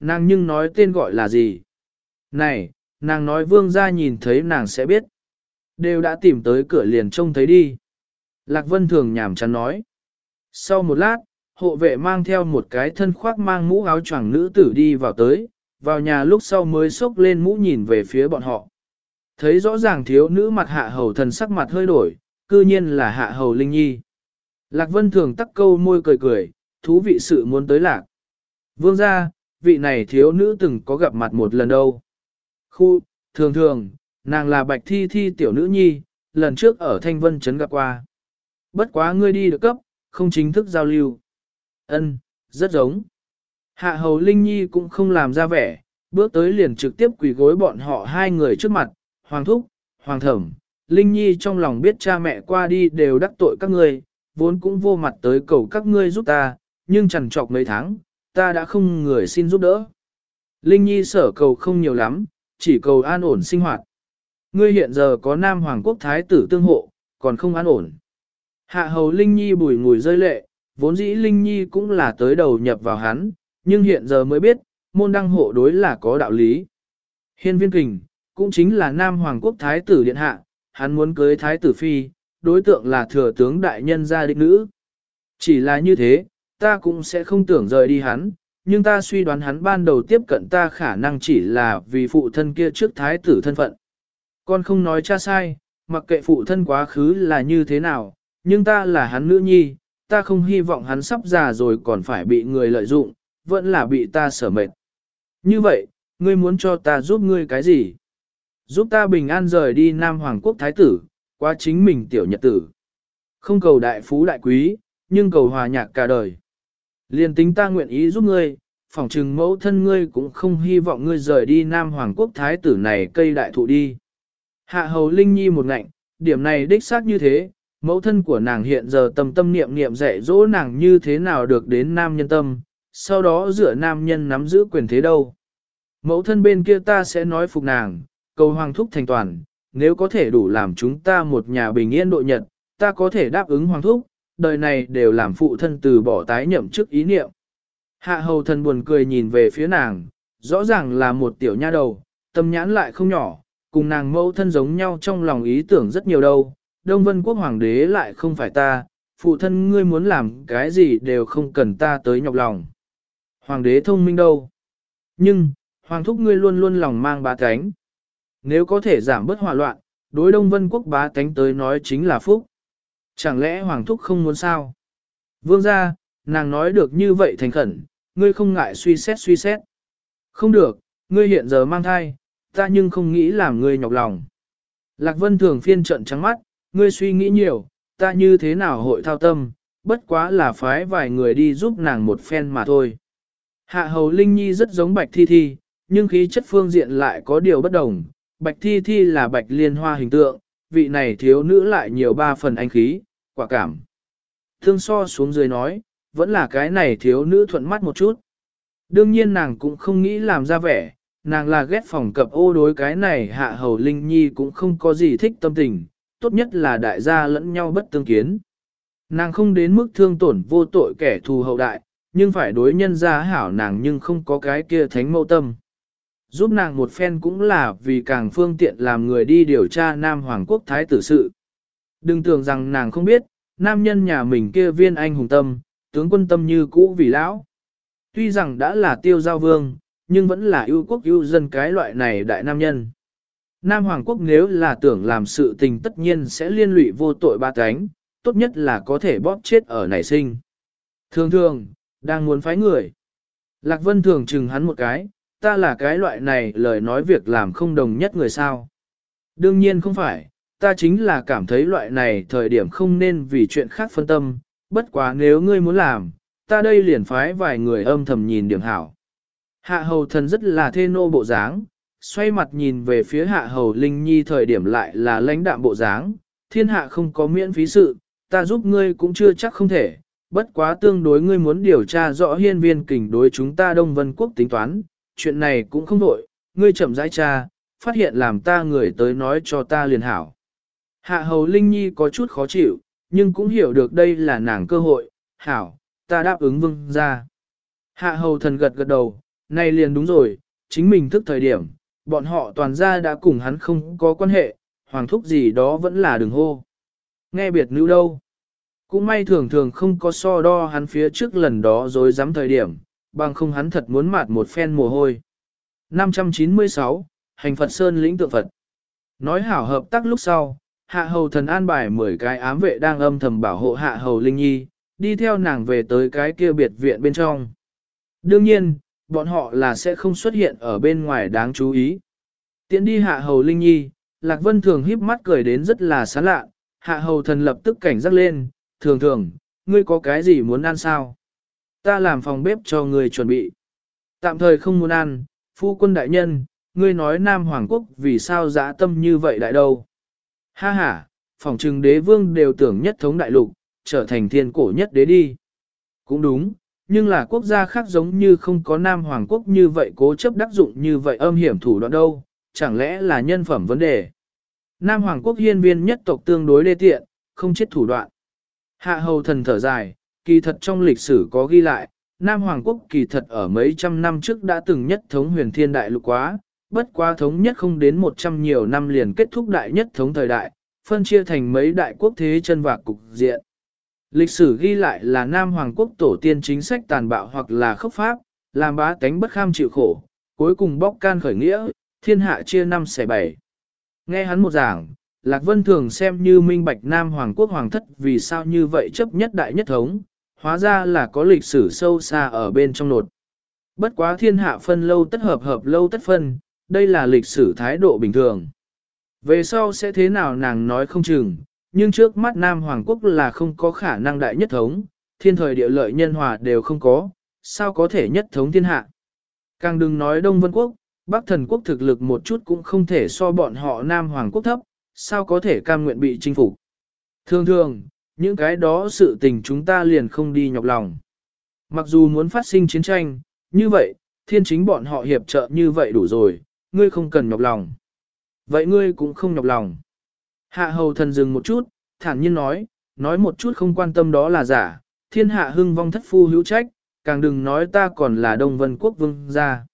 Nàng nhưng nói tên gọi là gì? Này, nàng nói vương gia nhìn thấy nàng sẽ biết. Đều đã tìm tới cửa liền trông thấy đi. Lạc Vân thường nhảm chán nói. Sau một lát, hộ vệ mang theo một cái thân khoác mang mũ áo choàng nữ tử đi vào tới, vào nhà lúc sau mới xốc lên mũ nhìn về phía bọn họ. Thấy rõ ràng thiếu nữ mặt hạ hầu thần sắc mặt hơi đổi, cư nhiên là hạ hầu linh nhi. Lạc Vân thường tắc câu môi cười cười, thú vị sự muốn tới lạc. Vương gia, vị này thiếu nữ từng có gặp mặt một lần đâu. Khu, thường thường, nàng là bạch thi thi tiểu nữ nhi, lần trước ở Thanh Vân Trấn gặp qua. Bất quá ngươi đi được cấp, không chính thức giao lưu. Ân, rất giống. Hạ hầu Linh Nhi cũng không làm ra vẻ, bước tới liền trực tiếp quỳ gối bọn họ hai người trước mặt, Hoàng Thúc, Hoàng Thẩm, Linh Nhi trong lòng biết cha mẹ qua đi đều đắc tội các ngươi, vốn cũng vô mặt tới cầu các ngươi giúp ta, nhưng chẳng trọc mấy tháng, ta đã không người xin giúp đỡ. Linh Nhi sở cầu không nhiều lắm, chỉ cầu an ổn sinh hoạt. Ngươi hiện giờ có Nam Hoàng Quốc Thái tử tương hộ, còn không an ổn. Hạ hầu Linh Nhi bùi ngùi rơi lệ, vốn dĩ Linh Nhi cũng là tới đầu nhập vào hắn, nhưng hiện giờ mới biết, môn đăng hộ đối là có đạo lý. Hiên viên kình, cũng chính là Nam Hoàng Quốc Thái tử Điện Hạ, hắn muốn cưới Thái tử Phi, đối tượng là thừa tướng đại nhân gia định nữ. Chỉ là như thế, ta cũng sẽ không tưởng rời đi hắn, nhưng ta suy đoán hắn ban đầu tiếp cận ta khả năng chỉ là vì phụ thân kia trước Thái tử thân phận. Con không nói cha sai, mặc kệ phụ thân quá khứ là như thế nào, nhưng ta là hắn nữ nhi, ta không hy vọng hắn sắp già rồi còn phải bị người lợi dụng, vẫn là bị ta sở mệt. Như vậy, ngươi muốn cho ta giúp ngươi cái gì? Giúp ta bình an rời đi Nam Hoàng Quốc Thái tử, qua chính mình tiểu nhật tử. Không cầu đại phú đại quý, nhưng cầu hòa nhạc cả đời. Liên tính ta nguyện ý giúp ngươi, phỏng chừng mẫu thân ngươi cũng không hy vọng ngươi rời đi Nam Hoàng Quốc Thái tử này cây đại thụ đi. Hạ hầu Linh Nhi một ngạnh, điểm này đích xác như thế, mẫu thân của nàng hiện giờ tâm tâm niệm niệm dạy dỗ nàng như thế nào được đến nam nhân tâm, sau đó dựa nam nhân nắm giữ quyền thế đâu. Mẫu thân bên kia ta sẽ nói phục nàng, cầu hoàng thúc thành toàn, nếu có thể đủ làm chúng ta một nhà bình yên độ nhật, ta có thể đáp ứng hoàng thúc, đời này đều làm phụ thân từ bỏ tái nhậm chức ý niệm. Hạ hầu thần buồn cười nhìn về phía nàng, rõ ràng là một tiểu nha đầu, tâm nhãn lại không nhỏ, cùng nàng mẫu thân giống nhau trong lòng ý tưởng rất nhiều đâu, Đông Vân Quốc Hoàng đế lại không phải ta, phụ thân ngươi muốn làm cái gì đều không cần ta tới nhọc lòng. Hoàng đế thông minh đâu? Nhưng, Hoàng thúc ngươi luôn luôn lòng mang bá tánh. Nếu có thể giảm bớt hỏa loạn, đối Đông Vân Quốc bá tánh tới nói chính là phúc. Chẳng lẽ Hoàng thúc không muốn sao? Vương gia, nàng nói được như vậy thành khẩn, ngươi không ngại suy xét suy xét. Không được, ngươi hiện giờ mang thai, ta nhưng không nghĩ làm ngươi nhọc lòng. Lạc Vân thường phiên trận trắng mắt, ngươi suy nghĩ nhiều, ta như thế nào hội thao tâm, bất quá là phái vài người đi giúp nàng một phen mà thôi. Hạ hầu Linh Nhi rất giống Bạch Thi Thi, nhưng khí chất phương diện lại có điều bất đồng. Bạch Thi Thi là Bạch Liên Hoa hình tượng, vị này thiếu nữ lại nhiều ba phần anh khí, quả cảm. Thương so xuống dưới nói, vẫn là cái này thiếu nữ thuận mắt một chút. Đương nhiên nàng cũng không nghĩ làm ra vẻ, nàng là ghét phòng cập ô đối cái này hạ hầu Linh Nhi cũng không có gì thích tâm tình, tốt nhất là đại gia lẫn nhau bất tương kiến. Nàng không đến mức thương tổn vô tội kẻ thù hậu đại, nhưng phải đối nhân gia hảo nàng nhưng không có cái kia thánh mâu tâm. Giúp nàng một phen cũng là vì càng phương tiện làm người đi điều tra Nam Hoàng Quốc Thái tử sự. Đừng tưởng rằng nàng không biết, nam nhân nhà mình kia viên anh hùng tâm, tướng quân tâm như cũ vì lão. Tuy rằng đã là tiêu giao vương, nhưng vẫn là ưu quốc ưu dân cái loại này đại nam nhân. Nam Hoàng Quốc nếu là tưởng làm sự tình tất nhiên sẽ liên lụy vô tội ba cánh, tốt nhất là có thể bóp chết ở nảy sinh. Thường thường, đang muốn phái người. Lạc Vân thường chừng hắn một cái, ta là cái loại này lời nói việc làm không đồng nhất người sao. Đương nhiên không phải, ta chính là cảm thấy loại này thời điểm không nên vì chuyện khác phân tâm, bất quá nếu ngươi muốn làm, ta đây liền phái vài người âm thầm nhìn điểm hảo. Hạ hầu thần rất là thê nô bộ dáng, xoay mặt nhìn về phía hạ hầu linh nhi thời điểm lại là lãnh đạm bộ dáng, thiên hạ không có miễn phí sự, ta giúp ngươi cũng chưa chắc không thể, bất quá tương đối ngươi muốn điều tra rõ hiên viên kình đối chúng ta Đông Vân Quốc tính toán, chuyện này cũng không đổi, ngươi chậm rãi tra, phát hiện làm ta người tới nói cho ta liền hảo. Hạ hầu linh nhi có chút khó chịu, nhưng cũng hiểu được đây là nàng cơ hội, hảo, ta đáp ứng vương ra. Hạ hầu thần gật gật đầu, Này liền đúng rồi, chính mình thức thời điểm, bọn họ toàn ra đã cùng hắn không có quan hệ, hoàng thúc gì đó vẫn là đường hô. Nghe biệt nữ đâu. Cũng may thường thường không có so đo hắn phía trước lần đó rồi dám thời điểm, bằng không hắn thật muốn mạt một phen mồ hôi. 596, Hành Phật Sơn lĩnh tượng Phật. Nói hảo hợp tác lúc sau, hạ hầu thần an bài 10 cái ám vệ đang âm thầm bảo hộ hạ hầu Linh Nhi, đi theo nàng về tới cái kia biệt viện bên trong. Đương nhiên, bọn họ là sẽ không xuất hiện ở bên ngoài đáng chú ý. Tiến đi hạ hầu Linh Nhi, Lạc Vân thường híp mắt cười đến rất là sán lạ, hạ hầu thần lập tức cảnh giác lên, thường thường, ngươi có cái gì muốn ăn sao? Ta làm phòng bếp cho ngươi chuẩn bị. Tạm thời không muốn ăn, phu quân đại nhân, ngươi nói Nam Hoàng Quốc vì sao dã tâm như vậy đại đâu? Ha ha, phòng trừng đế vương đều tưởng nhất thống đại lục, trở thành thiên cổ nhất đế đi. Cũng đúng, nhưng là quốc gia khác giống như không có Nam Hoàng Quốc như vậy cố chấp đắc dụng như vậy âm hiểm thủ đoạn đâu, chẳng lẽ là nhân phẩm vấn đề. Nam Hoàng Quốc hiên viên nhất tộc tương đối đê tiện, không chết thủ đoạn. Hạ hầu thần thở dài, kỳ thật trong lịch sử có ghi lại, Nam Hoàng Quốc kỳ thật ở mấy trăm năm trước đã từng nhất thống huyền thiên đại lục quá, bất quá thống nhất không đến một trăm nhiều năm liền kết thúc đại nhất thống thời đại, phân chia thành mấy đại quốc thế chân và cục diện. Lịch sử ghi lại là Nam Hoàng Quốc tổ tiên chính sách tàn bạo hoặc là khốc pháp, làm bá tánh bất kham chịu khổ, cuối cùng bóc can khởi nghĩa, thiên hạ chia năm xẻ bảy. Nghe hắn một giảng, Lạc Vân thường xem như minh bạch Nam Hoàng Quốc Hoàng thất vì sao như vậy chấp nhất đại nhất thống, hóa ra là có lịch sử sâu xa ở bên trong nột. Bất quá thiên hạ phân lâu tất hợp hợp lâu tất phân, đây là lịch sử thái độ bình thường. Về sau sẽ thế nào nàng nói không chừng, nhưng trước mắt Nam Hoàng Quốc là không có khả năng đại nhất thống, thiên thời địa lợi nhân hòa đều không có, sao có thể nhất thống thiên hạ. Càng đừng nói Đông Vân Quốc, Bắc Thần Quốc thực lực một chút cũng không thể so bọn họ Nam Hoàng Quốc thấp, sao có thể cam nguyện bị chinh phục. Thường thường, những cái đó sự tình chúng ta liền không đi nhọc lòng. Mặc dù muốn phát sinh chiến tranh, như vậy, thiên chính bọn họ hiệp trợ như vậy đủ rồi, ngươi không cần nhọc lòng. Vậy ngươi cũng không nhọc lòng. Hạ hầu thần dừng một chút, thản nhiên nói, nói một chút không quan tâm đó là giả, thiên hạ hưng vong thất phu hữu trách, càng đừng nói ta còn là Đông Vân Quốc vương gia.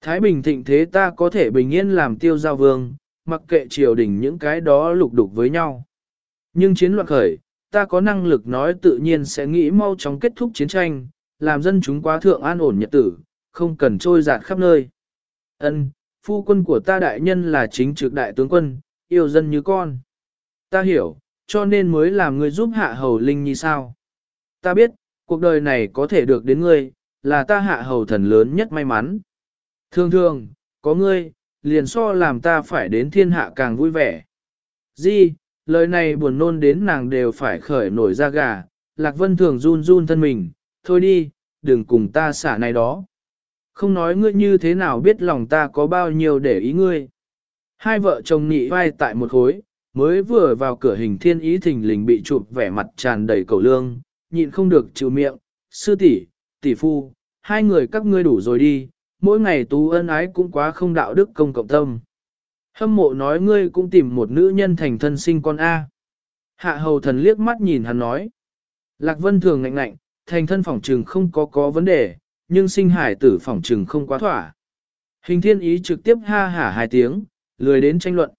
Thái Bình thịnh thế ta có thể bình yên làm tiêu giao vương, mặc kệ triều đình những cái đó lục đục với nhau. Nhưng chiến loạn khởi, ta có năng lực nói tự nhiên sẽ nghĩ mau chóng kết thúc chiến tranh, làm dân chúng quá thượng an ổn nhật tử, không cần trôi dạt khắp nơi. Ân, phu quân của ta đại nhân là chính trực đại tướng quân, yêu dân như con. Ta hiểu, cho nên mới làm người giúp hạ hầu linh như sao. Ta biết, cuộc đời này có thể được đến ngươi, là ta hạ hầu thần lớn nhất may mắn. Thường thường, có ngươi, liền so làm ta phải đến thiên hạ càng vui vẻ. Di, lời này buồn nôn đến nàng đều phải khởi nổi ra gà, Lạc Vân thường run run thân mình, thôi đi, đừng cùng ta xả này đó. Không nói ngươi như thế nào biết lòng ta có bao nhiêu để ý ngươi. Hai vợ chồng nhị vai tại một khối, mới vừa vào cửa hình thiên ý thình lình bị chụp vẻ mặt tràn đầy cầu lương, nhịn không được chịu miệng, sư tỷ, tỷ phu, hai người các ngươi đủ rồi đi, mỗi ngày tú ân ái cũng quá không đạo đức công cộng tâm. Hâm mộ nói ngươi cũng tìm một nữ nhân thành thân sinh con A. Hạ hầu thần liếc mắt nhìn hắn nói. Lạc vân thường ngạnh ngạnh, thành thân phỏng trừng không có có vấn đề, nhưng sinh hải tử phỏng trừng không quá thỏa. Hình thiên ý trực tiếp ha hả hai tiếng, lười đến tranh luận.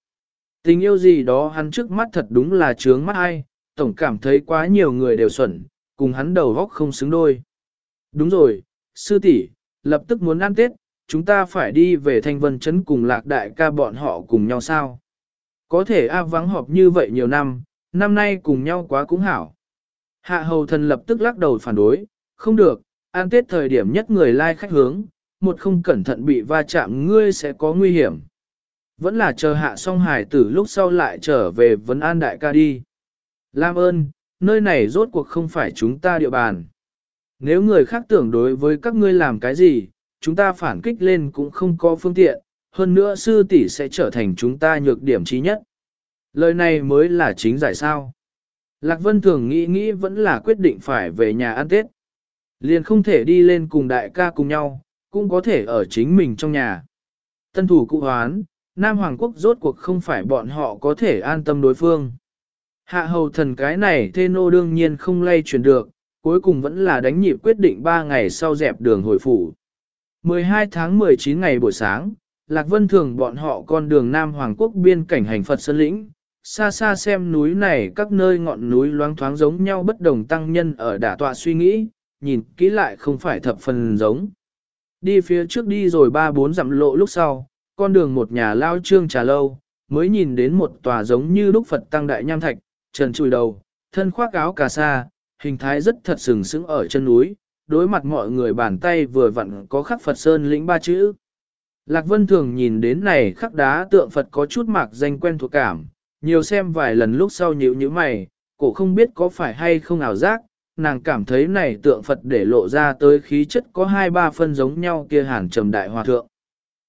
Tình yêu gì đó hắn trước mắt thật đúng là trướng mắt ai, tổng cảm thấy quá nhiều người đều xuẩn, cùng hắn đầu góc không xứng đôi. Đúng rồi, sư tỷ, lập tức muốn ăn Tết, chúng ta phải đi về thanh vân chấn cùng lạc đại ca bọn họ cùng nhau sao? Có thể A vắng họp như vậy nhiều năm, năm nay cùng nhau quá cũng hảo. Hạ hầu thần lập tức lắc đầu phản đối, không được, An Tết thời điểm nhất người lai like khách hướng, một không cẩn thận bị va chạm ngươi sẽ có nguy hiểm. Vẫn là chờ hạ Song hải tử lúc sau lại trở về vấn an đại ca đi. Lam ơn, nơi này rốt cuộc không phải chúng ta địa bàn. Nếu người khác tưởng đối với các ngươi làm cái gì, chúng ta phản kích lên cũng không có phương tiện, hơn nữa sư tỷ sẽ trở thành chúng ta nhược điểm trí nhất. Lời này mới là chính giải sao. Lạc Vân thường nghĩ nghĩ vẫn là quyết định phải về nhà ăn Tết. Liền không thể đi lên cùng đại ca cùng nhau, cũng có thể ở chính mình trong nhà. Tân thủ cụ hoán, Nam Hoàng Quốc rốt cuộc không phải bọn họ có thể an tâm đối phương. Hạ hầu thần cái này thê nô đương nhiên không lay chuyển được, cuối cùng vẫn là đánh nhịp quyết định 3 ngày sau dẹp đường hồi phủ. 12 tháng 19 ngày buổi sáng, Lạc Vân Thường bọn họ con đường Nam Hoàng Quốc biên cảnh hành Phật Sơn Lĩnh, xa xa xem núi này các nơi ngọn núi loáng thoáng giống nhau bất đồng tăng nhân ở đả tọa suy nghĩ, nhìn kỹ lại không phải thập phần giống. Đi phía trước đi rồi ba bốn dặm lộ lúc sau, con đường một nhà lao trương trà lâu, mới nhìn đến một tòa giống như lúc Phật tăng đại nham thạch, trần trùi đầu, thân khoác áo cà sa, hình thái rất thật sừng sững ở chân núi, đối mặt mọi người bàn tay vừa vặn có khắc Phật Sơn lĩnh ba chữ. Lạc Vân thường nhìn đến này khắc đá tượng Phật có chút mạc danh quen thuộc cảm, nhiều xem vài lần lúc sau nhíu như mày, cổ không biết có phải hay không ảo giác, nàng cảm thấy này tượng Phật để lộ ra tới khí chất có hai ba phân giống nhau kia hàn trầm đại hòa thượng.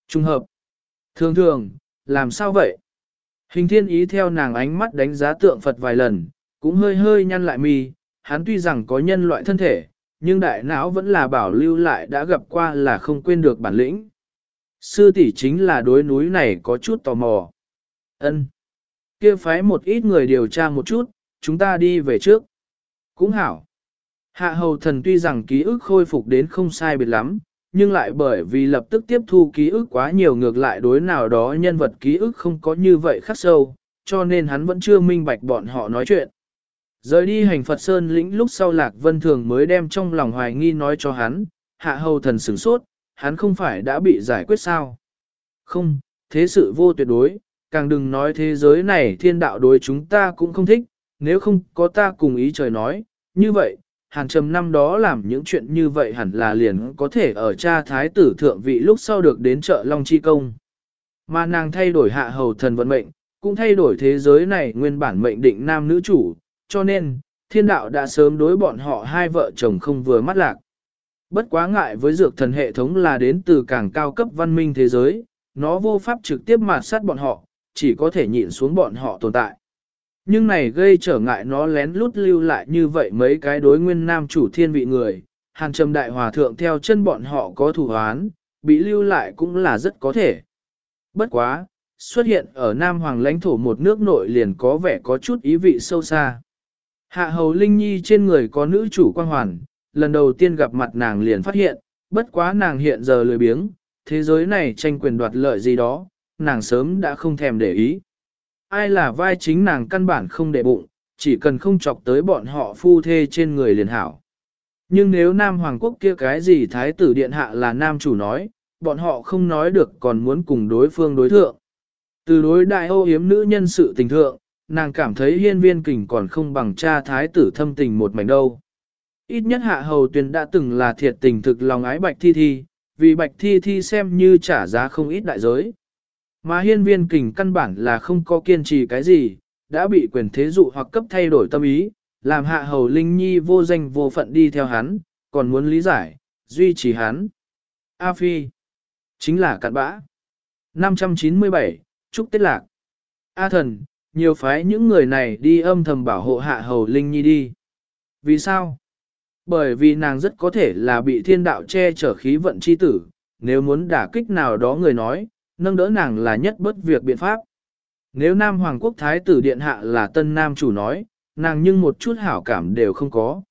Trung hợp. Thường thường, làm sao vậy? Hình thiên ý theo nàng ánh mắt đánh giá tượng Phật vài lần, cũng hơi hơi nhăn lại mi, hắn tuy rằng có nhân loại thân thể, nhưng đại não vẫn là bảo lưu lại đã gặp qua là không quên được bản lĩnh. Sư tỷ chính là đối núi này có chút tò mò. Ân, kia phái một ít người điều tra một chút, chúng ta đi về trước. Cũng hảo. Hạ hầu thần tuy rằng ký ức khôi phục đến không sai biệt lắm, nhưng lại bởi vì lập tức tiếp thu ký ức quá nhiều ngược lại đối nào đó nhân vật ký ức không có như vậy khắc sâu, cho nên hắn vẫn chưa minh bạch bọn họ nói chuyện. Rời đi hành Phật Sơn lĩnh lúc sau Lạc Vân Thường mới đem trong lòng hoài nghi nói cho hắn, hạ hầu thần sửng sốt, hắn không phải đã bị giải quyết sao? Không, thế sự vô tuyệt đối, càng đừng nói thế giới này thiên đạo đối chúng ta cũng không thích, nếu không có ta cùng ý trời nói, như vậy, hàng trầm năm đó làm những chuyện như vậy hẳn là liền có thể ở cha thái tử thượng vị lúc sau được đến chợ Long Chi Công. Mà nàng thay đổi hạ hầu thần vận mệnh, cũng thay đổi thế giới này nguyên bản mệnh định nam nữ chủ, cho nên, thiên đạo đã sớm đối bọn họ hai vợ chồng không vừa mắt lạc. Bất quá ngại với dược thần hệ thống là đến từ càng cao cấp văn minh thế giới, nó vô pháp trực tiếp mạt sát bọn họ, chỉ có thể nhịn xuống bọn họ tồn tại. Nhưng này gây trở ngại nó lén lút lưu lại như vậy mấy cái đối nguyên nam chủ thiên vị người, hàng trầm đại hòa thượng theo chân bọn họ có thủ hoán, bị lưu lại cũng là rất có thể. Bất quá, xuất hiện ở Nam Hoàng lãnh thổ một nước nội liền có vẻ có chút ý vị sâu xa. Hạ hầu Linh Nhi trên người có nữ chủ quan hoàn, lần đầu tiên gặp mặt nàng liền phát hiện, bất quá nàng hiện giờ lười biếng, thế giới này tranh quyền đoạt lợi gì đó, nàng sớm đã không thèm để ý. Ai là vai chính nàng căn bản không để bụng, chỉ cần không chọc tới bọn họ phu thê trên người liền hảo. Nhưng nếu Nam Hoàng Quốc kia cái gì Thái tử Điện Hạ là Nam chủ nói, bọn họ không nói được còn muốn cùng đối phương đối thượng. Từ đối đại ô hiếm nữ nhân sự tình thượng, nàng cảm thấy hiên viên kình còn không bằng cha Thái tử thâm tình một mảnh đâu. Ít nhất hạ hầu tuyền đã từng là thiệt tình thực lòng ái bạch thi thi, vì bạch thi thi xem như trả giá không ít đại giới. Mà hiên viên kình căn bản là không có kiên trì cái gì, đã bị quyền thế dụ hoặc cấp thay đổi tâm ý, làm hạ hầu linh nhi vô danh vô phận đi theo hắn, còn muốn lý giải, duy trì hắn. A Phi, chính là cặn bã. 597, chúc Tết Lạc. A thần, nhiều phái những người này đi âm thầm bảo hộ hạ hầu linh nhi đi. Vì sao? Bởi vì nàng rất có thể là bị thiên đạo che chở khí vận chi tử, nếu muốn đả kích nào đó người nói, nâng đỡ nàng là nhất bất việc biện pháp. Nếu Nam Hoàng Quốc Thái tử Điện Hạ là tân Nam chủ nói, nàng nhưng một chút hảo cảm đều không có.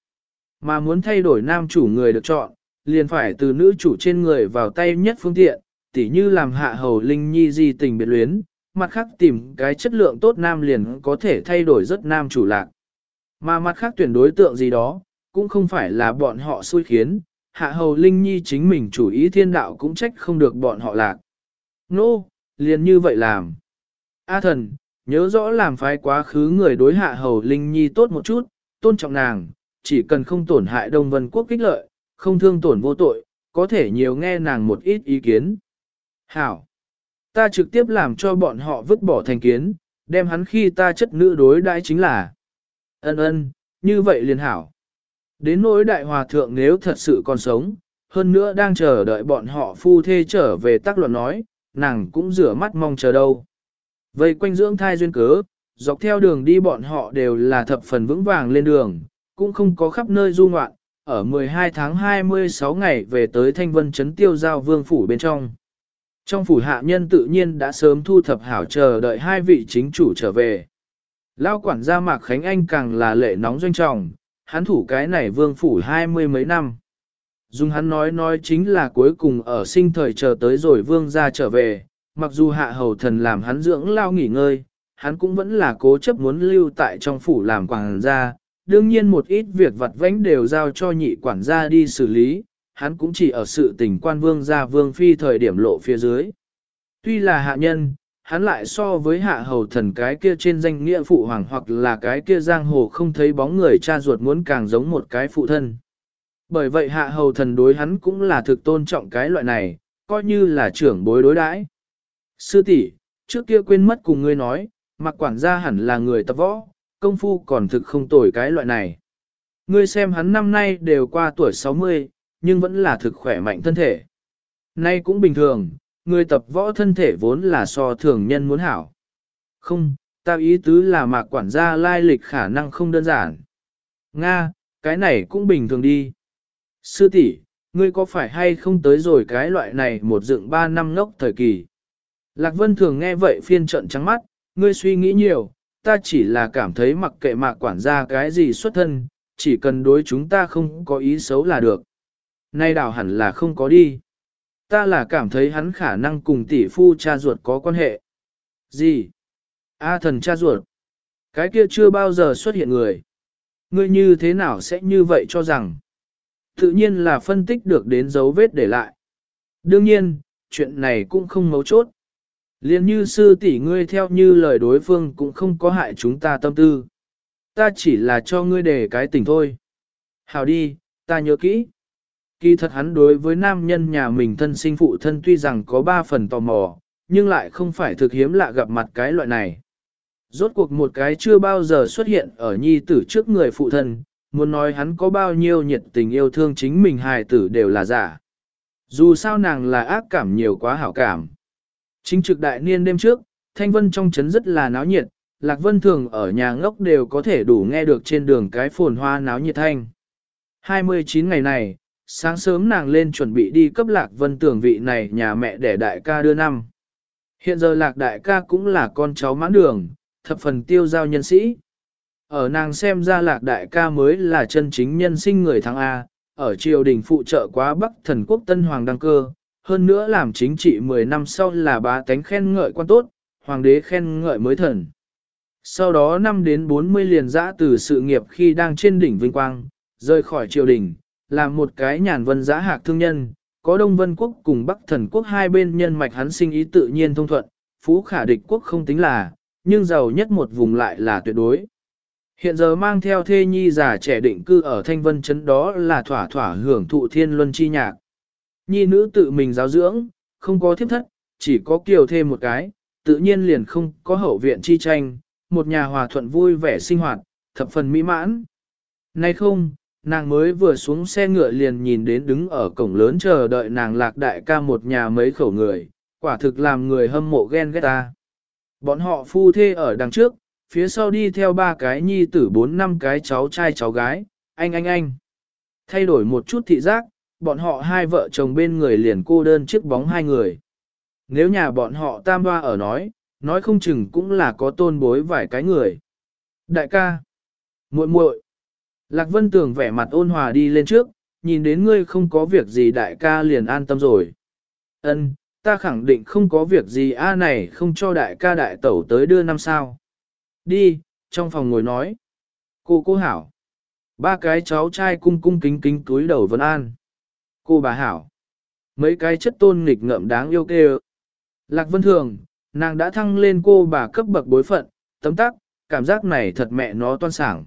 Mà muốn thay đổi Nam chủ người được chọn, liền phải từ nữ chủ trên người vào tay nhất phương tiện, tỉ như làm hạ hầu linh nhi di tình biệt luyến, mặt khác tìm cái chất lượng tốt Nam liền có thể thay đổi rất Nam chủ lạc. Mà mặt khác tuyển đối tượng gì đó, cũng không phải là bọn họ xui khiến, hạ hầu linh nhi chính mình chủ ý thiên đạo cũng trách không được bọn họ lạc. Nô, no, liền như vậy làm. A thần, nhớ rõ làm phái quá khứ người đối hạ hầu linh nhi tốt một chút, tôn trọng nàng, chỉ cần không tổn hại Đông Vân Quốc kích lợi, không thương tổn vô tội, có thể nhiều nghe nàng một ít ý kiến. Hảo! Ta trực tiếp làm cho bọn họ vứt bỏ thành kiến, đem hắn khi ta chất nữ đối đãi chính là. Ân ân, như vậy liền hảo. Đến nỗi đại hòa thượng nếu thật sự còn sống, hơn nữa đang chờ đợi bọn họ phu thê trở về tác luận nói, nàng cũng rửa mắt mong chờ đâu. Vây quanh dưỡng thai duyên cớ, dọc theo đường đi bọn họ đều là thập phần vững vàng lên đường, cũng không có khắp nơi du ngoạn, ở 12 tháng 26 ngày về tới Thanh Vân Trấn Tiêu Giao Vương Phủ bên trong. Trong phủ hạ nhân tự nhiên đã sớm thu thập hảo chờ đợi hai vị chính chủ trở về. Lao quản gia Mạc Khánh Anh càng là lệ nóng doanh trọng, hắn thủ cái này vương phủ hai mươi mấy năm. Dùng hắn nói nói chính là cuối cùng ở sinh thời chờ tới rồi vương gia trở về, mặc dù hạ hầu thần làm hắn dưỡng lao nghỉ ngơi, hắn cũng vẫn là cố chấp muốn lưu tại trong phủ làm quản gia. Đương nhiên một ít việc vặt vãnh đều giao cho nhị quản gia đi xử lý, hắn cũng chỉ ở sự tình quan vương gia vương phi thời điểm lộ phía dưới. Tuy là hạ nhân, hắn lại so với hạ hầu thần cái kia trên danh nghĩa phụ hoàng hoặc là cái kia giang hồ không thấy bóng người cha ruột muốn càng giống một cái phụ thân. Bởi vậy hạ hầu thần đối hắn cũng là thực tôn trọng cái loại này, coi như là trưởng bối đối đãi. Sư tỷ, trước kia quên mất cùng ngươi nói, mặc quản gia hẳn là người tập võ, công phu còn thực không tồi cái loại này. Ngươi xem hắn năm nay đều qua tuổi 60, nhưng vẫn là thực khỏe mạnh thân thể. Nay cũng bình thường, người tập võ thân thể vốn là so thường nhân muốn hảo. Không, ta ý tứ là mạc quản gia lai lịch khả năng không đơn giản. Nga, cái này cũng bình thường đi. Sư tỷ, ngươi có phải hay không tới rồi cái loại này một dựng ba năm ngốc thời kỳ? Lạc Vân thường nghe vậy phiên trận trắng mắt, ngươi suy nghĩ nhiều, ta chỉ là cảm thấy mặc kệ mạc quản gia cái gì xuất thân, chỉ cần đối chúng ta không có ý xấu là được. Nay đảo hẳn là không có đi. Ta là cảm thấy hắn khả năng cùng tỷ phu cha ruột có quan hệ. Gì? A thần cha ruột. Cái kia chưa bao giờ xuất hiện người. Ngươi như thế nào sẽ như vậy cho rằng? Tự nhiên là phân tích được đến dấu vết để lại. Đương nhiên, chuyện này cũng không mấu chốt. Liên như sư tỷ ngươi theo như lời đối phương cũng không có hại chúng ta tâm tư. Ta chỉ là cho ngươi để cái tình thôi. Hào đi, ta nhớ kỹ. Kỳ thật hắn đối với nam nhân nhà mình thân sinh phụ thân tuy rằng có ba phần tò mò, nhưng lại không phải thực hiếm lạ gặp mặt cái loại này. Rốt cuộc một cái chưa bao giờ xuất hiện ở nhi tử trước người phụ thân, muốn nói hắn có bao nhiêu nhiệt tình yêu thương chính mình hài tử đều là giả. Dù sao nàng là ác cảm nhiều quá hảo cảm. Chính trực đại niên đêm trước, thanh vân trong trấn rất là náo nhiệt, Lạc Vân thường ở nhà ngốc đều có thể đủ nghe được trên đường cái phồn hoa náo nhiệt thanh. 29 ngày này, sáng sớm nàng lên chuẩn bị đi cấp Lạc Vân tưởng vị này nhà mẹ để đại ca đưa năm. Hiện giờ Lạc đại ca cũng là con cháu mãn đường, thập phần tiêu giao nhân sĩ. Ở nàng xem ra Lạc đại ca mới là chân chính nhân sinh người thắng A, ở triều đình phụ trợ quá Bắc thần quốc Tân Hoàng đăng cơ, hơn nữa làm chính trị 10 năm sau là bá tánh khen ngợi quan tốt, hoàng đế khen ngợi mới thần. Sau đó năm đến 40 liền dã từ sự nghiệp khi đang trên đỉnh vinh quang, rời khỏi triều đình, làm một cái nhàn vân giã hạc thương nhân, có Đông Vân Quốc cùng Bắc Thần Quốc hai bên nhân mạch hắn sinh ý tự nhiên thông thuận, phú khả địch quốc không tính là, nhưng giàu nhất một vùng lại là tuyệt đối. Hiện giờ mang theo thê nhi già trẻ định cư ở Thanh Vân Trấn đó là thỏa thỏa hưởng thụ thiên luân chi nhạc. Nhi nữ tự mình giáo dưỡng, không có thiếp thất, chỉ có kiều thêm một cái, tự nhiên liền không có hậu viện chi tranh, một nhà hòa thuận vui vẻ sinh hoạt, thập phần mỹ mãn. Nay không, nàng mới vừa xuống xe ngựa liền nhìn đến đứng ở cổng lớn chờ đợi nàng lạc đại ca một nhà mấy khẩu người, quả thực làm người hâm mộ ghen ghét ta. Bọn họ phu thê ở đằng trước, phía sau đi theo ba cái nhi tử bốn năm cái cháu trai cháu gái, anh anh anh. Thay đổi một chút thị giác, bọn họ hai vợ chồng bên người liền cô đơn chiếc bóng hai người. Nếu nhà bọn họ tam hoa ở nói, nói không chừng cũng là có tôn bối vài cái người. Đại ca, muội muội, Lạc Vân Tường vẻ mặt ôn hòa đi lên trước, nhìn đến ngươi không có việc gì đại ca liền an tâm rồi. Ân, ta khẳng định không có việc gì a này không cho đại ca đại tẩu tới đưa năm sao. Đi, trong phòng ngồi nói. Cô cô hảo. Ba cái cháu trai cung cung kính kính túi đầu vân an. Cô bà hảo. Mấy cái chất tôn nghịch ngợm đáng yêu kêu. Lạc Vân Thường, nàng đã thăng lên cô bà cấp bậc bối phận, tấm tắc, cảm giác này thật mẹ nó toan sảng.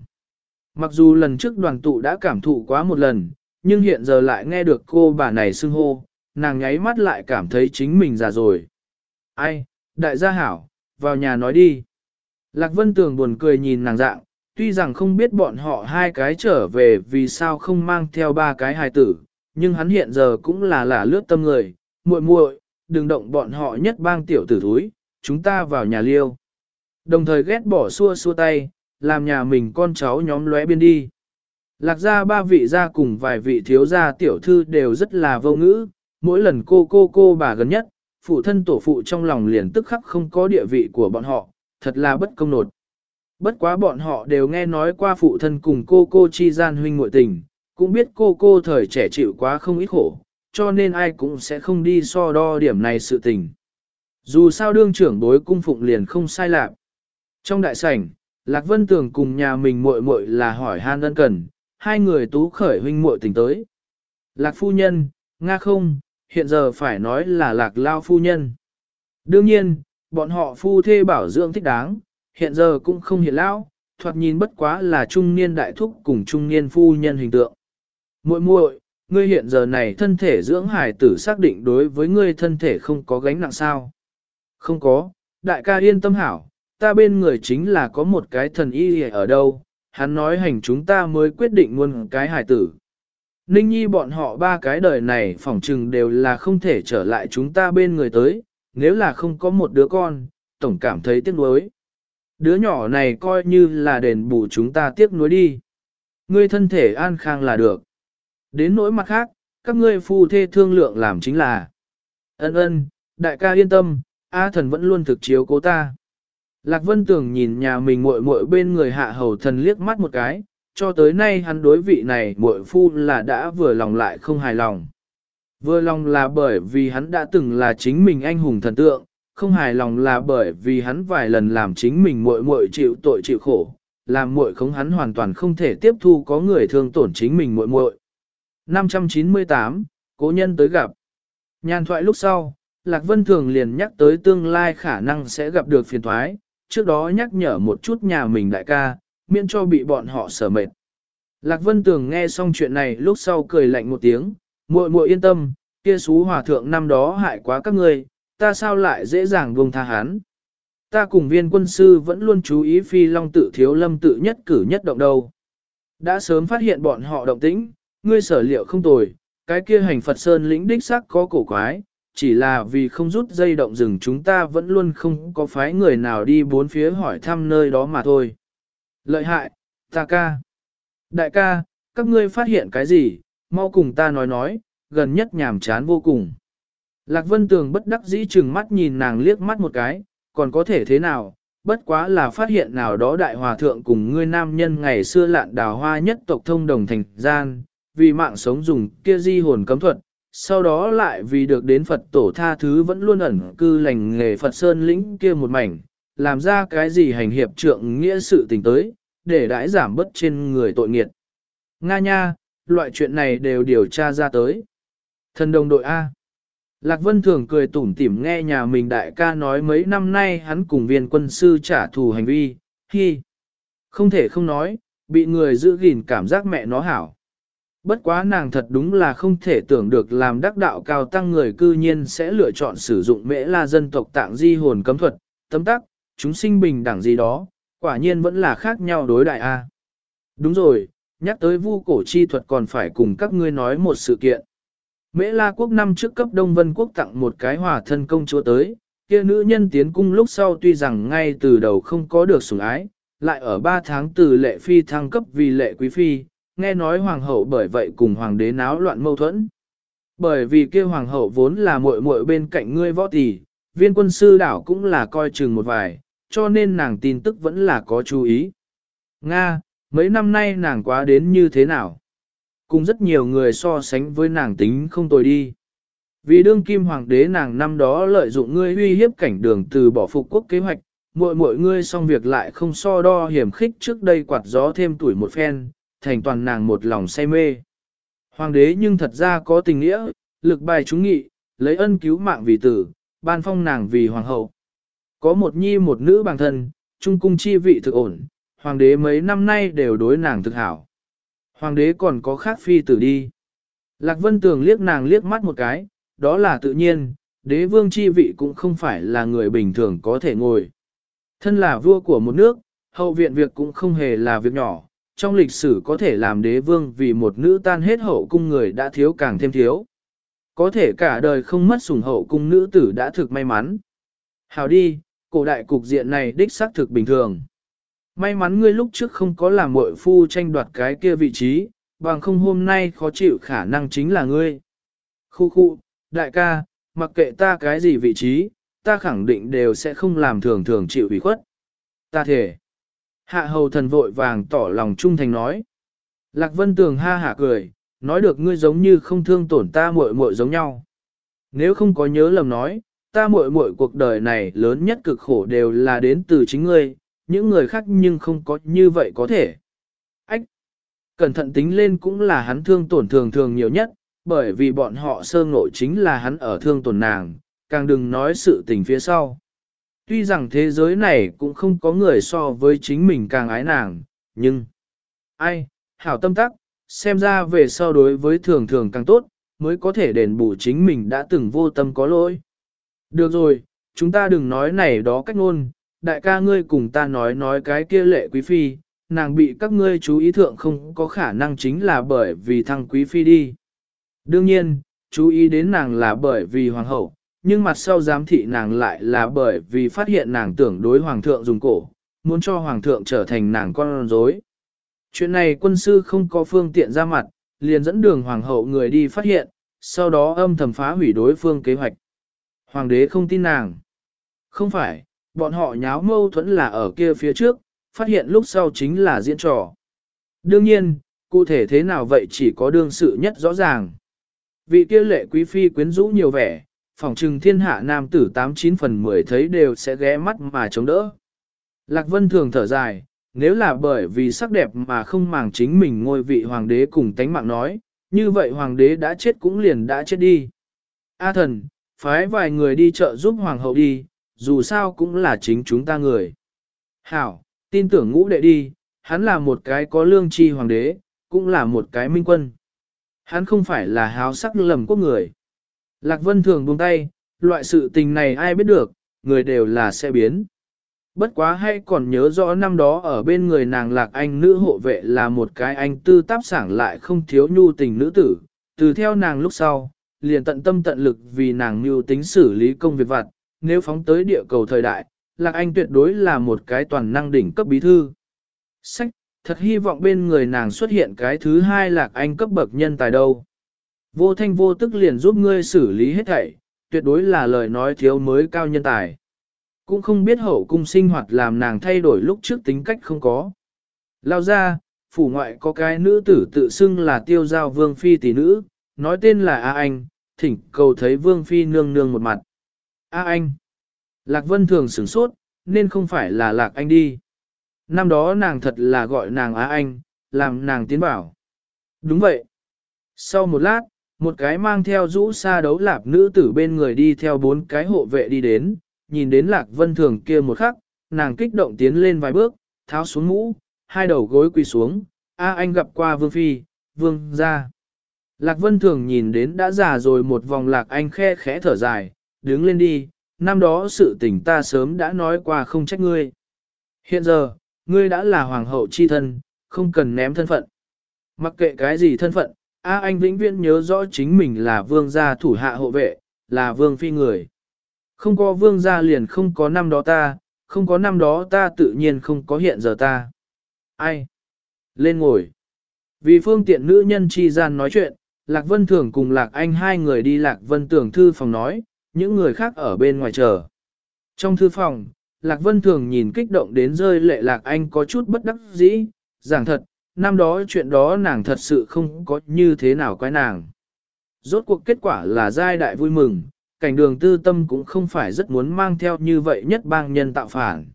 Mặc dù lần trước đoàn tụ đã cảm thụ quá một lần, nhưng hiện giờ lại nghe được cô bà này xưng hô, nàng nháy mắt lại cảm thấy chính mình già rồi. Ai, đại gia hảo, vào nhà nói đi. Lạc Vân Tường buồn cười nhìn nàng dạng, tuy rằng không biết bọn họ hai cái trở về vì sao không mang theo ba cái hài tử, nhưng hắn hiện giờ cũng là lả lướt tâm người, muội muội, đừng động bọn họ nhất bang tiểu tử thúi, chúng ta vào nhà liêu. Đồng thời ghét bỏ xua xua tay, làm nhà mình con cháu nhóm lóe biên đi. Lạc gia ba vị gia cùng vài vị thiếu gia tiểu thư đều rất là vô ngữ, mỗi lần cô cô cô bà gần nhất, phụ thân tổ phụ trong lòng liền tức khắc không có địa vị của bọn họ, thật là bất công nột. Bất quá bọn họ đều nghe nói qua phụ thân cùng cô cô chi gian huynh muội tình, Cũng biết cô cô thời trẻ chịu quá không ít khổ, cho nên ai cũng sẽ không đi so đo điểm này sự tình. Dù sao đương trưởng đối cung phụng liền không sai lạc. Trong đại sảnh, Lạc Vân Tường cùng nhà mình muội muội là hỏi han đơn cần, hai người tú khởi huynh muội tình tới. Lạc phu nhân, Nga không, hiện giờ phải nói là lạc lao phu nhân. Đương nhiên, bọn họ phu thê bảo dưỡng thích đáng, hiện giờ cũng không hiện lao, thoạt nhìn bất quá là trung niên đại thúc cùng trung niên phu nhân hình tượng. muội muội, ngươi hiện giờ này thân thể dưỡng hải tử xác định đối với ngươi thân thể không có gánh nặng sao. Không có, đại ca yên tâm hảo, ta bên người chính là có một cái thần y ở đâu, hắn nói hành chúng ta mới quyết định muôn cái hải tử. Ninh nhi bọn họ ba cái đời này phỏng trừng đều là không thể trở lại chúng ta bên người tới, nếu là không có một đứa con, tổng cảm thấy tiếc nuối. Đứa nhỏ này coi như là đền bù chúng ta tiếc nuối đi. Ngươi thân thể an khang là được. Đến nỗi mặt khác, các ngươi phu thê thương lượng làm chính là. Ân ân, đại ca yên tâm, A thần vẫn luôn thực chiếu cố ta. Lạc Vân Tường nhìn nhà mình muội muội bên người hạ hầu thần liếc mắt một cái, cho tới nay hắn đối vị này muội phu là đã vừa lòng lại không hài lòng. Vừa lòng là bởi vì hắn đã từng là chính mình anh hùng thần tượng, không hài lòng là bởi vì hắn vài lần làm chính mình muội muội chịu tội chịu khổ, làm muội không hắn hoàn toàn không thể tiếp thu có người thương tổn chính mình muội muội. 598, cố nhân tới gặp. Nhàn thoại lúc sau, Lạc Vân Thường liền nhắc tới tương lai khả năng sẽ gặp được phiền thoái, trước đó nhắc nhở một chút nhà mình đại ca, miễn cho bị bọn họ sở mệt. Lạc Vân Tường nghe xong chuyện này lúc sau cười lạnh một tiếng, muội muội yên tâm, kia xú hòa thượng năm đó hại quá các ngươi, ta sao lại dễ dàng buông tha hắn. Ta cùng viên quân sư vẫn luôn chú ý phi long tự thiếu lâm tự nhất cử nhất động đâu. Đã sớm phát hiện bọn họ động tĩnh, ngươi sở liệu không tồi, cái kia hành Phật Sơn lĩnh đích sắc có cổ quái, chỉ là vì không rút dây động rừng chúng ta vẫn luôn không có phái người nào đi bốn phía hỏi thăm nơi đó mà thôi. Lợi hại, ta ca. Đại ca, các ngươi phát hiện cái gì, mau cùng ta nói nói, gần nhất nhàm chán vô cùng. Lạc Vân Tường bất đắc dĩ chừng mắt nhìn nàng liếc mắt một cái, còn có thể thế nào, bất quá là phát hiện nào đó đại hòa thượng cùng ngươi nam nhân ngày xưa lạn đào hoa nhất tộc thông đồng thành gian, vì mạng sống dùng kia di hồn cấm thuật, sau đó lại vì được đến Phật tổ tha thứ vẫn luôn ẩn cư lành nghề Phật Sơn lĩnh kia một mảnh, làm ra cái gì hành hiệp trượng nghĩa sự tình tới, để đãi giảm bớt trên người tội nghiệt. Nga nha, loại chuyện này đều điều tra ra tới. Thần đồng đội A. Lạc Vân thường cười tủm tỉm nghe nhà mình đại ca nói mấy năm nay hắn cùng viên quân sư trả thù hành vi, hi. Không thể không nói, bị người giữ gìn cảm giác mẹ nó hảo. Bất quá nàng thật đúng là không thể tưởng được làm đắc đạo cao tăng người cư nhiên sẽ lựa chọn sử dụng mễ la dân tộc tạng di hồn cấm thuật, tấm tắc, chúng sinh bình đẳng gì đó, quả nhiên vẫn là khác nhau đối đại A. Đúng rồi, nhắc tới vu cổ chi thuật còn phải cùng các ngươi nói một sự kiện. Mễ La quốc năm trước cấp Đông Vân quốc tặng một cái hòa thân công chúa tới, kia nữ nhân tiến cung lúc sau tuy rằng ngay từ đầu không có được sủng ái, lại ở 3 tháng từ lệ phi thăng cấp vì lệ quý phi, nghe nói hoàng hậu bởi vậy cùng hoàng đế náo loạn mâu thuẫn. Bởi vì kia hoàng hậu vốn là muội muội bên cạnh ngươi võ tỷ, viên quân sư đảo cũng là coi chừng một vài, cho nên nàng tin tức vẫn là có chú ý. Nga, mấy năm nay nàng quá đến như thế nào? Cùng rất nhiều người so sánh với nàng tính không tồi đi. Vì đương kim hoàng đế nàng năm đó lợi dụng ngươi uy hiếp cảnh đường từ bỏ phục quốc kế hoạch, muội muội ngươi xong việc lại không so đo hiểm khích trước đây quạt gió thêm tuổi một phen, thành toàn nàng một lòng say mê. Hoàng đế nhưng thật ra có tình nghĩa, lực bài chúng nghị, lấy ân cứu mạng vì tử, ban phong nàng vì hoàng hậu. Có một nhi một nữ bằng thân, trung cung chi vị thực ổn, hoàng đế mấy năm nay đều đối nàng thực hảo. Hoàng đế còn có khác phi tử đi. Lạc Vân Tường liếc nàng liếc mắt một cái, đó là tự nhiên, đế vương chi vị cũng không phải là người bình thường có thể ngồi. Thân là vua của một nước, hậu viện việc cũng không hề là việc nhỏ, trong lịch sử có thể làm đế vương vì một nữ tan hết hậu cung người đã thiếu càng thêm thiếu. Có thể cả đời không mất sủng hậu cung nữ tử đã thực may mắn. Hào đi, cổ đại cục diện này đích xác thực bình thường. May mắn ngươi lúc trước không có làm muội phu tranh đoạt cái kia vị trí, bằng không hôm nay khó chịu khả năng chính là ngươi. Khu khu, đại ca, mặc kệ ta cái gì vị trí, ta khẳng định đều sẽ không làm thường thường chịu ủy khuất. Ta thể. Hạ hầu thần vội vàng tỏ lòng trung thành nói. Lạc Vân Tường ha hạ cười, nói được ngươi giống như không thương tổn ta muội muội giống nhau. Nếu không có nhớ lầm nói, ta muội muội cuộc đời này lớn nhất cực khổ đều là đến từ chính ngươi, những người khác nhưng không có như vậy có thể. Ách! Cẩn thận tính lên cũng là hắn thương tổn thường thường nhiều nhất, bởi vì bọn họ sơ ngộ chính là hắn ở thương tổn nàng, càng đừng nói sự tình phía sau. Tuy rằng thế giới này cũng không có người so với chính mình càng ái nàng, nhưng... Ai, hảo tâm tắc, xem ra về so đối với thường thường càng tốt, mới có thể đền bù chính mình đã từng vô tâm có lỗi. Được rồi, chúng ta đừng nói này đó cách ngôn, đại ca ngươi cùng ta nói nói cái kia lệ quý phi, nàng bị các ngươi chú ý thượng không có khả năng chính là bởi vì thằng quý phi đi. Đương nhiên, chú ý đến nàng là bởi vì hoàng hậu, nhưng mặt sau giám thị nàng lại là bởi vì phát hiện nàng tưởng đối hoàng thượng dùng cổ, muốn cho hoàng thượng trở thành nàng con rối. Chuyện này quân sư không có phương tiện ra mặt, liền dẫn đường hoàng hậu người đi phát hiện, sau đó âm thầm phá hủy đối phương kế hoạch. Hoàng đế không tin nàng. Không phải, bọn họ nháo mâu thuẫn là ở kia phía trước, phát hiện lúc sau chính là diễn trò. Đương nhiên, cụ thể thế nào vậy chỉ có đương sự nhất rõ ràng. Vị kia lệ quý phi quyến rũ nhiều vẻ, phòng trừng thiên hạ nam tử 89 phần 10 thấy đều sẽ ghé mắt mà chống đỡ. Lạc Vân thường thở dài, nếu là bởi vì sắc đẹp mà không màng chính mình ngôi vị hoàng đế cùng tánh mạng nói, như vậy hoàng đế đã chết cũng liền đã chết đi. A thần, phái vài người đi chợ giúp hoàng hậu đi, dù sao cũng là chính chúng ta người. Hảo, tin tưởng ngũ đệ đi, hắn là một cái có lương tri hoàng đế, cũng là một cái minh quân. Hắn không phải là háo sắc lầm quốc người. Lạc Vân thường buông tay, loại sự tình này ai biết được, người đều là sẽ biến. Bất quá hay còn nhớ rõ năm đó ở bên người nàng Lạc Anh nữ hộ vệ là một cái anh tư táp sảng lại không thiếu nhu tình nữ tử, từ theo nàng lúc sau, liền tận tâm tận lực vì nàng mưu tính xử lý công việc vặt, nếu phóng tới địa cầu thời đại, Lạc Anh tuyệt đối là một cái toàn năng đỉnh cấp bí thư. Sách, thật hy vọng bên người nàng xuất hiện cái thứ hai Lạc Anh cấp bậc nhân tài đâu. Vô thanh vô tức liền giúp ngươi xử lý hết thảy, tuyệt đối là lời nói thiếu mới cao nhân tài. Cũng không biết hậu cung sinh hoạt làm nàng thay đổi lúc trước tính cách không có. Lao ra, phủ ngoại có cái nữ tử tự xưng là tiêu giao vương phi tỷ nữ, nói tên là A Anh, thỉnh cầu thấy vương phi nương nương một mặt. A Anh. Lạc Vân thường sửng sốt, nên không phải là Lạc Anh đi. Năm đó nàng thật là gọi nàng A Anh, làm nàng tiến bảo. Đúng vậy. Sau một lát, một cái mang theo rũ xa đấu lạp nữ tử bên người đi theo bốn cái hộ vệ đi đến, nhìn đến Lạc Vân thường kia một khắc, nàng kích động tiến lên vài bước, tháo xuống mũ, hai đầu gối quỳ xuống, A Anh gặp qua Vương Phi, Vương ra. Lạc Vân thường nhìn đến đã già rồi một vòng Lạc Anh khe khẽ thở dài, đứng lên đi, năm đó sự tình ta sớm đã nói qua không trách ngươi. Hiện giờ, ngươi đã là hoàng hậu chi thân, không cần ném thân phận. Mặc kệ cái gì thân phận, A Anh vĩnh viễn nhớ rõ chính mình là vương gia thủ hạ hộ vệ, là vương phi người. Không có vương gia liền không có năm đó ta, không có năm đó ta tự nhiên không có hiện giờ ta. Ai? Lên ngồi. Vì phương tiện nữ nhân chi gian nói chuyện, Lạc Vân Thường cùng Lạc Anh hai người đi Lạc Vân Tưởng thư phòng nói, những người khác ở bên ngoài chờ. Trong thư phòng, Lạc Vân Thường nhìn kích động đến rơi lệ Lạc Anh có chút bất đắc dĩ, giảng thật, năm đó chuyện đó nàng thật sự không có như thế nào quái nàng. Rốt cuộc kết quả là giai đại vui mừng, cảnh đường tư tâm cũng không phải rất muốn mang theo như vậy nhất bang nhân tạo phản.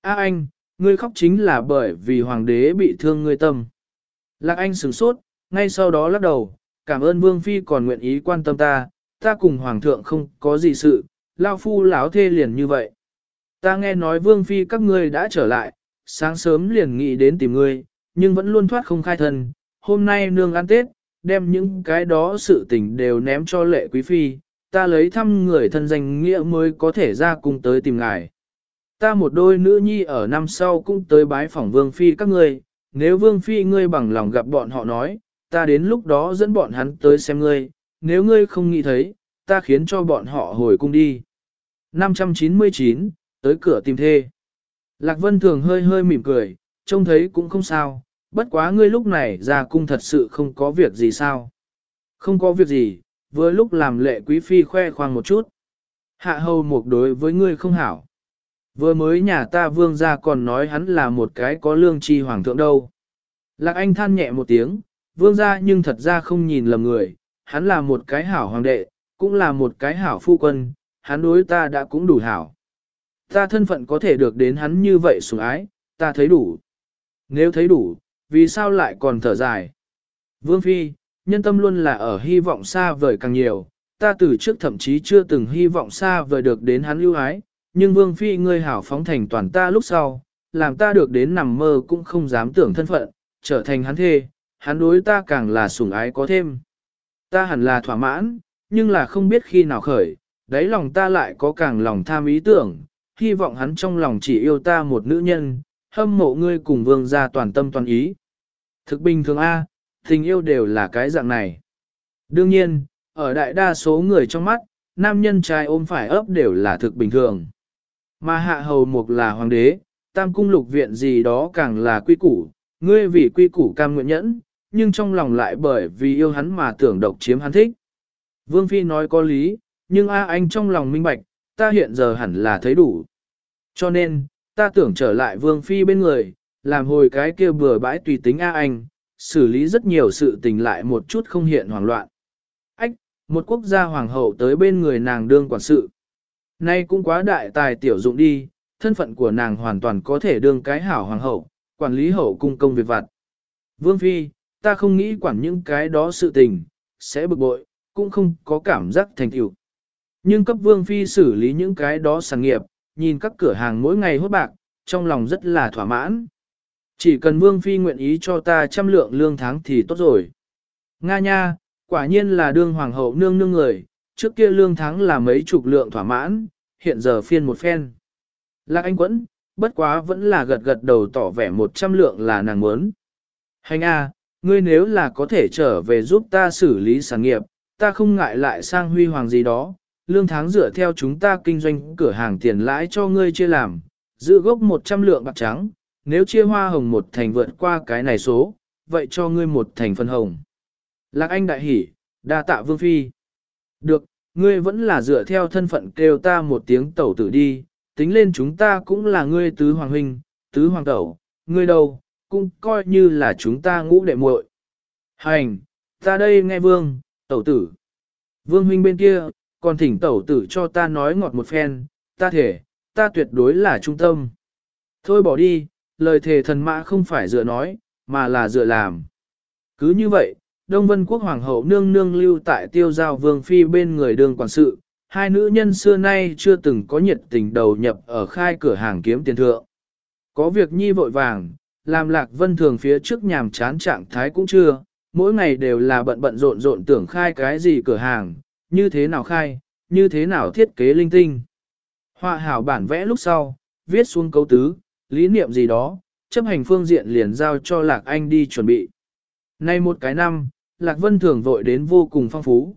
A anh, ngươi khóc chính là bởi vì hoàng đế bị thương ngươi tâm. Lạc anh sửng sốt, ngay sau đó lắc đầu, cảm ơn vương phi còn nguyện ý quan tâm ta, ta cùng hoàng thượng không có gì sự, lao phu lão thê liền như vậy. Ta nghe nói vương phi các ngươi đã trở lại, sáng sớm liền nghĩ đến tìm ngươi, nhưng vẫn luôn thoát không khai thân. Hôm nay nương ăn Tết, đem những cái đó sự tình đều ném cho lệ quý phi, ta lấy thăm người thân danh nghĩa mới có thể ra cùng tới tìm ngài. Ta một đôi nữ nhi ở năm sau cũng tới bái phỏng vương phi các ngươi, nếu vương phi ngươi bằng lòng gặp bọn họ nói, ta đến lúc đó dẫn bọn hắn tới xem ngươi, nếu ngươi không nghĩ thấy, ta khiến cho bọn họ hồi cung đi. 599, tới cửa tìm thê. Lạc Vân Thường hơi hơi mỉm cười, trông thấy cũng không sao, bất quá ngươi lúc này ra cung thật sự không có việc gì sao. Không có việc gì, vừa lúc làm lệ quý phi khoe khoang một chút. Hạ hầu một đối với ngươi không hảo. Vừa mới nhà ta vương ra còn nói hắn là một cái có lương tri hoàng thượng đâu. Lạc Anh than nhẹ một tiếng, vương gia nhưng thật ra không nhìn lầm người, hắn là một cái hảo hoàng đệ, cũng là một cái hảo phu quân, hắn đối ta đã cũng đủ hảo. Ta thân phận có thể được đến hắn như vậy sủng ái, ta thấy đủ. Nếu thấy đủ, vì sao lại còn thở dài? Vương Phi, nhân tâm luôn là ở hy vọng xa vời càng nhiều, ta từ trước thậm chí chưa từng hy vọng xa vời được đến hắn lưu ái, nhưng Vương Phi ngươi hảo phóng thành toàn ta lúc sau, làm ta được đến nằm mơ cũng không dám tưởng thân phận, trở thành hắn thê, hắn đối ta càng là sủng ái có thêm. Ta hẳn là thỏa mãn, nhưng là không biết khi nào khởi, đáy lòng ta lại có càng lòng tham ý tưởng, hy vọng hắn trong lòng chỉ yêu ta một nữ nhân, hâm mộ ngươi cùng vương gia toàn tâm toàn ý. Thực bình thường A, tình yêu đều là cái dạng này. Đương nhiên, ở đại đa số người trong mắt, nam nhân trai ôm phải ấp đều là thực bình thường. Mà hạ hầu mục là hoàng đế, tam cung lục viện gì đó càng là quy củ, ngươi vì quy củ cam nguyện nhẫn, nhưng trong lòng lại bởi vì yêu hắn mà tưởng độc chiếm hắn thích. Vương Phi nói có lý, nhưng A Anh trong lòng minh bạch, ta hiện giờ hẳn là thấy đủ. Cho nên, ta tưởng trở lại Vương Phi bên người, làm hồi cái kia bừa bãi tùy tính A Anh, xử lý rất nhiều sự tình lại một chút không hiện hoảng loạn. Ách, một quốc gia hoàng hậu tới bên người nàng đương quản sự. Nay cũng quá đại tài tiểu dụng đi, thân phận của nàng hoàn toàn có thể đương cái hảo hoàng hậu, quản lý hậu cung công việc vặt. Vương Phi, ta không nghĩ quản những cái đó sự tình, sẽ bực bội, cũng không có cảm giác thành tựu. Nhưng cấp Vương Phi xử lý những cái đó sản nghiệp, nhìn các cửa hàng mỗi ngày hốt bạc, trong lòng rất là thỏa mãn. Chỉ cần Vương Phi nguyện ý cho ta trăm lượng lương tháng thì tốt rồi. Nga nha, quả nhiên là đương hoàng hậu nương nương người, trước kia lương tháng là mấy chục lượng thỏa mãn, hiện giờ phiên một phen. Lạc anh quẫn, bất quá vẫn là gật gật đầu tỏ vẻ một trăm lượng là nàng muốn. Hành a, ngươi nếu là có thể trở về giúp ta xử lý sản nghiệp, ta không ngại lại sang huy hoàng gì đó, lương tháng dựa theo chúng ta kinh doanh cửa hàng tiền lãi cho ngươi chia làm, giữ gốc 100 lượng bạc trắng, nếu chia hoa hồng một thành vượt qua cái này số, vậy cho ngươi một thành phân hồng. Lạc Anh đại hỉ, đa tạ vương phi. Được, ngươi vẫn là dựa theo thân phận kêu ta một tiếng tẩu tử đi, tính lên chúng ta cũng là ngươi tứ hoàng huynh, tứ hoàng tẩu, ngươi đâu, cũng coi như là chúng ta ngũ đệ muội. Hành, ta đây nghe vương, tẩu tử. Vương huynh bên kia, còn thỉnh tẩu tử cho ta nói ngọt một phen, ta thể, ta tuyệt đối là trung tâm. Thôi bỏ đi, lời thề thần mã không phải dựa nói, mà là dựa làm. Cứ như vậy, Đông Vân Quốc Hoàng hậu nương nương lưu tại tiêu giao vương phi bên người đường quản sự, hai nữ nhân xưa nay chưa từng có nhiệt tình đầu nhập ở khai cửa hàng kiếm tiền thượng. Có việc nhi vội vàng, làm lạc vân thường phía trước nhàm chán trạng thái cũng chưa, mỗi ngày đều là bận bận rộn rộn tưởng khai cái gì cửa hàng, như thế nào khai, như thế nào thiết kế linh tinh. Họa hảo bản vẽ lúc sau, viết xuống câu tứ, lý niệm gì đó, chấp hành phương diện liền giao cho Lạc Anh đi chuẩn bị. Nay một cái năm, Lạc Vân thường vội đến vô cùng phong phú.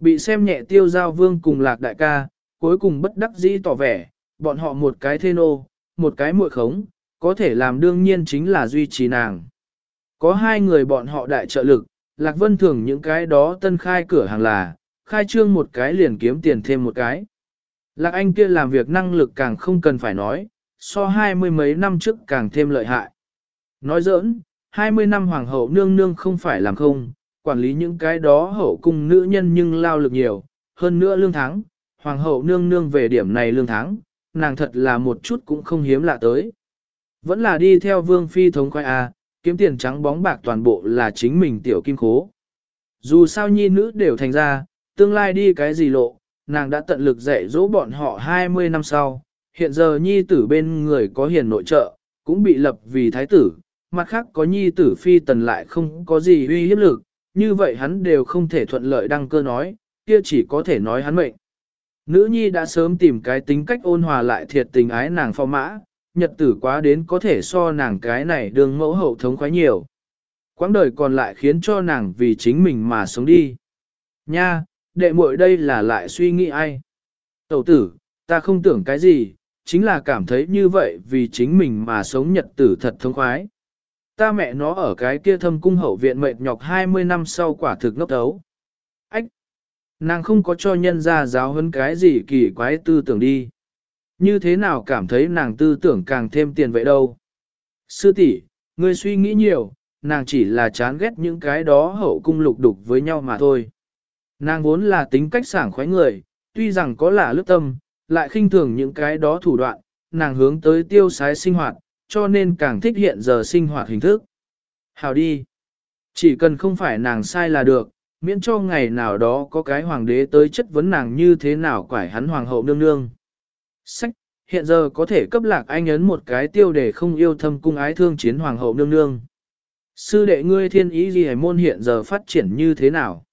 Bị xem nhẹ tiêu giao vương cùng Lạc Đại ca, cuối cùng bất đắc dĩ tỏ vẻ, bọn họ một cái thê nô, một cái muội khống, có thể làm đương nhiên chính là duy trì nàng. Có hai người bọn họ đại trợ lực, Lạc Vân thường những cái đó tân khai cửa hàng là, khai trương một cái liền kiếm tiền thêm một cái. Lạc Anh kia làm việc năng lực càng không cần phải nói, so hai mươi mấy năm trước càng thêm lợi hại. Nói giỡn, hai mươi năm hoàng hậu nương nương không phải làm không, quản lý những cái đó hậu cung nữ nhân nhưng lao lực nhiều, hơn nữa lương tháng, hoàng hậu nương nương về điểm này lương tháng, nàng thật là một chút cũng không hiếm lạ tới. Vẫn là đi theo vương phi thống khoai A, à, kiếm tiền trắng bóng bạc toàn bộ là chính mình tiểu kim khố. Dù sao nhi nữ đều thành ra, tương lai đi cái gì lộ, nàng đã tận lực dạy dỗ bọn họ 20 năm sau, hiện giờ nhi tử bên người có hiền nội trợ, cũng bị lập vì thái tử, mặt khác có nhi tử phi tần lại không có gì uy hiếp lực, như vậy hắn đều không thể thuận lợi đăng cơ nói, kia chỉ có thể nói hắn mệnh. Nữ nhi đã sớm tìm cái tính cách ôn hòa lại thiệt tình ái nàng phò mã, nhật tử quá đến có thể so nàng cái này đường mẫu hậu thống khoái nhiều. Quãng đời còn lại khiến cho nàng vì chính mình mà sống đi. Nha, đệ muội đây là lại suy nghĩ ai? Tẩu tử, ta không tưởng cái gì, chính là cảm thấy như vậy vì chính mình mà sống nhật tử thật thống khoái. Ta mẹ nó ở cái kia thâm cung hậu viện mệt nhọc 20 năm sau quả thực ngốc đấu. Ách! Nàng không có cho nhân ra giáo hơn cái gì kỳ quái tư tưởng đi. Như thế nào cảm thấy nàng tư tưởng càng thêm tiền vậy đâu. Sư tỷ, ngươi suy nghĩ nhiều, nàng chỉ là chán ghét những cái đó hậu cung lục đục với nhau mà thôi. Nàng vốn là tính cách sảng khoái người, tuy rằng có lạ lướt tâm, lại khinh thường những cái đó thủ đoạn, nàng hướng tới tiêu sái sinh hoạt, cho nên càng thích hiện giờ sinh hoạt hình thức. Hào đi. Chỉ cần không phải nàng sai là được, miễn cho ngày nào đó có cái hoàng đế tới chất vấn nàng như thế nào quải hắn hoàng hậu nương nương. Sách, hiện giờ có thể cấp lạc anh ấn một cái tiêu để không yêu thâm cung ái thương chiến hoàng hậu nương nương. Sư đệ ngươi thiên ý gì hải môn hiện giờ phát triển như thế nào?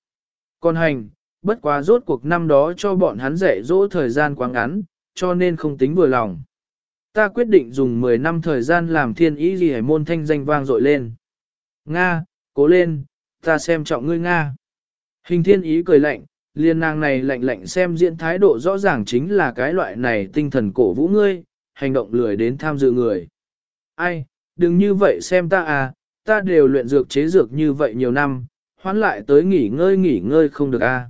Còn hành, bất quá rốt cuộc năm đó cho bọn hắn dạy dỗ thời gian quá ngắn, cho nên không tính vừa lòng. Ta quyết định dùng 10 năm thời gian làm thiên ý gì hải môn thanh danh vang dội lên. Nga, cố lên, ta xem trọng ngươi Nga. Hình thiên ý cười lạnh, liên nàng này lạnh lạnh xem diễn thái độ rõ ràng chính là cái loại này tinh thần cổ vũ ngươi, hành động lười đến tham dự người. Ai, đừng như vậy xem ta à, ta đều luyện dược chế dược như vậy nhiều năm, hoán lại tới nghỉ ngơi nghỉ ngơi không được à.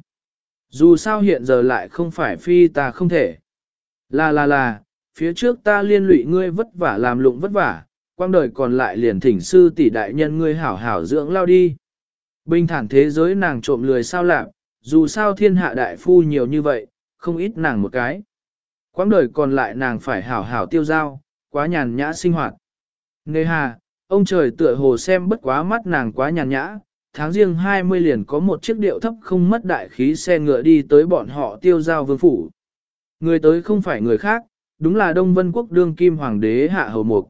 Dù sao hiện giờ lại không phải phi ta không thể. Là là là, phía trước ta liên lụy ngươi vất vả làm lụng vất vả, quang đời còn lại liền thỉnh sư tỷ đại nhân ngươi hảo hảo dưỡng lao đi. Bình thản thế giới nàng trộm lười sao lạc, dù sao thiên hạ đại phu nhiều như vậy, không ít nàng một cái. Quãng đời còn lại nàng phải hảo hảo tiêu giao, quá nhàn nhã sinh hoạt. Nề hà, ông trời tựa hồ xem bất quá mắt nàng quá nhàn nhã, tháng riêng 20 liền có một chiếc điệu thấp không mất đại khí xe ngựa đi tới bọn họ tiêu giao vương phủ. Người tới không phải người khác, đúng là Đông Vân Quốc đương kim hoàng đế hạ hầu mục.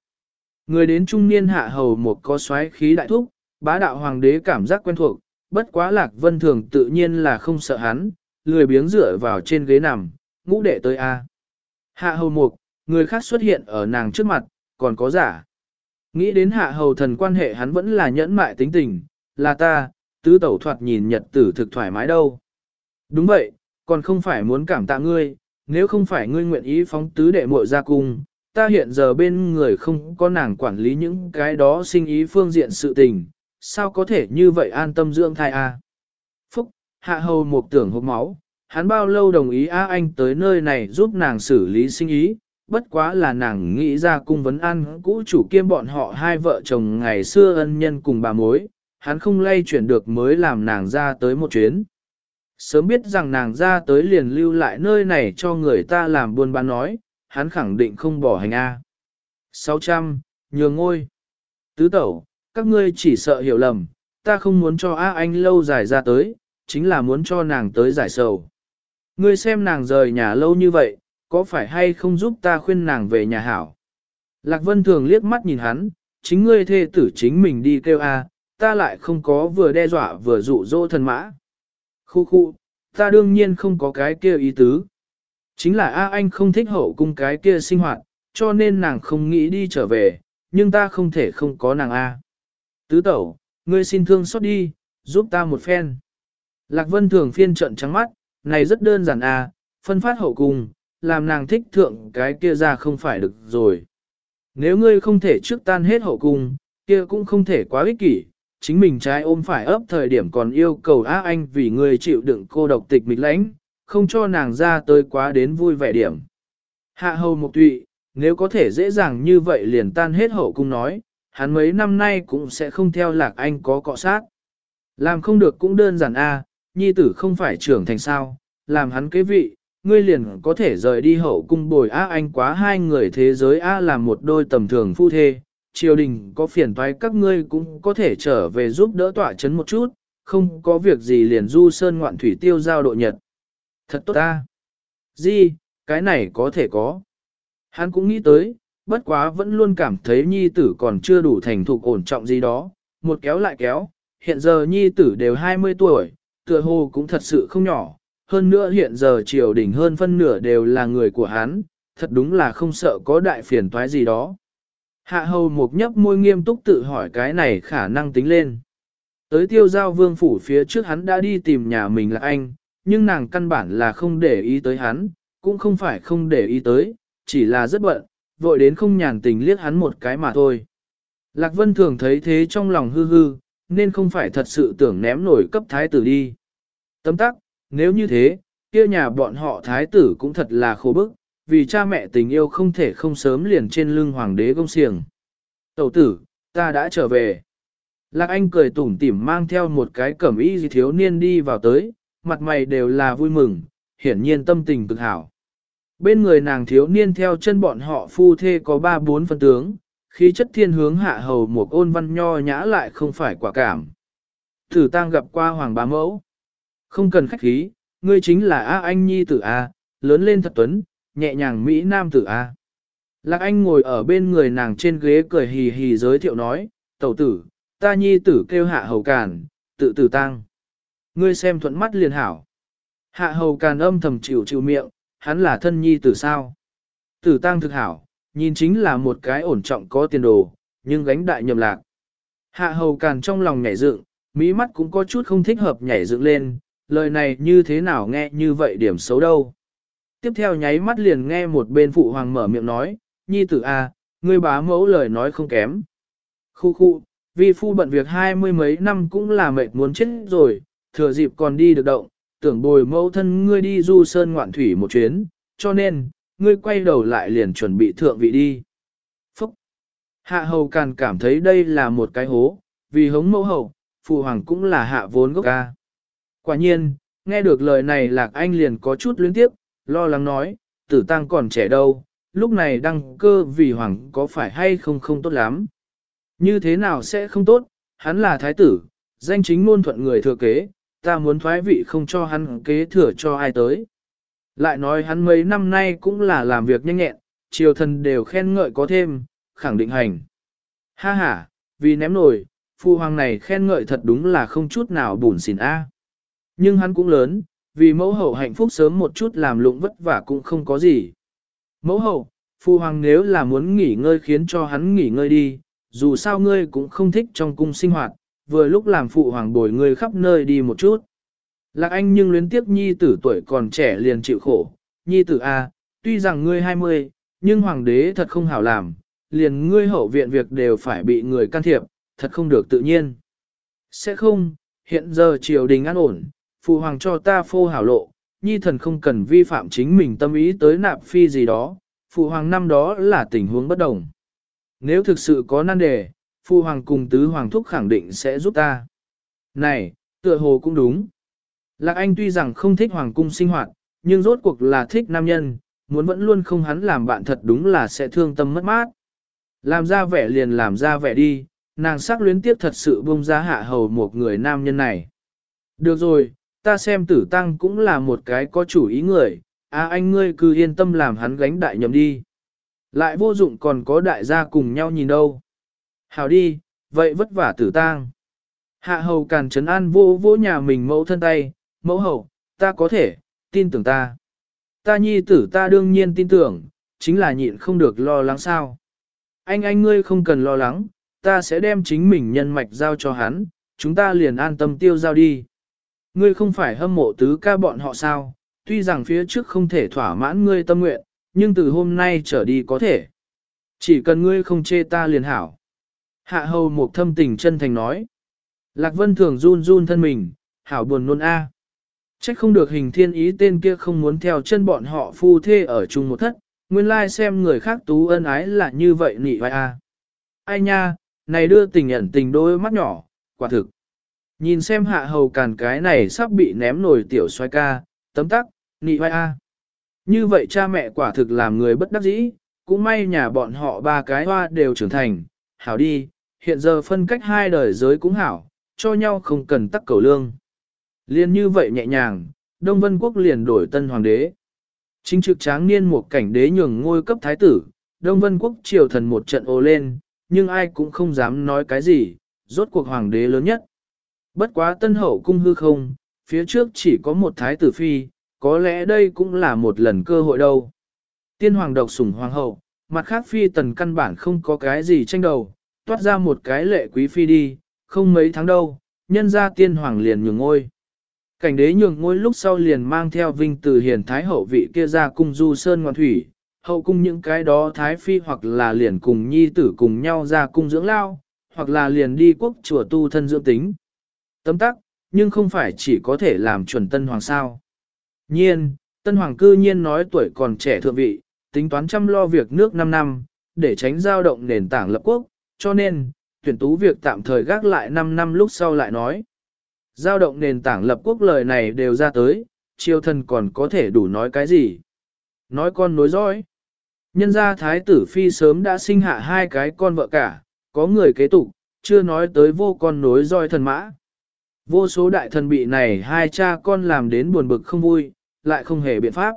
Người đến trung niên hạ hầu mục có xoáy khí đại thúc, bá đạo hoàng đế cảm giác quen thuộc, bất quá lạc vân thường tự nhiên là không sợ hắn, lười biếng dựa vào trên ghế nằm, ngũ đệ tới A. Hạ hầu mục, người khác xuất hiện ở nàng trước mặt, còn có giả. Nghĩ đến hạ hầu thần quan hệ hắn vẫn là nhẫn mại tính tình, là ta, tứ tẩu thoạt nhìn nhật tử thực thoải mái đâu. Đúng vậy, còn không phải muốn cảm tạ ngươi, nếu không phải ngươi nguyện ý phóng tứ đệ muội ra cung, ta hiện giờ bên người không có nàng quản lý những cái đó sinh ý phương diện sự tình, sao có thể như vậy an tâm dưỡng thai a? Phúc, hạ hầu một tưởng hộp máu, hắn bao lâu đồng ý A Anh tới nơi này giúp nàng xử lý sinh ý, bất quá là nàng nghĩ ra cung vấn ăn cũ chủ kiêm bọn họ hai vợ chồng ngày xưa ân nhân cùng bà mối, hắn không lay chuyển được mới làm nàng ra tới một chuyến. Sớm biết rằng nàng ra tới liền lưu lại nơi này cho người ta làm buôn bán nói, hắn khẳng định không bỏ hành A. 600, nhường ngôi. Tứ tẩu, các ngươi chỉ sợ hiểu lầm, ta không muốn cho A Anh lâu dài ra tới, chính là muốn cho nàng tới giải sầu. Ngươi xem nàng rời nhà lâu như vậy, có phải hay không giúp ta khuyên nàng về nhà hảo? Lạc Vân thường liếc mắt nhìn hắn, chính ngươi thê tử chính mình đi kêu A, ta lại không có vừa đe dọa vừa dụ dỗ thần mã. Khu khu, ta đương nhiên không có cái kia ý tứ. Chính là A Anh không thích hậu cung cái kia sinh hoạt, cho nên nàng không nghĩ đi trở về, nhưng ta không thể không có nàng A. Tứ tẩu, ngươi xin thương xót đi, giúp ta một phen. Lạc Vân thường phiên trận trắng mắt, này rất đơn giản à, phân phát hậu cung, làm nàng thích thượng cái kia ra không phải được rồi. Nếu ngươi không thể trước tan hết hậu cung, kia cũng không thể quá ích kỷ, chính mình trái ôm phải ấp thời điểm còn yêu cầu á anh vì ngươi chịu đựng cô độc tịch mịch lãnh, không cho nàng ra tới quá đến vui vẻ điểm. Hạ hầu một tụy, nếu có thể dễ dàng như vậy liền tan hết hậu cung nói, hắn mấy năm nay cũng sẽ không theo lạc anh có cọ sát. Làm không được cũng đơn giản a, nhi tử không phải trưởng thành sao, làm hắn kế vị, ngươi liền có thể rời đi hậu cung bồi a anh quá hai người thế giới a làm một đôi tầm thường phu thê, triều đình có phiền toái các ngươi cũng có thể trở về giúp đỡ tỏa chấn một chút, không có việc gì liền du sơn ngoạn thủy tiêu giao độ nhật. Thật tốt ta. Di, cái này có thể có. Hắn cũng nghĩ tới, bất quá vẫn luôn cảm thấy nhi tử còn chưa đủ thành thục ổn trọng gì đó, một kéo lại kéo, hiện giờ nhi tử đều 20 tuổi, tựa hồ cũng thật sự không nhỏ, hơn nữa hiện giờ triều đình hơn phân nửa đều là người của hắn, thật đúng là không sợ có đại phiền toái gì đó. Hạ hầu một nhấp môi nghiêm túc tự hỏi cái này khả năng tính lên. Tới tiêu giao vương phủ phía trước hắn đã đi tìm nhà mình là anh, nhưng nàng căn bản là không để ý tới hắn, cũng không phải không để ý tới, chỉ là rất bận, vội đến không nhàn tình liếc hắn một cái mà thôi. Lạc Vân thường thấy thế trong lòng hư hư, nên không phải thật sự tưởng ném nổi cấp thái tử đi. Tấm tắc, nếu như thế, kia nhà bọn họ thái tử cũng thật là khổ bức, vì cha mẹ tình yêu không thể không sớm liền trên lưng hoàng đế công xiềng. Tẩu tử, ta đã trở về. Lạc Anh cười tủm tỉm mang theo một cái cẩm y gì thiếu niên đi vào tới, mặt mày đều là vui mừng, hiển nhiên tâm tình cực hảo. Bên người nàng thiếu niên theo chân bọn họ phu thê có ba bốn phân tướng, khí chất thiên hướng hạ hầu một ôn văn nho nhã lại không phải quả cảm. Thử tang gặp qua hoàng bá mẫu. Không cần khách khí, ngươi chính là A Anh Nhi tử A, lớn lên thật tuấn, nhẹ nhàng Mỹ Nam tử A. Lạc Anh ngồi ở bên người nàng trên ghế cười hì hì giới thiệu nói, tẩu tử, ta nhi tử kêu hạ hầu càn, tự tử tăng. Ngươi xem thuận mắt liền hảo. Hạ hầu càn âm thầm chịu chịu miệng, hắn là thân nhi tử sao. Tử tăng thực hảo, nhìn chính là một cái ổn trọng có tiền đồ, nhưng gánh đại nhầm lạc. Hạ hầu càn trong lòng nhảy dựng, mỹ mắt cũng có chút không thích hợp nhảy dựng lên, lời này như thế nào nghe như vậy điểm xấu đâu. Tiếp theo nháy mắt liền nghe một bên phụ hoàng mở miệng nói, nhi tử a, à, ngươi bá mẫu lời nói không kém. Khu khu, vi phu bận việc hai mươi mấy năm cũng là mệt muốn chết rồi, thừa dịp còn đi được động, tưởng bồi mẫu thân ngươi đi du sơn ngoạn thủy một chuyến, cho nên, ngươi quay đầu lại liền chuẩn bị thượng vị đi. Phúc! Hạ hầu càn cảm thấy đây là một cái hố, vì hống mẫu hậu, phụ hoàng cũng là hạ vốn gốc ca. Quả nhiên, nghe được lời này lạc anh liền có chút luyến tiếp, lo lắng nói, tử tăng còn trẻ đâu, lúc này đăng cơ vì hoàng có phải hay không không tốt lắm. Như thế nào sẽ không tốt, hắn là thái tử, danh chính ngôn thuận người thừa kế, ta muốn thoái vị không cho hắn kế thừa cho ai tới. Lại nói hắn mấy năm nay cũng là làm việc nhanh nhẹn, triều thần đều khen ngợi có thêm, khẳng định hành. Ha ha, vì ném nổi, phu hoàng này khen ngợi thật đúng là không chút nào bùn xỉn a. Nhưng hắn cũng lớn, vì mẫu hậu hạnh phúc sớm một chút làm lụng vất vả cũng không có gì. Mẫu hậu, phu hoàng nếu là muốn nghỉ ngơi khiến cho hắn nghỉ ngơi đi, dù sao ngươi cũng không thích trong cung sinh hoạt, vừa lúc làm phụ hoàng bồi ngươi khắp nơi đi một chút. Lạc anh nhưng luyến tiếc nhi tử tuổi còn trẻ liền chịu khổ, nhi tử A, tuy rằng ngươi 20, nhưng hoàng đế thật không hảo làm, liền ngươi hậu viện việc đều phải bị người can thiệp, thật không được tự nhiên. Sẽ không, hiện giờ triều đình an ổn, phụ hoàng cho ta phô hảo lộ, nhi thần không cần vi phạm chính mình tâm ý tới nạp phi gì đó, phụ hoàng năm đó là tình huống bất đồng. Nếu thực sự có nan đề, Phu hoàng cùng tứ hoàng thúc khẳng định sẽ giúp ta. Này, tựa hồ cũng đúng. Lạc Anh tuy rằng không thích hoàng cung sinh hoạt, nhưng rốt cuộc là thích nam nhân, muốn vẫn luôn không hắn làm bạn thật đúng là sẽ thương tâm mất mát. Làm ra vẻ liền làm ra vẻ đi, nàng sắc luyến tiếp thật sự bông ra hạ hầu một người nam nhân này. Được rồi, ta xem tử tăng cũng là một cái có chủ ý người, à anh ngươi cứ yên tâm làm hắn gánh đại nhầm đi. Lại vô dụng còn có đại gia cùng nhau nhìn đâu. Hảo đi, vậy vất vả tử tang. Hạ hầu càn trấn an vô vô nhà mình mẫu thân tay, mẫu hậu, ta có thể, tin tưởng ta. Ta nhi tử ta đương nhiên tin tưởng, chính là nhịn không được lo lắng sao. Anh anh ngươi không cần lo lắng, ta sẽ đem chính mình nhân mạch giao cho hắn, chúng ta liền an tâm tiêu giao đi. Ngươi không phải hâm mộ tứ ca bọn họ sao, tuy rằng phía trước không thể thỏa mãn ngươi tâm nguyện, nhưng từ hôm nay trở đi có thể. Chỉ cần ngươi không chê ta liền hảo. Hạ hầu một thâm tình chân thành nói. Lạc vân thường run run thân mình, hảo buồn nôn a. À. Trách không được hình thiên ý tên kia không muốn theo chân bọn họ phu thê ở chung một thất, nguyên lai xem người khác tú ân ái là như vậy nị vai a. Ai nha, này đưa tình ẩn tình đôi mắt nhỏ, quả thực. Nhìn xem hạ hầu càn cái này sắp bị ném nổi tiểu xoay ca, tấm tắc, nị vai a. Như vậy cha mẹ quả thực làm người bất đắc dĩ, cũng may nhà bọn họ ba cái hoa đều trưởng thành, hảo đi, hiện giờ phân cách hai đời giới cũng hảo, cho nhau không cần tắc cầu lương. Liên như vậy nhẹ nhàng, Đông Vân Quốc liền đổi tân hoàng đế. Chính trực tráng niên một cảnh đế nhường ngôi cấp thái tử, Đông Vân Quốc triều thần một trận ô lên, nhưng ai cũng không dám nói cái gì, rốt cuộc hoàng đế lớn nhất. Bất quá tân hậu cung hư không, phía trước chỉ có một thái tử phi, có lẽ đây cũng là một lần cơ hội đâu. Tiên hoàng độc sủng hoàng hậu, mặt khác phi tần căn bản không có cái gì tranh đầu, toát ra một cái lệ quý phi đi, không mấy tháng đâu, nhân ra tiên hoàng liền nhường ngôi. Cảnh đế nhường ngôi lúc sau liền mang theo vinh từ hiền thái hậu vị kia ra cung du sơn ngoan thủy, hậu cung những cái đó thái phi hoặc là liền cùng nhi tử cùng nhau ra cung dưỡng lao, hoặc là liền đi quốc chùa tu thân dưỡng tính. Tấm tắc, nhưng không phải chỉ có thể làm chuẩn tân hoàng sao. Nhiên, tân hoàng cư nhiên nói tuổi còn trẻ thượng vị, tính toán chăm lo việc nước 5 năm, để tránh giao động nền tảng lập quốc, cho nên, tuyển tú việc tạm thời gác lại 5 năm lúc sau lại nói. Giao động nền tảng lập quốc lời này đều ra tới, triều thần còn có thể đủ nói cái gì. Nói con nối dõi. Nhân gia thái tử phi sớm đã sinh hạ hai cái con vợ cả, có người kế tục, chưa nói tới vô con nối dõi thần mã. Vô số đại thần bị này hai cha con làm đến buồn bực không vui, lại không hề biện pháp.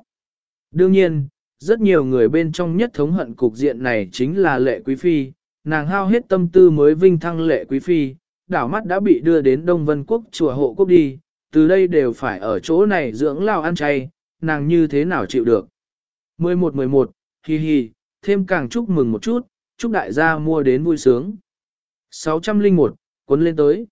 Đương nhiên, rất nhiều người bên trong nhất thống hận cục diện này chính là lệ quý phi, nàng hao hết tâm tư mới vinh thăng lệ quý phi, đảo mắt đã bị đưa đến Đông Vân Quốc chùa hộ quốc đi, từ đây đều phải ở chỗ này dưỡng lao ăn chay, nàng như thế nào chịu được. 11-11, hi hi, thêm càng chúc mừng một chút, chúc đại gia mua đến vui sướng. 601, cuốn lên tới.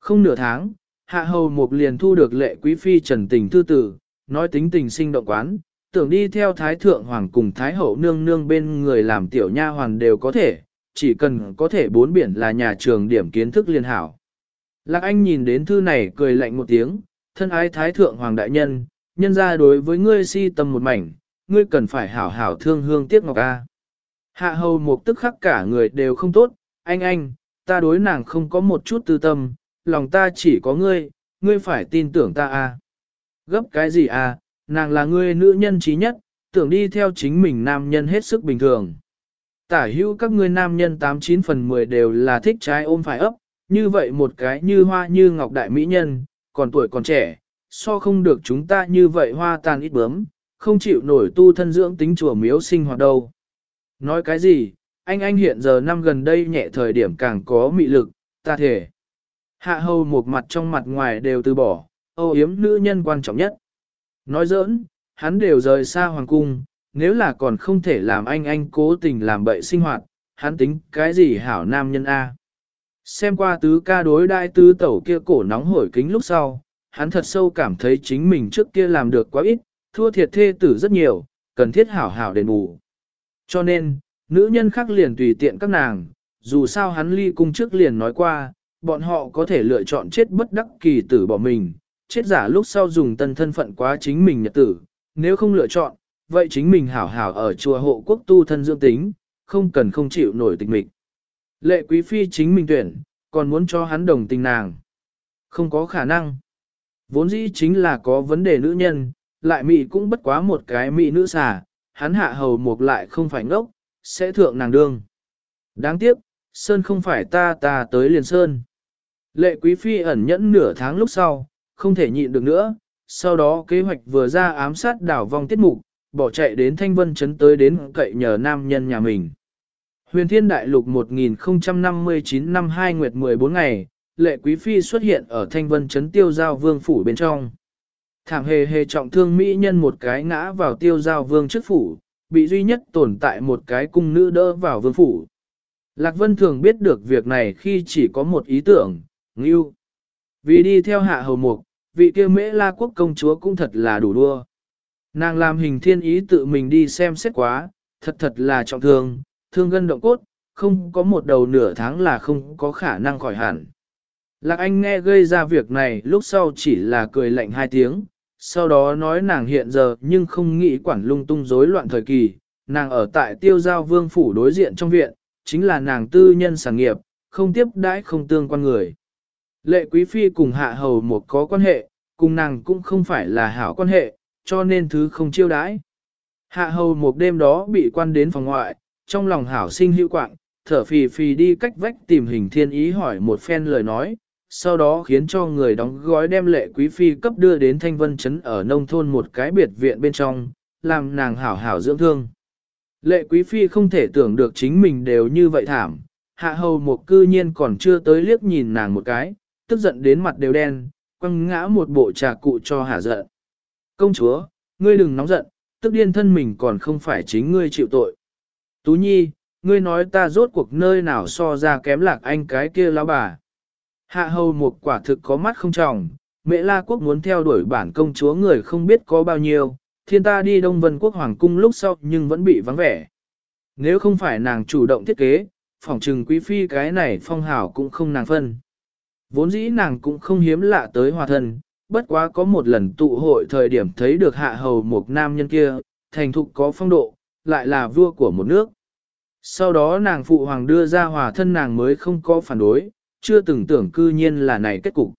Không nửa tháng, hạ hầu một liền thu được lệ quý phi trần tình thư tử, nói tính tình sinh động quán, tưởng đi theo thái thượng hoàng cùng thái hậu nương nương bên người làm tiểu nha hoàn đều có thể, chỉ cần có thể bốn biển là nhà trường điểm kiến thức liên hảo. Lạc Anh nhìn đến thư này cười lạnh một tiếng, thân ái thái thượng hoàng đại nhân, nhân ra đối với ngươi si tâm một mảnh, ngươi cần phải hảo hảo thương hương tiếc ngọc a. Hạ hầu một tức khắc cả người đều không tốt, anh anh, ta đối nàng không có một chút tư tâm, lòng ta chỉ có ngươi, ngươi phải tin tưởng ta a. Gấp cái gì a? nàng là ngươi nữ nhân trí nhất, tưởng đi theo chính mình nam nhân hết sức bình thường. Tả hữu các ngươi nam nhân 89 phần 10 đều là thích trái ôm phải ấp, như vậy một cái như hoa như ngọc đại mỹ nhân, còn tuổi còn trẻ, so không được chúng ta như vậy hoa tàn ít bướm, không chịu nổi tu thân dưỡng tính chùa miếu sinh hoạt đâu. Nói cái gì, anh anh hiện giờ năm gần đây nhẹ thời điểm càng có mị lực, ta thể. Hạ hầu một mặt trong mặt ngoài đều từ bỏ, ô yếm nữ nhân quan trọng nhất. Nói giỡn, hắn đều rời xa hoàng cung, nếu là còn không thể làm anh anh cố tình làm bậy sinh hoạt, hắn tính cái gì hảo nam nhân A. Xem qua tứ ca đối đại tứ tẩu kia cổ nóng hổi kính lúc sau, hắn thật sâu cảm thấy chính mình trước kia làm được quá ít, thua thiệt thê tử rất nhiều, cần thiết hảo hảo đền bù. Cho nên, nữ nhân khác liền tùy tiện các nàng, dù sao hắn ly cung trước liền nói qua, bọn họ có thể lựa chọn chết bất đắc kỳ tử bỏ mình, chết giả lúc sau dùng tân thân phận quá chính mình nhật tử, nếu không lựa chọn, vậy chính mình hảo hảo ở chùa hộ quốc tu thân dưỡng tính, không cần không chịu nổi tịch mịch. Lệ quý phi chính mình tuyển, còn muốn cho hắn đồng tình nàng. Không có khả năng. Vốn dĩ chính là có vấn đề nữ nhân, lại mị cũng bất quá một cái mị nữ xà, hắn hạ hầu một lại không phải ngốc, sẽ thượng nàng đương. Đáng tiếc, Sơn không phải ta ta tới liền Sơn. Lệ quý phi ẩn nhẫn nửa tháng lúc sau, không thể nhịn được nữa, sau đó kế hoạch vừa ra ám sát đảo vong tiết mục, bỏ chạy đến Thanh Vân Trấn tới đến cậy nhờ nam nhân nhà mình. Huyền Thiên Đại Lục 1059 năm 2 nguyệt 14 ngày, lệ quý phi xuất hiện ở Thanh Vân Trấn tiêu giao vương phủ bên trong. Thảm hề hề trọng thương mỹ nhân một cái ngã vào tiêu giao vương trước phủ, bị duy nhất tồn tại một cái cung nữ đỡ vào vương phủ. Lạc Vân thường biết được việc này khi chỉ có một ý tưởng, ngưu. Vì đi theo hạ hầu mục, vị kia mễ la quốc công chúa cũng thật là đủ đua. Nàng làm hình thiên ý tự mình đi xem xét quá, thật thật là trọng thương, thương gân động cốt, không có một đầu nửa tháng là không có khả năng khỏi hẳn. Lạc Anh nghe gây ra việc này lúc sau chỉ là cười lạnh hai tiếng, sau đó nói nàng hiện giờ nhưng không nghĩ quản lung tung rối loạn thời kỳ, nàng ở tại tiêu giao vương phủ đối diện trong viện, chính là nàng tư nhân sản nghiệp, không tiếp đãi không tương quan người. Lệ quý phi cùng hạ hầu một có quan hệ, cùng nàng cũng không phải là hảo quan hệ, cho nên thứ không chiêu đãi. Hạ hầu một đêm đó bị quan đến phòng ngoại, trong lòng hảo sinh hữu quạng, thở phì phì đi cách vách tìm hình thiên ý hỏi một phen lời nói, sau đó khiến cho người đóng gói đem lệ quý phi cấp đưa đến thanh vân chấn ở nông thôn một cái biệt viện bên trong, làm nàng hảo hảo dưỡng thương. Lệ quý phi không thể tưởng được chính mình đều như vậy thảm, hạ hầu một cư nhiên còn chưa tới liếc nhìn nàng một cái, tức giận đến mặt đều đen, quăng ngã một bộ trà cụ cho hạ giận. Công chúa, ngươi đừng nóng giận, tức điên thân mình còn không phải chính ngươi chịu tội. Tú nhi, ngươi nói ta rốt cuộc nơi nào so ra kém lạc anh cái kia lão bà. Hạ hầu một quả thực có mắt không tròng, mẹ la quốc muốn theo đuổi bản công chúa người không biết có bao nhiêu, thiên ta đi Đông Vân Quốc Hoàng Cung lúc sau nhưng vẫn bị vắng vẻ. Nếu không phải nàng chủ động thiết kế, phỏng trừng quý phi cái này phong hảo cũng không nàng phân. Vốn dĩ nàng cũng không hiếm lạ tới hòa thân, bất quá có một lần tụ hội thời điểm thấy được hạ hầu một nam nhân kia, thành thục có phong độ, lại là vua của một nước. Sau đó nàng phụ hoàng đưa ra hòa thân nàng mới không có phản đối, chưa từng tưởng cư nhiên là này kết cục.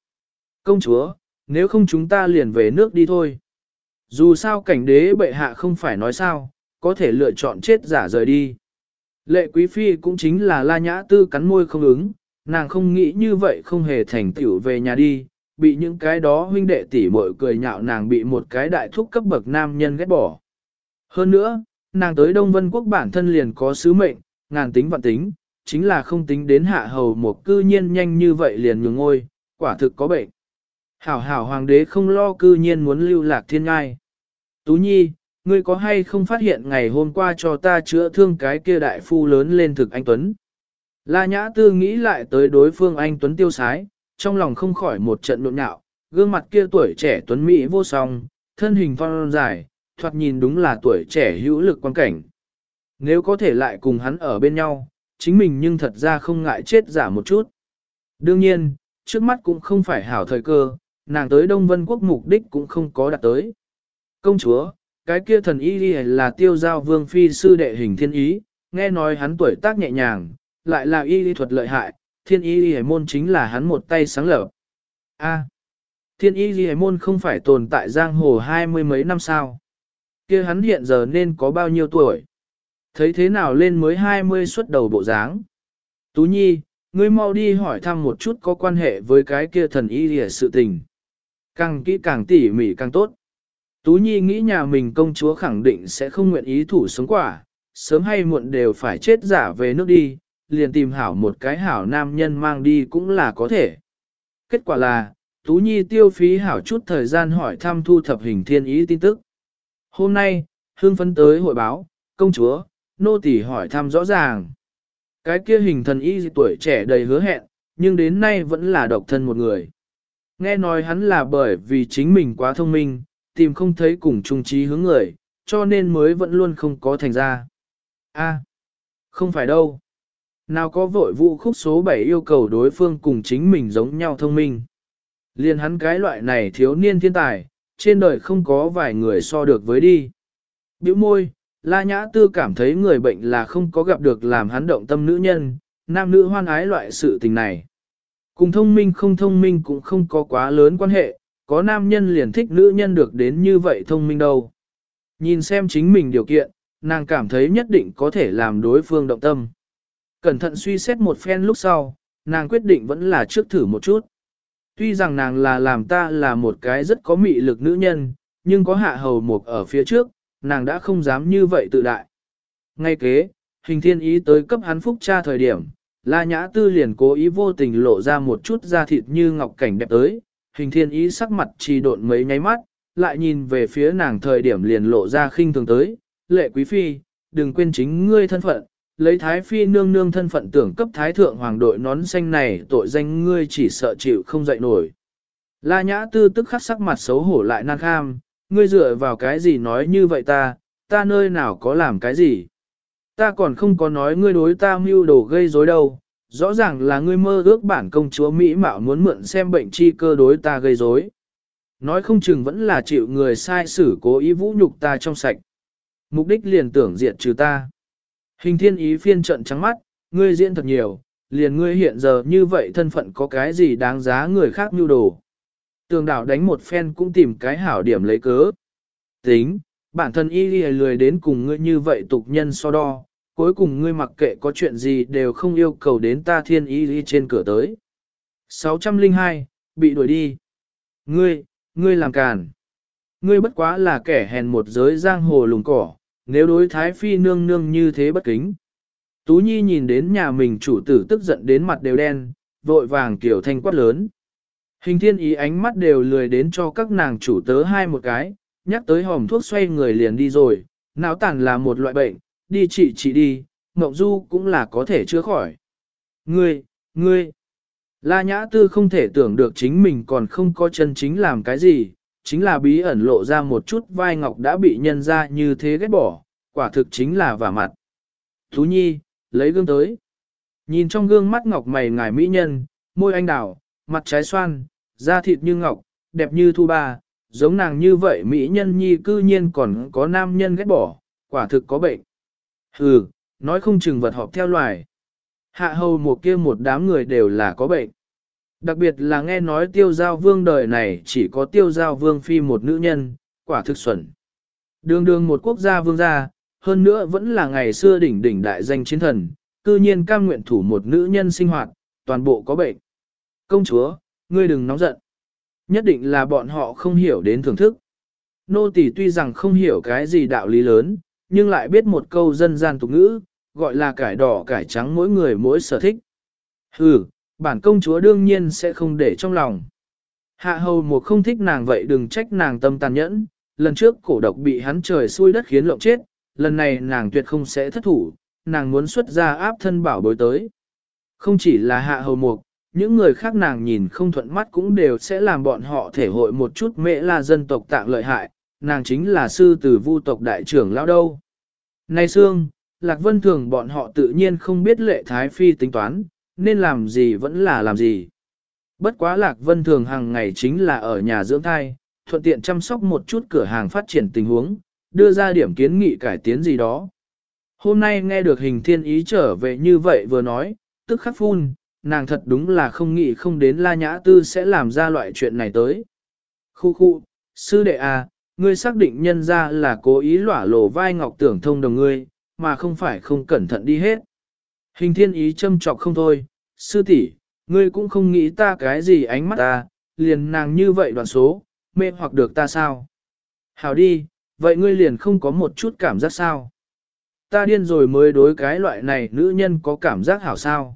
Công chúa, nếu không chúng ta liền về nước đi thôi. Dù sao cảnh đế bệ hạ không phải nói sao, có thể lựa chọn chết giả rời đi. Lệ quý phi cũng chính là la nhã tư cắn môi không ứng, nàng không nghĩ như vậy không hề thành tiểu về nhà đi, bị những cái đó huynh đệ tỷ muội cười nhạo nàng bị một cái đại thúc cấp bậc nam nhân ghét bỏ. Hơn nữa, nàng tới Đông Vân Quốc bản thân liền có sứ mệnh, ngàn tính vạn tính, chính là không tính đến hạ hầu một cư nhiên nhanh như vậy liền nhường ngôi, quả thực có bệnh. Hảo hảo hoàng đế không lo cư nhiên muốn lưu lạc thiên ngai. Tú nhi, ngươi có hay không phát hiện ngày hôm qua cho ta chữa thương cái kia đại phu lớn lên thực anh Tuấn? La Nhã Tư nghĩ lại tới đối phương anh Tuấn tiêu sái, trong lòng không khỏi một trận nộn nhạo, gương mặt kia tuổi trẻ Tuấn Mỹ vô song, thân hình phong dài, thoạt nhìn đúng là tuổi trẻ hữu lực quan cảnh. Nếu có thể lại cùng hắn ở bên nhau, chính mình nhưng thật ra không ngại chết giả một chút. Đương nhiên, trước mắt cũng không phải hảo thời cơ, nàng tới Đông Vân Quốc mục đích cũng không có đạt tới. Công chúa, cái kia thần y là tiêu giao vương phi sư đệ hình thiên ý, nghe nói hắn tuổi tác nhẹ nhàng, lại là y lý thuật lợi hại, thiên y ghi môn chính là hắn một tay sáng lập. A, thiên y ghi môn không phải tồn tại giang hồ hai mươi mấy năm sao? kia hắn hiện giờ nên có bao nhiêu tuổi? Thấy thế nào lên mới hai mươi xuất đầu bộ dáng? Tú Nhi, ngươi mau đi hỏi thăm một chút có quan hệ với cái kia thần y ghi sự tình. Càng kỹ càng tỉ mỉ càng tốt. Tú Nhi nghĩ nhà mình công chúa khẳng định sẽ không nguyện ý thủ sống quả, sớm hay muộn đều phải chết giả về nước đi, liền tìm hảo một cái hảo nam nhân mang đi cũng là có thể. Kết quả là, Tú Nhi tiêu phí hảo chút thời gian hỏi thăm thu thập hình thiên ý tin tức. Hôm nay, hương phấn tới hội báo, công chúa, nô tỳ hỏi thăm rõ ràng. Cái kia hình thần y tuổi trẻ đầy hứa hẹn, nhưng đến nay vẫn là độc thân một người. Nghe nói hắn là bởi vì chính mình quá thông minh, tìm không thấy cùng trung trí hướng người, cho nên mới vẫn luôn không có thành ra. A, không phải đâu. Nào có vội vụ khúc số 7 yêu cầu đối phương cùng chính mình giống nhau thông minh. Liên hắn cái loại này thiếu niên thiên tài, trên đời không có vài người so được với đi. Biểu môi, La Nhã Tư cảm thấy người bệnh là không có gặp được làm hắn động tâm nữ nhân, nam nữ hoan ái loại sự tình này. Cùng thông minh không thông minh cũng không có quá lớn quan hệ, có nam nhân liền thích nữ nhân được đến như vậy thông minh đâu. Nhìn xem chính mình điều kiện, nàng cảm thấy nhất định có thể làm đối phương động tâm. Cẩn thận suy xét một phen lúc sau, nàng quyết định vẫn là trước thử một chút. Tuy rằng nàng là làm ta là một cái rất có mị lực nữ nhân, nhưng có hạ hầu mục ở phía trước, nàng đã không dám như vậy tự đại. Ngay kế, hình thiên ý tới cấp hắn phúc cha thời điểm, La Nhã Tư liền cố ý vô tình lộ ra một chút da thịt như ngọc cảnh đẹp tới, hình thiên ý sắc mặt trì độn mấy nháy mắt, lại nhìn về phía nàng thời điểm liền lộ ra khinh thường tới, lệ quý phi, đừng quên chính ngươi thân phận, lấy thái phi nương nương thân phận tưởng cấp thái thượng hoàng đội nón xanh này tội danh ngươi chỉ sợ chịu không dậy nổi. La nhã tư tức khắc sắc mặt xấu hổ lại nan kham, ngươi dựa vào cái gì nói như vậy ta, ta nơi nào có làm cái gì. Ta còn không có nói ngươi đối ta mưu đồ gây rối đâu, rõ ràng là ngươi mơ ước bản công chúa Mỹ mạo muốn mượn xem bệnh chi cơ đối ta gây rối. Nói không chừng vẫn là chịu người sai xử cố ý vũ nhục ta trong sạch. Mục đích liền tưởng diện trừ ta. Hình thiên ý phiên trận trắng mắt, ngươi diễn thật nhiều, liền ngươi hiện giờ như vậy thân phận có cái gì đáng giá người khác mưu đồ. Tường đảo đánh một phen cũng tìm cái hảo điểm lấy cớ. Tính, bản thân y lười đến cùng ngươi như vậy tục nhân so đo, cuối cùng ngươi mặc kệ có chuyện gì đều không yêu cầu đến ta thiên y trên cửa tới. 602, bị đuổi đi. Ngươi, ngươi làm càn. Ngươi bất quá là kẻ hèn một giới giang hồ lùng cỏ, nếu đối thái phi nương nương như thế bất kính. Tú Nhi nhìn đến nhà mình chủ tử tức giận đến mặt đều đen, vội vàng kiểu thanh quát lớn. Hình thiên ý ánh mắt đều lười đến cho các nàng chủ tớ hai một cái, nhắc tới hòm thuốc xoay người liền đi rồi, não tàn là một loại bệnh, đi trị trị đi, ngọc du cũng là có thể chữa khỏi. Ngươi, ngươi, La Nhã Tư không thể tưởng được chính mình còn không có chân chính làm cái gì, chính là bí ẩn lộ ra một chút vai ngọc đã bị nhân ra như thế ghét bỏ, quả thực chính là vả mặt. Thú nhi, lấy gương tới. Nhìn trong gương mắt ngọc mày ngài mỹ nhân, môi anh đào, mặt trái xoan, da thịt như ngọc, đẹp như thu ba, giống nàng như vậy mỹ nhân nhi cư nhiên còn có nam nhân ghét bỏ, quả thực có bệnh. Hừ, nói không chừng vật họp theo loài. Hạ hầu một kia một đám người đều là có bệnh. Đặc biệt là nghe nói tiêu giao vương đời này chỉ có tiêu giao vương phi một nữ nhân, quả thực xuẩn. Đường đường một quốc gia vương gia, hơn nữa vẫn là ngày xưa đỉnh đỉnh đại danh chiến thần, cư nhiên cam nguyện thủ một nữ nhân sinh hoạt, toàn bộ có bệnh. Công chúa, ngươi đừng nóng giận. Nhất định là bọn họ không hiểu đến thưởng thức. Nô tỳ tuy rằng không hiểu cái gì đạo lý lớn, nhưng lại biết một câu dân gian tục ngữ, gọi là cải đỏ cải trắng mỗi người mỗi sở thích. Hừ, bản công chúa đương nhiên sẽ không để trong lòng. Hạ hầu một không thích nàng vậy đừng trách nàng tâm tàn nhẫn, lần trước cổ độc bị hắn trời xui đất khiến lộng chết, lần này nàng tuyệt không sẽ thất thủ, nàng muốn xuất ra áp thân bảo bối tới. Không chỉ là hạ hầu mục, những người khác nàng nhìn không thuận mắt cũng đều sẽ làm bọn họ thể hội một chút mễ là dân tộc tạng lợi hại, nàng chính là sư tử vu tộc đại trưởng lão đâu. Này Sương, Lạc Vân Thường bọn họ tự nhiên không biết lệ thái phi tính toán, nên làm gì vẫn là làm gì. Bất quá Lạc Vân Thường hàng ngày chính là ở nhà dưỡng thai, thuận tiện chăm sóc một chút cửa hàng phát triển tình huống, đưa ra điểm kiến nghị cải tiến gì đó. Hôm nay nghe được hình thiên ý trở về như vậy vừa nói, tức khắc phun, nàng thật đúng là không nghĩ không đến La Nhã Tư sẽ làm ra loại chuyện này tới. Khu khu, sư đệ à, ngươi xác định nhân ra là cố ý lỏa lộ vai ngọc tưởng thông đồng ngươi, mà không phải không cẩn thận đi hết. Hình thiên ý châm trọc không thôi, sư tỷ, ngươi cũng không nghĩ ta cái gì ánh mắt ta, liền nàng như vậy đoạn số, mê hoặc được ta sao? Hảo đi, vậy ngươi liền không có một chút cảm giác sao? Ta điên rồi mới đối cái loại này nữ nhân có cảm giác hảo sao?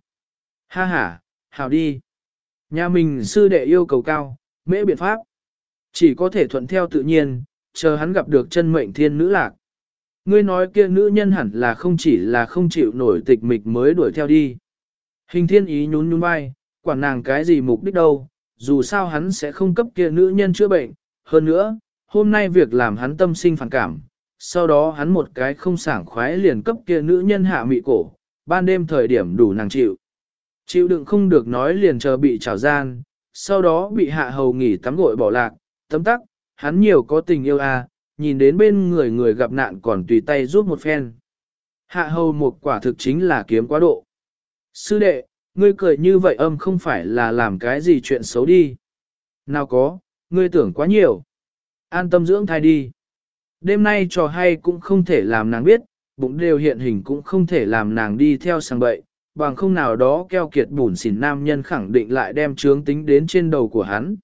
Ha ha, hảo đi. Nhà mình sư đệ yêu cầu cao, mễ biện pháp. Chỉ có thể thuận theo tự nhiên, chờ hắn gặp được chân mệnh thiên nữ lạc. Ngươi nói kia nữ nhân hẳn là không chỉ là không chịu nổi tịch mịch mới đuổi theo đi. Hình thiên ý nhún nhún vai, quản nàng cái gì mục đích đâu, dù sao hắn sẽ không cấp kia nữ nhân chữa bệnh. Hơn nữa, hôm nay việc làm hắn tâm sinh phản cảm, sau đó hắn một cái không sảng khoái liền cấp kia nữ nhân hạ mị cổ, ban đêm thời điểm đủ nàng chịu. Chịu đựng không được nói liền chờ bị trào gian, sau đó bị hạ hầu nghỉ tắm gội bỏ lạc, tấm tắc, hắn nhiều có tình yêu à, nhìn đến bên người người gặp nạn còn tùy tay giúp một phen. Hạ hầu một quả thực chính là kiếm quá độ. Sư đệ, ngươi cười như vậy âm không phải là làm cái gì chuyện xấu đi. Nào có, ngươi tưởng quá nhiều. An tâm dưỡng thai đi. Đêm nay trò hay cũng không thể làm nàng biết, bụng đều hiện hình cũng không thể làm nàng đi theo sang bậy, bằng không nào đó keo kiệt bùn xỉn nam nhân khẳng định lại đem trướng tính đến trên đầu của hắn.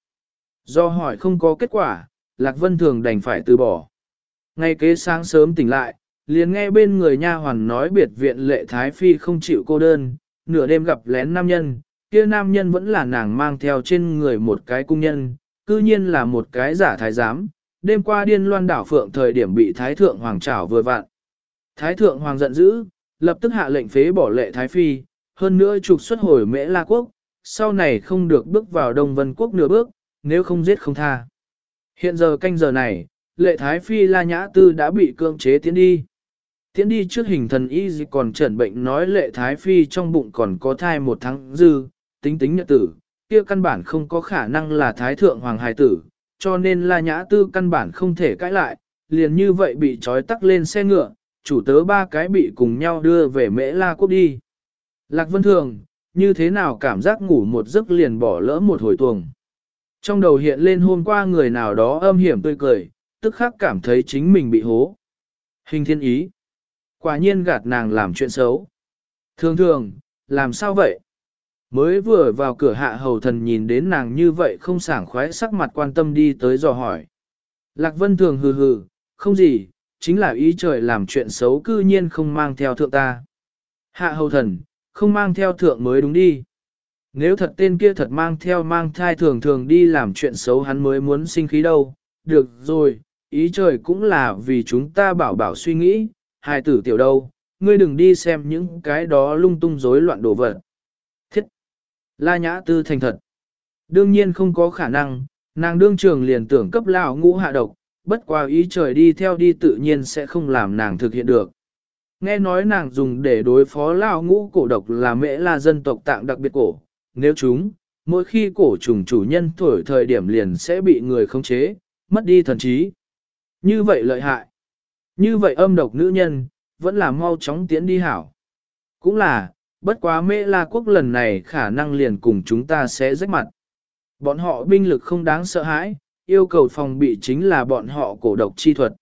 Do hỏi không có kết quả, Lạc Vân Thường đành phải từ bỏ. Ngay kế sáng sớm tỉnh lại, liền nghe bên người nha hoàn nói biệt viện lệ thái phi không chịu cô đơn, nửa đêm gặp lén nam nhân, kia nam nhân vẫn là nàng mang theo trên người một cái cung nhân, cư nhiên là một cái giả thái giám, đêm qua điên loan đảo phượng thời điểm bị thái thượng hoàng trảo vừa vặn. Thái thượng hoàng giận dữ, lập tức hạ lệnh phế bỏ lệ thái phi, hơn nữa trục xuất hồi mễ la quốc, sau này không được bước vào đông vân quốc nửa bước, nếu không giết không tha. Hiện giờ canh giờ này, lệ thái phi la nhã tư đã bị cưỡng chế tiến đi. Tiến đi trước hình thần y gì còn trần bệnh nói lệ thái phi trong bụng còn có thai một tháng dư, tính tính nhật tử, kia căn bản không có khả năng là thái thượng hoàng hài tử, cho nên la nhã tư căn bản không thể cãi lại, liền như vậy bị trói tắc lên xe ngựa, chủ tớ ba cái bị cùng nhau đưa về mễ la quốc đi. Lạc Vân Thường, như thế nào cảm giác ngủ một giấc liền bỏ lỡ một hồi tuồng. Trong đầu hiện lên hôm qua người nào đó âm hiểm tươi cười, tức khắc cảm thấy chính mình bị hố. Hình thiên ý. Quả nhiên gạt nàng làm chuyện xấu. Thường thường, làm sao vậy? Mới vừa vào cửa hạ hầu thần nhìn đến nàng như vậy không sảng khoái sắc mặt quan tâm đi tới dò hỏi. Lạc vân thường hừ hừ, không gì, chính là ý trời làm chuyện xấu cư nhiên không mang theo thượng ta. Hạ hầu thần, không mang theo thượng mới đúng đi. Nếu thật tên kia thật mang theo mang thai thường thường đi làm chuyện xấu hắn mới muốn sinh khí đâu. Được rồi, ý trời cũng là vì chúng ta bảo bảo suy nghĩ, hài tử tiểu đâu, ngươi đừng đi xem những cái đó lung tung rối loạn đồ vật. Thiết! La nhã tư thành thật. Đương nhiên không có khả năng, nàng đương trường liền tưởng cấp lão ngũ hạ độc, bất qua ý trời đi theo đi tự nhiên sẽ không làm nàng thực hiện được. Nghe nói nàng dùng để đối phó lão ngũ cổ độc là mễ la dân tộc tạng đặc biệt cổ, nếu chúng, mỗi khi cổ trùng chủ nhân thổi thời điểm liền sẽ bị người khống chế, mất đi thần trí. Như vậy lợi hại. Như vậy âm độc nữ nhân, vẫn là mau chóng tiến đi hảo. Cũng là, bất quá mễ la quốc lần này khả năng liền cùng chúng ta sẽ rách mặt. Bọn họ binh lực không đáng sợ hãi, yêu cầu phòng bị chính là bọn họ cổ độc chi thuật.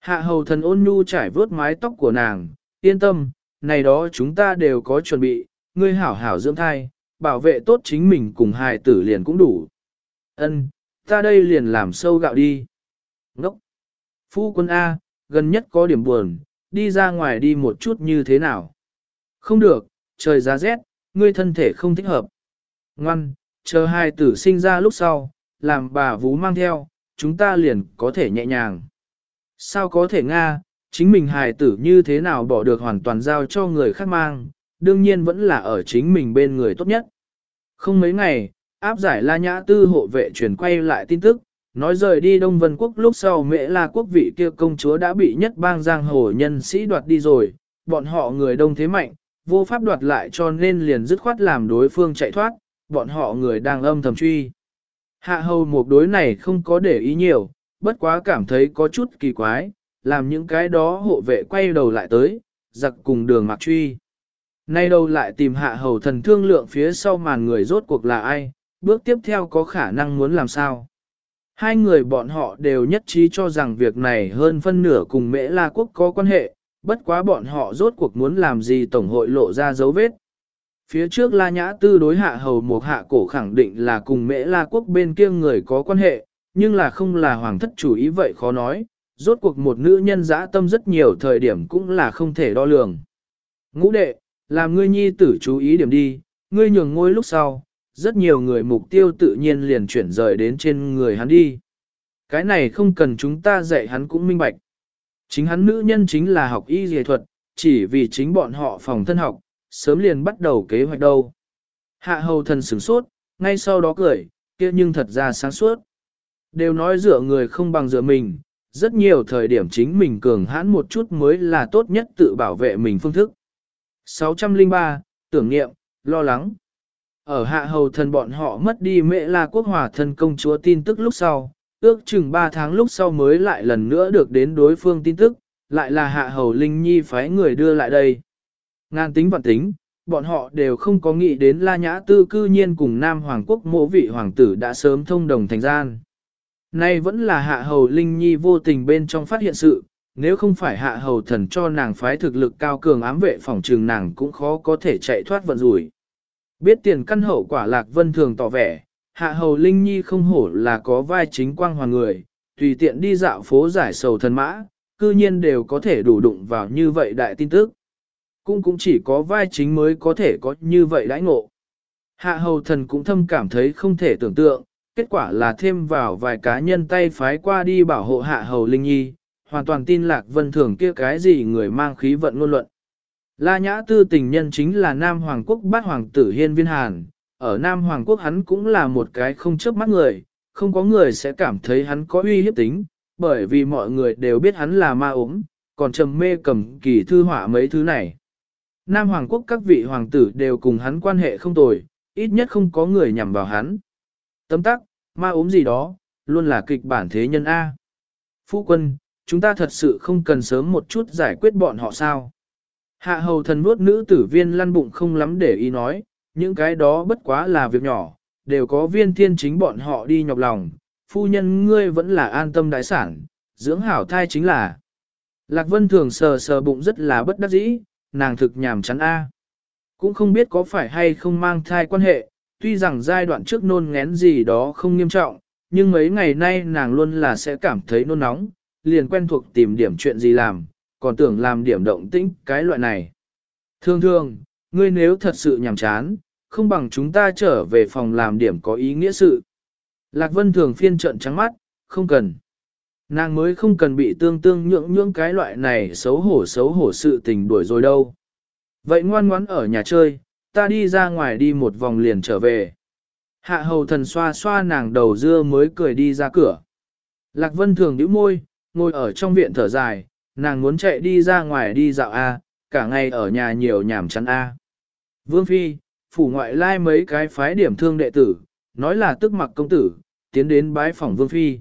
Hạ hầu thần ôn nhu trải vớt mái tóc của nàng, yên tâm, này đó chúng ta đều có chuẩn bị, ngươi hảo hảo dưỡng thai, bảo vệ tốt chính mình cùng hài tử liền cũng đủ. Ân, ta đây liền làm sâu gạo đi. Ngốc! Phu quân A, gần nhất có điểm buồn, đi ra ngoài đi một chút như thế nào? Không được, trời giá rét, ngươi thân thể không thích hợp. Ngoan, chờ hai tử sinh ra lúc sau, làm bà vú mang theo, chúng ta liền có thể nhẹ nhàng. Sao có thể Nga, chính mình hài tử như thế nào bỏ được hoàn toàn giao cho người khác mang, đương nhiên vẫn là ở chính mình bên người tốt nhất. Không mấy ngày, áp giải la nhã tư hộ vệ truyền quay lại tin tức, nói rời đi Đông Vân Quốc lúc sau mẹ la quốc vị kia công chúa đã bị nhất bang giang hồ nhân sĩ đoạt đi rồi, bọn họ người đông thế mạnh, vô pháp đoạt lại cho nên liền dứt khoát làm đối phương chạy thoát, bọn họ người đang âm thầm truy. Hạ hầu một đối này không có để ý nhiều, bất quá cảm thấy có chút kỳ quái, làm những cái đó hộ vệ quay đầu lại tới, giặc cùng đường mặc truy. Nay đâu lại tìm hạ hầu thần thương lượng phía sau màn người rốt cuộc là ai, bước tiếp theo có khả năng muốn làm sao. Hai người bọn họ đều nhất trí cho rằng việc này hơn phân nửa cùng Mễ La Quốc có quan hệ, bất quá bọn họ rốt cuộc muốn làm gì Tổng hội lộ ra dấu vết. Phía trước La Nhã Tư đối hạ hầu một hạ cổ khẳng định là cùng Mễ La Quốc bên kia người có quan hệ, nhưng là không là hoàng thất chủ ý vậy khó nói, rốt cuộc một nữ nhân dã tâm rất nhiều thời điểm cũng là không thể đo lường. Ngũ đệ, làm ngươi nhi tử chú ý điểm đi, ngươi nhường ngôi lúc sau, rất nhiều người mục tiêu tự nhiên liền chuyển rời đến trên người hắn đi. Cái này không cần chúng ta dạy hắn cũng minh bạch. Chính hắn nữ nhân chính là học y dề thuật, chỉ vì chính bọn họ phòng thân học, sớm liền bắt đầu kế hoạch đâu. Hạ hầu thần sửng sốt, ngay sau đó cười, kia nhưng thật ra sáng suốt. Đều nói dựa người không bằng dựa mình, rất nhiều thời điểm chính mình cường hãn một chút mới là tốt nhất tự bảo vệ mình phương thức. 603, tưởng niệm, lo lắng. Ở hạ hầu thần bọn họ mất đi mẹ là quốc hòa thân công chúa tin tức lúc sau, ước chừng 3 tháng lúc sau mới lại lần nữa được đến đối phương tin tức, lại là hạ hầu linh nhi phái người đưa lại đây. Ngan tính vạn tính, bọn họ đều không có nghĩ đến la nhã tư cư nhiên cùng nam hoàng quốc mộ vị hoàng tử đã sớm thông đồng thành gian. Nay vẫn là hạ hầu linh nhi vô tình bên trong phát hiện sự, nếu không phải hạ hầu thần cho nàng phái thực lực cao cường ám vệ phòng trường nàng cũng khó có thể chạy thoát vận rủi. Biết tiền căn hậu quả lạc vân thường tỏ vẻ, hạ hầu linh nhi không hổ là có vai chính quang hoàng người, tùy tiện đi dạo phố giải sầu thần mã, cư nhiên đều có thể đủ đụng vào như vậy đại tin tức. Cũng cũng chỉ có vai chính mới có thể có như vậy đãi ngộ. Hạ hầu thần cũng thâm cảm thấy không thể tưởng tượng, kết quả là thêm vào vài cá nhân tay phái qua đi bảo hộ hạ hầu linh nhi, hoàn toàn tin lạc vân thường kia cái gì người mang khí vận ngôn luận. La Nhã Tư tình nhân chính là Nam Hoàng Quốc bát hoàng tử Hiên Viên Hàn, ở Nam Hoàng Quốc hắn cũng là một cái không chớp mắt người, không có người sẽ cảm thấy hắn có uy hiếp tính, bởi vì mọi người đều biết hắn là ma ốm, còn trầm mê cầm kỳ thư họa mấy thứ này. Nam Hoàng Quốc các vị hoàng tử đều cùng hắn quan hệ không tồi, ít nhất không có người nhằm vào hắn. Tấm tắc, ma ốm gì đó, luôn là kịch bản thế nhân A. Phu quân, chúng ta thật sự không cần sớm một chút giải quyết bọn họ sao. Hạ hầu thần nuốt nữ tử viên lăn bụng không lắm để ý nói, những cái đó bất quá là việc nhỏ, đều có viên thiên chính bọn họ đi nhọc lòng, phu nhân ngươi vẫn là an tâm đại sản, dưỡng hảo thai chính là. Lạc Vân thường sờ sờ bụng rất là bất đắc dĩ, nàng thực nhàm chán a. Cũng không biết có phải hay không mang thai quan hệ, tuy rằng giai đoạn trước nôn ngén gì đó không nghiêm trọng, nhưng mấy ngày nay nàng luôn là sẽ cảm thấy nôn nóng, liền quen thuộc tìm điểm chuyện gì làm, còn tưởng làm điểm động tĩnh cái loại này. Thường thường, ngươi nếu thật sự nhàm chán, không bằng chúng ta trở về phòng làm điểm có ý nghĩa sự. Lạc Vân thường phiên trận trắng mắt, không cần. Nàng mới không cần bị tương tương nhượng nhượng cái loại này xấu hổ xấu hổ sự tình đuổi rồi đâu. Vậy ngoan ngoãn ở nhà chơi, ta đi ra ngoài đi một vòng liền trở về. Hạ hầu thần xoa xoa nàng đầu dưa mới cười đi ra cửa. Lạc Vân thường nhíu môi, ngồi ở trong viện thở dài, nàng muốn chạy đi ra ngoài đi dạo A, cả ngày ở nhà nhiều nhảm chán A. Vương Phi, phủ ngoại lai mấy cái phái điểm thương đệ tử, nói là tức mặc công tử, tiến đến bái phòng Vương Phi.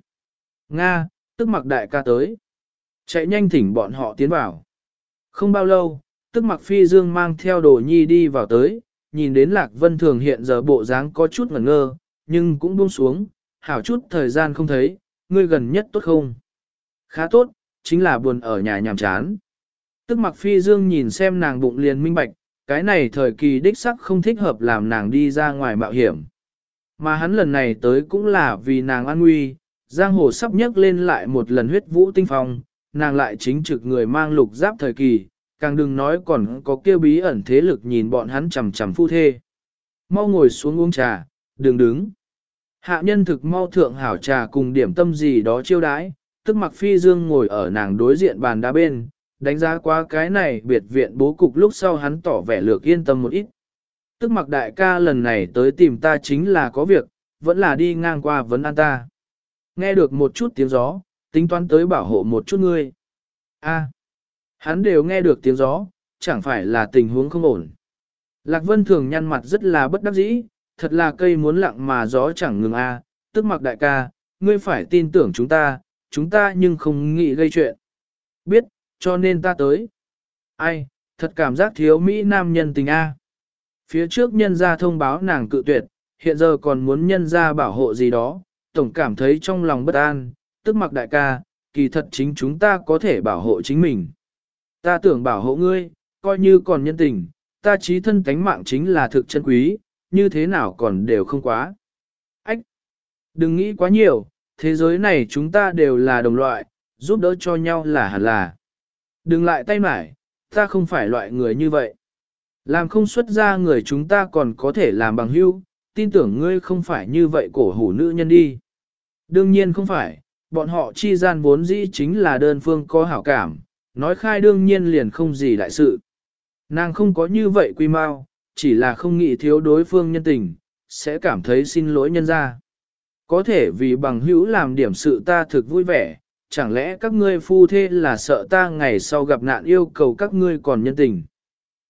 Nga, tức mặc đại ca tới. Chạy nhanh thỉnh bọn họ tiến vào. Không bao lâu, tức mặc phi dương mang theo đồ nhi đi vào tới, nhìn đến lạc vân thường hiện giờ bộ dáng có chút ngẩn ngơ, nhưng cũng buông xuống, hảo chút thời gian không thấy, ngươi gần nhất tốt không? Khá tốt, chính là buồn ở nhà nhàm chán. Tức mặc phi dương nhìn xem nàng bụng liền minh bạch, cái này thời kỳ đích sắc không thích hợp làm nàng đi ra ngoài mạo hiểm. Mà hắn lần này tới cũng là vì nàng an nguy, giang hồ sắp nhấc lên lại một lần huyết vũ tinh phong, nàng lại chính trực người mang lục giáp thời kỳ, càng đừng nói còn có kêu bí ẩn thế lực nhìn bọn hắn chầm chầm phu thê. Mau ngồi xuống uống trà, đừng đứng. Hạ nhân thực mau thượng hảo trà cùng điểm tâm gì đó chiêu đãi, tức mặc phi dương ngồi ở nàng đối diện bàn đá bên, đánh giá qua cái này biệt viện bố cục lúc sau hắn tỏ vẻ lược yên tâm một ít. Tức mặc đại ca lần này tới tìm ta chính là có việc, vẫn là đi ngang qua vấn an ta. Nghe được một chút tiếng gió, tính toán tới bảo hộ một chút ngươi. A, hắn đều nghe được tiếng gió, chẳng phải là tình huống không ổn. Lạc Vân thường nhăn mặt rất là bất đắc dĩ, thật là cây muốn lặng mà gió chẳng ngừng a. tức mặc đại ca, ngươi phải tin tưởng chúng ta, chúng ta nhưng không nghĩ gây chuyện. Biết, cho nên ta tới. Ai, thật cảm giác thiếu Mỹ nam nhân tình A. Phía trước nhân gia thông báo nàng cự tuyệt, hiện giờ còn muốn nhân gia bảo hộ gì đó, tổng cảm thấy trong lòng bất an, tức mặc đại ca, kỳ thật chính chúng ta có thể bảo hộ chính mình. Ta tưởng bảo hộ ngươi, coi như còn nhân tình, ta trí thân tánh mạng chính là thực chân quý, như thế nào còn đều không quá. Ách! Đừng nghĩ quá nhiều, thế giới này chúng ta đều là đồng loại, giúp đỡ cho nhau là hẳn là. Đừng lại tay mải, ta không phải loại người như vậy. Làm không xuất ra người chúng ta còn có thể làm bằng hữu, tin tưởng ngươi không phải như vậy cổ hủ nữ nhân đi. Đương nhiên không phải, bọn họ chi gian vốn dĩ chính là đơn phương có hảo cảm, nói khai đương nhiên liền không gì đại sự. Nàng không có như vậy quy mau, chỉ là không nghĩ thiếu đối phương nhân tình, sẽ cảm thấy xin lỗi nhân ra. Có thể vì bằng hữu làm điểm sự ta thực vui vẻ, chẳng lẽ các ngươi phu thế là sợ ta ngày sau gặp nạn yêu cầu các ngươi còn nhân tình.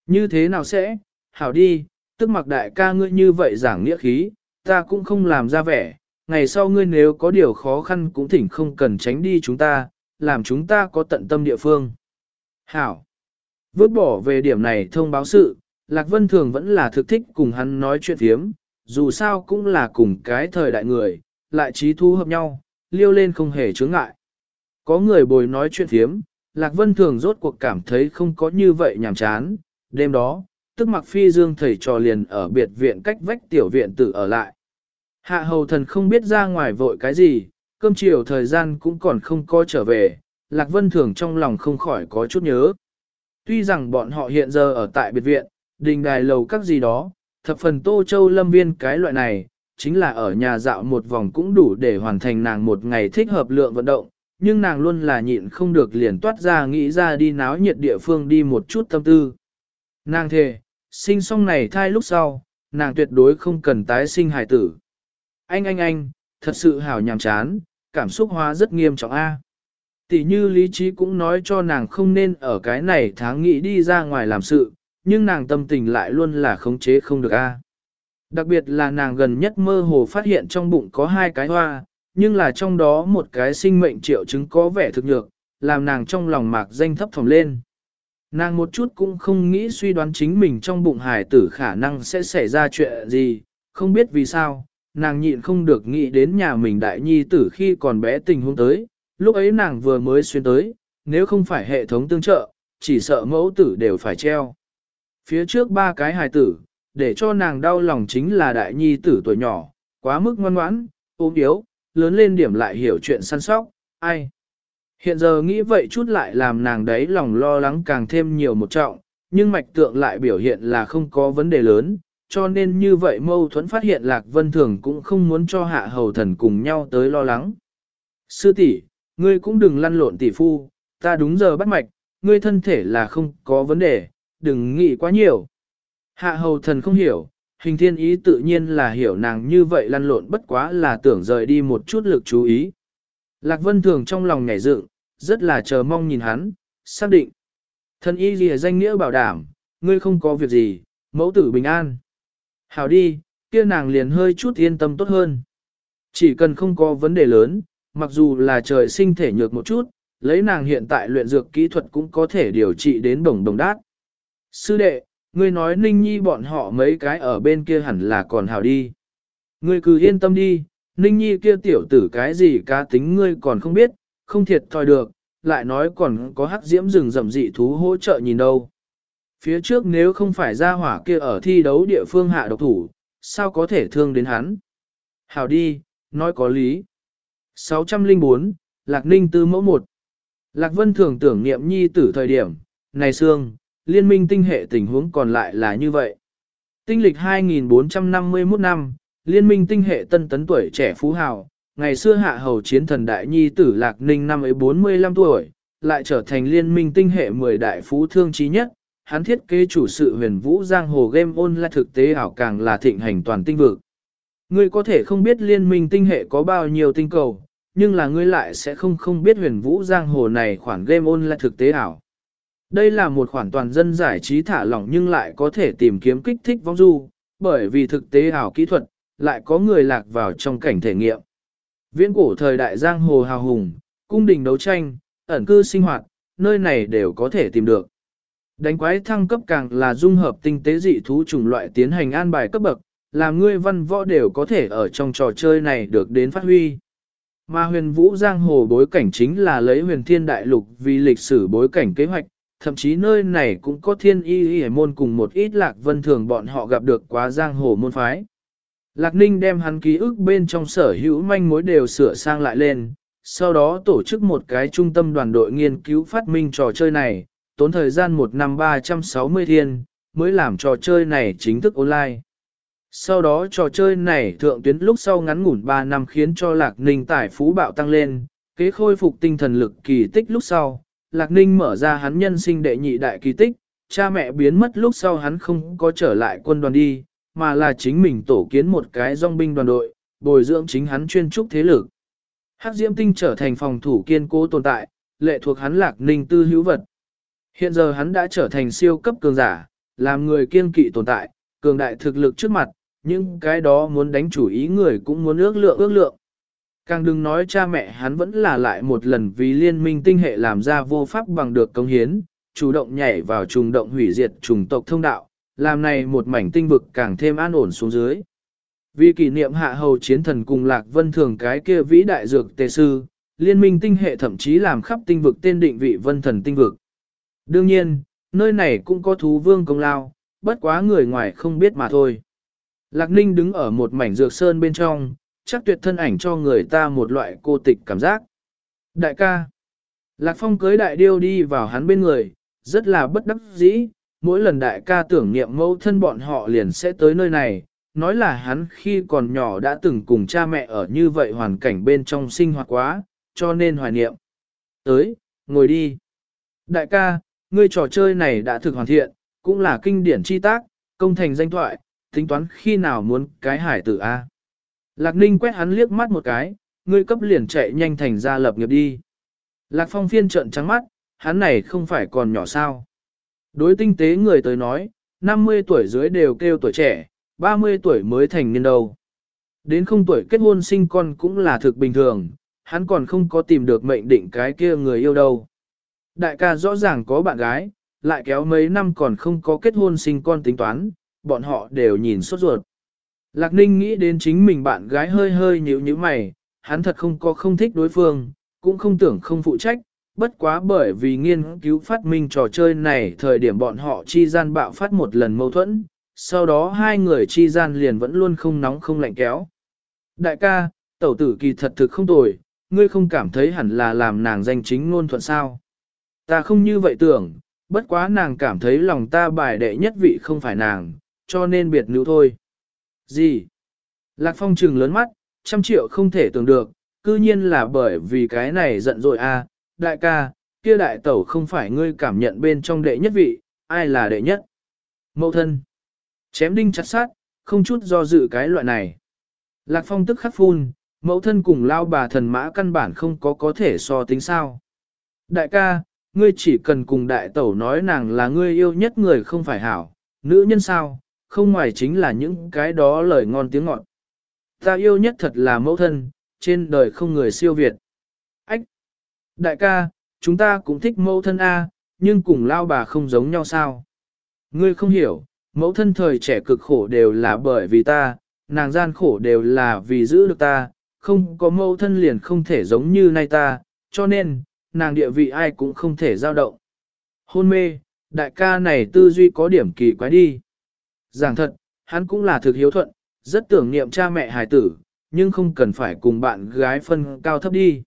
Như thế nào sẽ, hảo đi, tức mặc đại ca ngươi như vậy giảng nghĩa khí, ta cũng không làm ra vẻ, ngày sau ngươi nếu có điều khó khăn cũng thỉnh không cần tránh đi chúng ta, làm chúng ta có tận tâm địa phương. Hảo, vứt bỏ về điểm này thông báo sự, Lạc Vân Thường vẫn là thực thích cùng hắn nói chuyện thiếm, dù sao cũng là cùng cái thời đại người, lại trí thu hợp nhau, liêu lên không hề chướng ngại. Có người bồi nói chuyện phiếm, Lạc Vân Thường rốt cuộc cảm thấy không có như vậy nhàm chán. Đêm đó, tức mặc phi dương thầy trò liền ở biệt viện cách vách tiểu viện tự ở lại. Hạ hầu thần không biết ra ngoài vội cái gì, cơm chiều thời gian cũng còn không có trở về, Lạc Vân Thường trong lòng không khỏi có chút nhớ. Tuy rằng bọn họ hiện giờ ở tại biệt viện, đình đài lầu các gì đó, thập phần tô châu lâm viên cái loại này, chính là ở nhà dạo một vòng cũng đủ để hoàn thành nàng một ngày thích hợp lượng vận động, nhưng nàng luôn là nhịn không được liền toát ra nghĩ ra đi náo nhiệt địa phương đi một chút tâm tư. Nàng thề, sinh xong này thai lúc sau, nàng tuyệt đối không cần tái sinh hài tử. Anh anh anh, thật sự hảo nhàm chán, cảm xúc hóa rất nghiêm trọng a. Tỷ như lý trí cũng nói cho nàng không nên ở cái này tháng nghĩ đi ra ngoài làm sự, nhưng nàng tâm tình lại luôn là khống chế không được a. Đặc biệt là nàng gần nhất mơ hồ phát hiện trong bụng có hai cái hoa, nhưng là trong đó một cái sinh mệnh triệu chứng có vẻ thực nhược, làm nàng trong lòng mạc danh thấp thỏm lên. Nàng một chút cũng không nghĩ suy đoán chính mình trong bụng hài tử khả năng sẽ xảy ra chuyện gì, không biết vì sao, nàng nhịn không được nghĩ đến nhà mình đại nhi tử khi còn bé tình huống tới, lúc ấy nàng vừa mới xuyên tới, nếu không phải hệ thống tương trợ, chỉ sợ mẫu tử đều phải treo. Phía trước ba cái hài tử, để cho nàng đau lòng chính là đại nhi tử tuổi nhỏ, quá mức ngoan ngoãn, ốm yếu, lớn lên điểm lại hiểu chuyện săn sóc, ai. Hiện giờ nghĩ vậy chút lại làm nàng đấy lòng lo lắng càng thêm nhiều một trọng, nhưng mạch tượng lại biểu hiện là không có vấn đề lớn, cho nên như vậy mâu thuẫn phát hiện Lạc Vân Thường cũng không muốn cho hạ hầu thần cùng nhau tới lo lắng. Sư tỷ, ngươi cũng đừng lăn lộn tỷ phu, ta đúng giờ bắt mạch, ngươi thân thể là không có vấn đề, đừng nghĩ quá nhiều. Hạ hầu thần không hiểu, Hình thiên ý tự nhiên là hiểu nàng như vậy lăn lộn bất quá là tưởng rời đi một chút lực chú ý. Lạc Vân Thường trong lòng nhảy dựng, rất là chờ mong nhìn hắn, xác định. Thần y lìa danh nghĩa bảo đảm, ngươi không có việc gì, mẫu tử bình an. Hảo đi, kia nàng liền hơi chút yên tâm tốt hơn. Chỉ cần không có vấn đề lớn, mặc dù là trời sinh thể nhược một chút, lấy nàng hiện tại luyện dược kỹ thuật cũng có thể điều trị đến đồng đồng đát. Sư đệ, ngươi nói Ninh Nhi bọn họ mấy cái ở bên kia hẳn là còn hào đi. Ngươi cứ yên tâm đi, Ninh Nhi kia tiểu tử cái gì cá tính ngươi còn không biết, không thiệt thòi được, lại nói còn có hắc diễm rừng rậm dị thú hỗ trợ nhìn đâu. Phía trước nếu không phải ra hỏa kia ở thi đấu địa phương hạ độc thủ, sao có thể thương đến hắn? Hảo đi, nói có lý. 604, Lạc Ninh Tư mẫu 1 Lạc Vân thường tưởng niệm nhi tử thời điểm, này xương, liên minh tinh hệ tình huống còn lại là như vậy. Tinh lịch 2451 năm, liên minh tinh hệ tân tấn tuổi trẻ phú hào, ngày xưa hạ hầu chiến thần đại nhi tử Lạc Ninh năm ấy 45 tuổi, lại trở thành liên minh tinh hệ 10 đại phú thương trí nhất. Hắn thiết kế chủ sự huyền vũ giang hồ game online thực tế ảo càng là thịnh hành toàn tinh vực. Ngươi có thể không biết liên minh tinh hệ có bao nhiêu tinh cầu, nhưng là ngươi lại sẽ không không biết huyền vũ giang hồ này khoản game online thực tế ảo. Đây là một khoản toàn dân giải trí thả lỏng nhưng lại có thể tìm kiếm kích thích vong du, bởi vì thực tế ảo kỹ thuật, lại có người lạc vào trong cảnh thể nghiệm. Viễn cổ thời đại giang hồ hào hùng, cung đình đấu tranh, ẩn cư sinh hoạt, nơi này đều có thể tìm được. Đánh quái thăng cấp càng là dung hợp tinh tế dị thú chủng loại tiến hành an bài cấp bậc, làm ngươi văn võ đều có thể ở trong trò chơi này được đến phát huy. Mà huyền vũ giang hồ bối cảnh chính là lấy huyền thiên đại lục vì lịch sử bối cảnh kế hoạch, thậm chí nơi này cũng có thiên y y môn cùng một ít lạc vân thường bọn họ gặp được quá giang hồ môn phái. Lạc Ninh đem hắn ký ức bên trong sở hữu manh mối đều sửa sang lại lên, sau đó tổ chức một cái trung tâm đoàn đội nghiên cứu phát minh trò chơi này, tốn thời gian một năm 360 thiên, mới làm trò chơi này chính thức online. Sau đó trò chơi này thượng tuyến lúc sau ngắn ngủn 3 năm khiến cho Lạc Ninh tài phú bạo tăng lên, kế khôi phục tinh thần lực kỳ tích lúc sau. Lạc Ninh mở ra hắn nhân sinh đệ nhị đại kỳ tích, cha mẹ biến mất lúc sau hắn không có trở lại quân đoàn đi, mà là chính mình tổ kiến một cái dòng binh đoàn đội, bồi dưỡng chính hắn chuyên trúc thế lực. Hắc Diễm Tinh trở thành phòng thủ kiên cố tồn tại, lệ thuộc hắn Lạc Ninh tư hữu vật. Hiện giờ hắn đã trở thành siêu cấp cường giả, làm người kiên kỵ tồn tại, cường đại thực lực trước mặt, nhưng cái đó muốn đánh chủ ý người cũng muốn ước lượng ước lượng. Càng đừng nói cha mẹ hắn vẫn là lại một lần vì liên minh tinh hệ làm ra vô pháp bằng được công hiến, chủ động nhảy vào trùng động hủy diệt trùng tộc thông đạo, làm này một mảnh tinh vực càng thêm an ổn xuống dưới. Vì kỷ niệm hạ hầu chiến thần cùng Lạc Vân Thường cái kia vĩ đại dược tề sư, liên minh tinh hệ thậm chí làm khắp tinh vực tên định vị vân thần tinh vực. Đương nhiên, nơi này cũng có thú vương công lao, bất quá người ngoài không biết mà thôi. Lạc Ninh đứng ở một mảnh dược sơn bên trong, chắc tuyệt thân ảnh cho người ta một loại cô tịch cảm giác. Đại ca. Lạc Phong cưới đại điêu đi vào hắn bên người, rất là bất đắc dĩ, mỗi lần đại ca tưởng niệm mẫu thân bọn họ liền sẽ tới nơi này, nói là hắn khi còn nhỏ đã từng cùng cha mẹ ở như vậy hoàn cảnh bên trong sinh hoạt quá, cho nên hoài niệm. Tới, ngồi đi. Đại ca, ngươi trò chơi này đã thực hoàn thiện, cũng là kinh điển chi tác, công thành danh thoại, tính toán khi nào muốn cái hải tử A. Lạc Ninh quét hắn liếc mắt một cái, ngươi cấp liền chạy nhanh thành ra lập nghiệp đi. Lạc Phong phiên trợn trắng mắt, hắn này không phải còn nhỏ sao. Đối tinh tế người tới nói, 50 tuổi dưới đều kêu tuổi trẻ, 30 tuổi mới thành niên đâu. Đến không tuổi kết hôn sinh con cũng là thực bình thường, hắn còn không có tìm được mệnh định cái kia người yêu đâu. Đại ca rõ ràng có bạn gái, lại kéo mấy năm còn không có kết hôn sinh con tính toán, bọn họ đều nhìn sốt ruột. Lạc Ninh nghĩ đến chính mình bạn gái hơi hơi nhíu nhíu mày, hắn thật không có không thích đối phương, cũng không tưởng không phụ trách, bất quá bởi vì nghiên cứu phát minh trò chơi này thời điểm bọn họ chi gian bạo phát một lần mâu thuẫn, sau đó hai người chi gian liền vẫn luôn không nóng không lạnh kéo. Đại ca, tẩu tử kỳ thật thực không tồi, ngươi không cảm thấy hẳn là làm nàng danh chính ngôn thuận sao. Ta không như vậy tưởng, bất quá nàng cảm thấy lòng ta bài đệ nhất vị không phải nàng, cho nên biệt nữ thôi. Gì? Lạc Phong trừng lớn mắt, trăm triệu không thể tưởng được, cư nhiên là bởi vì cái này giận dội a, à, đại ca, kia đại tẩu không phải ngươi cảm nhận bên trong đệ nhất vị, ai là đệ nhất? Mậu thân. Chém đinh chặt sát, không chút do dự cái loại này. Lạc Phong tức khắc phun, mẫu thân cùng lao bà thần mã căn bản không có có thể so tính sao. Đại ca, ngươi chỉ cần cùng đại tẩu nói nàng là ngươi yêu nhất người không phải hảo, nữ nhân sao, không ngoài chính là những cái đó lời ngon tiếng ngọt. Ta yêu nhất thật là mẫu thân, trên đời không người siêu việt. Ách! Đại ca, chúng ta cũng thích mẫu thân A, nhưng cùng lao bà không giống nhau sao. Ngươi không hiểu, mẫu thân thời trẻ cực khổ đều là bởi vì ta, nàng gian khổ đều là vì giữ được ta, không có mẫu thân liền không thể giống như nay ta, cho nên, nàng địa vị ai cũng không thể giao động. Hôn mê, đại ca này tư duy có điểm kỳ quái đi. Giảng thật, hắn cũng là thực hiếu thuận, rất tưởng niệm cha mẹ hài tử, nhưng không cần phải cùng bạn gái phân cao thấp đi.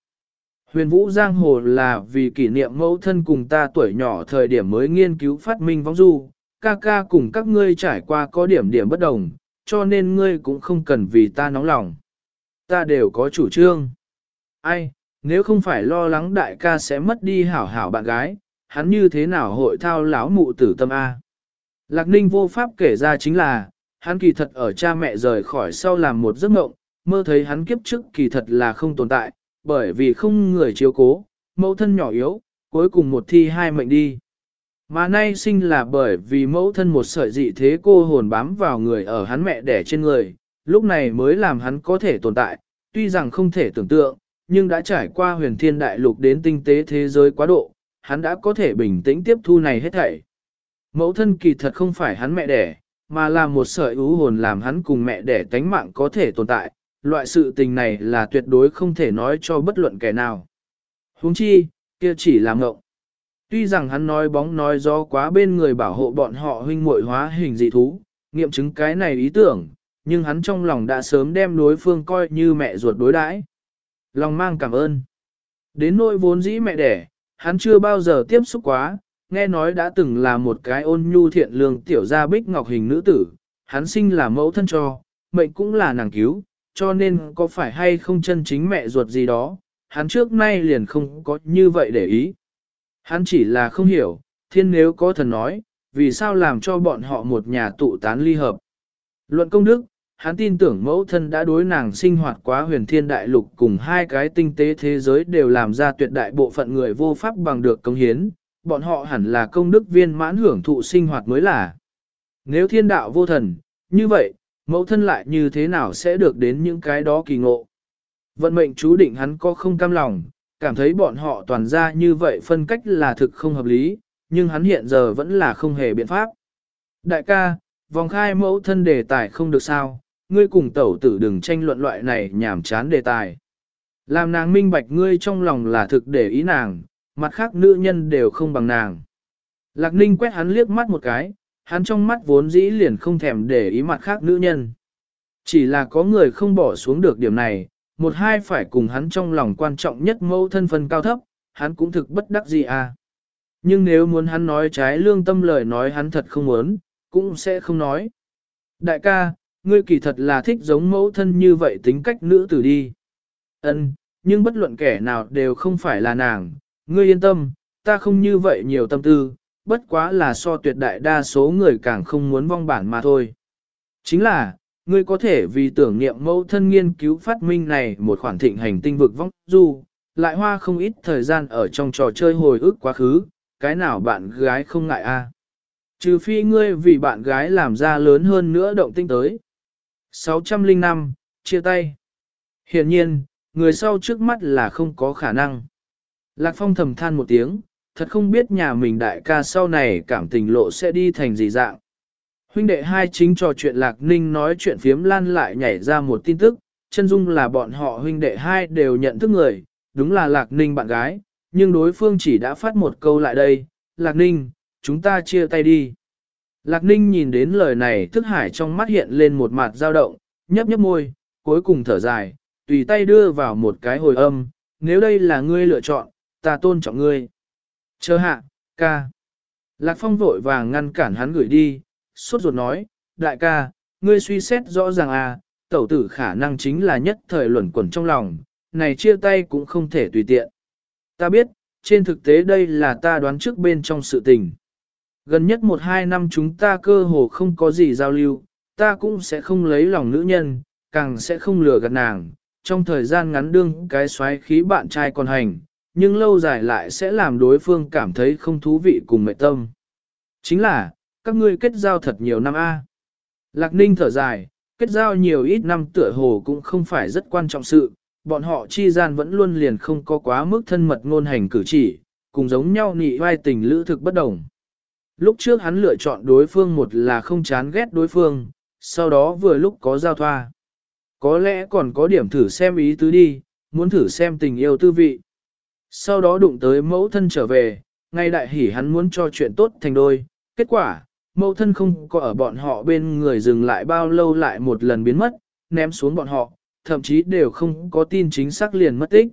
Huyền Vũ Giang Hồ là vì kỷ niệm mẫu thân cùng ta tuổi nhỏ thời điểm mới nghiên cứu phát minh vong du, ca ca cùng các ngươi trải qua có điểm điểm bất đồng, cho nên ngươi cũng không cần vì ta nóng lòng. Ta đều có chủ trương. Ai, nếu không phải lo lắng đại ca sẽ mất đi hảo hảo bạn gái, hắn như thế nào hội thao lão mụ tử tâm A. Lạc Ninh vô pháp kể ra chính là, hắn kỳ thật ở cha mẹ rời khỏi sau làm một giấc mộng, mơ thấy hắn kiếp trước kỳ thật là không tồn tại, bởi vì không người chiếu cố, mẫu thân nhỏ yếu, cuối cùng một thi hai mệnh đi. Mà nay sinh là bởi vì mẫu thân một sợi dị thế cô hồn bám vào người ở hắn mẹ đẻ trên người, lúc này mới làm hắn có thể tồn tại, tuy rằng không thể tưởng tượng, nhưng đã trải qua huyền thiên đại lục đến tinh tế thế giới quá độ, hắn đã có thể bình tĩnh tiếp thu này hết thảy. Mẫu thân kỳ thật không phải hắn mẹ đẻ, mà là một sợi ưu hồn làm hắn cùng mẹ đẻ tánh mạng có thể tồn tại, loại sự tình này là tuyệt đối không thể nói cho bất luận kẻ nào. Huống chi, kia chỉ là ngộng. Tuy rằng hắn nói bóng nói gió quá bên người bảo hộ bọn họ huynh muội hóa hình dị thú, nghiệm chứng cái này ý tưởng, nhưng hắn trong lòng đã sớm đem đối phương coi như mẹ ruột đối đãi. Lòng mang cảm ơn. Đến nỗi vốn dĩ mẹ đẻ, hắn chưa bao giờ tiếp xúc quá, nghe nói đã từng là một cái ôn nhu thiện lương tiểu gia bích ngọc hình nữ tử, hắn sinh là mẫu thân cho, mệnh cũng là nàng cứu, cho nên có phải hay không chân chính mẹ ruột gì đó, hắn trước nay liền không có như vậy để ý. Hắn chỉ là không hiểu, thiên nếu có thần nói, vì sao làm cho bọn họ một nhà tụ tán ly hợp. Luận công đức, hắn tin tưởng mẫu thân đã đối nàng sinh hoạt quá huyền thiên đại lục cùng hai cái tinh tế thế giới đều làm ra tuyệt đại bộ phận người vô pháp bằng được công hiến, bọn họ hẳn là công đức viên mãn hưởng thụ sinh hoạt mới là. Nếu thiên đạo vô thần, như vậy, mẫu thân lại như thế nào sẽ được đến những cái đó kỳ ngộ. Vận mệnh chú định hắn có không cam lòng, cảm thấy bọn họ toàn ra như vậy phân cách là thực không hợp lý, nhưng hắn hiện giờ vẫn là không hề biện pháp. Đại ca, vòng khai mẫu thân đề tài không được sao, ngươi cùng tẩu tử đừng tranh luận loại này nhảm chán đề tài. Làm nàng minh bạch ngươi trong lòng là thực để ý nàng, mặt khác nữ nhân đều không bằng nàng. Lạc ninh quét hắn liếc mắt một cái, hắn trong mắt vốn dĩ liền không thèm để ý mặt khác nữ nhân. Chỉ là có người không bỏ xuống được điểm này, một hai phải cùng hắn trong lòng quan trọng nhất mẫu thân phân cao thấp, hắn cũng thực bất đắc gì à. Nhưng nếu muốn hắn nói trái lương tâm lời nói hắn thật không muốn, cũng sẽ không nói. Đại ca, ngươi kỳ thật là thích giống mẫu thân như vậy tính cách nữ tử đi. Ân, nhưng bất luận kẻ nào đều không phải là nàng, ngươi yên tâm, ta không như vậy nhiều tâm tư, bất quá là so tuyệt đại đa số người càng không muốn vong bản mà thôi. Chính là, ngươi có thể vì tưởng niệm mẫu thân nghiên cứu phát minh này một khoản thịnh hành tinh vực vong du, lại hoa không ít thời gian ở trong trò chơi hồi ức quá khứ, cái nào bạn gái không ngại a? Trừ phi ngươi vì bạn gái làm ra lớn hơn nữa động tinh tới. 605, chia tay. Hiện nhiên, người sau trước mắt là không có khả năng. Lạc Phong thầm than một tiếng, thật không biết nhà mình đại ca sau này cảm tình lộ sẽ đi thành gì dạng. Huynh đệ hai chính trò chuyện Lạc Ninh nói chuyện phiếm lan lại nhảy ra một tin tức, chân dung là bọn họ huynh đệ hai đều nhận thức người, đúng là Lạc Ninh bạn gái, nhưng đối phương chỉ đã phát một câu lại đây, Lạc Ninh, chúng ta chia tay đi. Lạc Ninh nhìn đến lời này thức hải trong mắt hiện lên một mặt dao động, nhấp nhấp môi, cuối cùng thở dài, tùy tay đưa vào một cái hồi âm, nếu đây là ngươi lựa chọn, ta tôn trọng ngươi. Chờ hạ, ca. Lạc Phong vội vàng ngăn cản hắn gửi đi, sốt ruột nói, đại ca, ngươi suy xét rõ ràng à, tẩu tử khả năng chính là nhất thời luẩn quẩn trong lòng, này chia tay cũng không thể tùy tiện. Ta biết, trên thực tế đây là ta đoán trước bên trong sự tình. Gần nhất một hai năm chúng ta cơ hồ không có gì giao lưu, ta cũng sẽ không lấy lòng nữ nhân, càng sẽ không lừa gạt nàng. Trong thời gian ngắn đương cái xoáy khí bạn trai còn hành, nhưng lâu dài lại sẽ làm đối phương cảm thấy không thú vị cùng mệt tâm. Chính là, các ngươi kết giao thật nhiều năm A. Lạc Ninh thở dài, kết giao nhiều ít năm tựa hồ cũng không phải rất quan trọng sự, bọn họ chi gian vẫn luôn liền không có quá mức thân mật ngôn hành cử chỉ, cùng giống nhau nị vai tình lữ thực bất đồng. Lúc trước hắn lựa chọn đối phương một là không chán ghét đối phương, sau đó vừa lúc có giao thoa. Có lẽ còn có điểm thử xem ý tứ đi, muốn thử xem tình yêu tư vị. Sau đó đụng tới mẫu thân trở về, ngay đại hỉ hắn muốn cho chuyện tốt thành đôi. Kết quả, mẫu thân không có ở bọn họ bên người dừng lại bao lâu lại một lần biến mất, ném xuống bọn họ, thậm chí đều không có tin chính xác liền mất tích.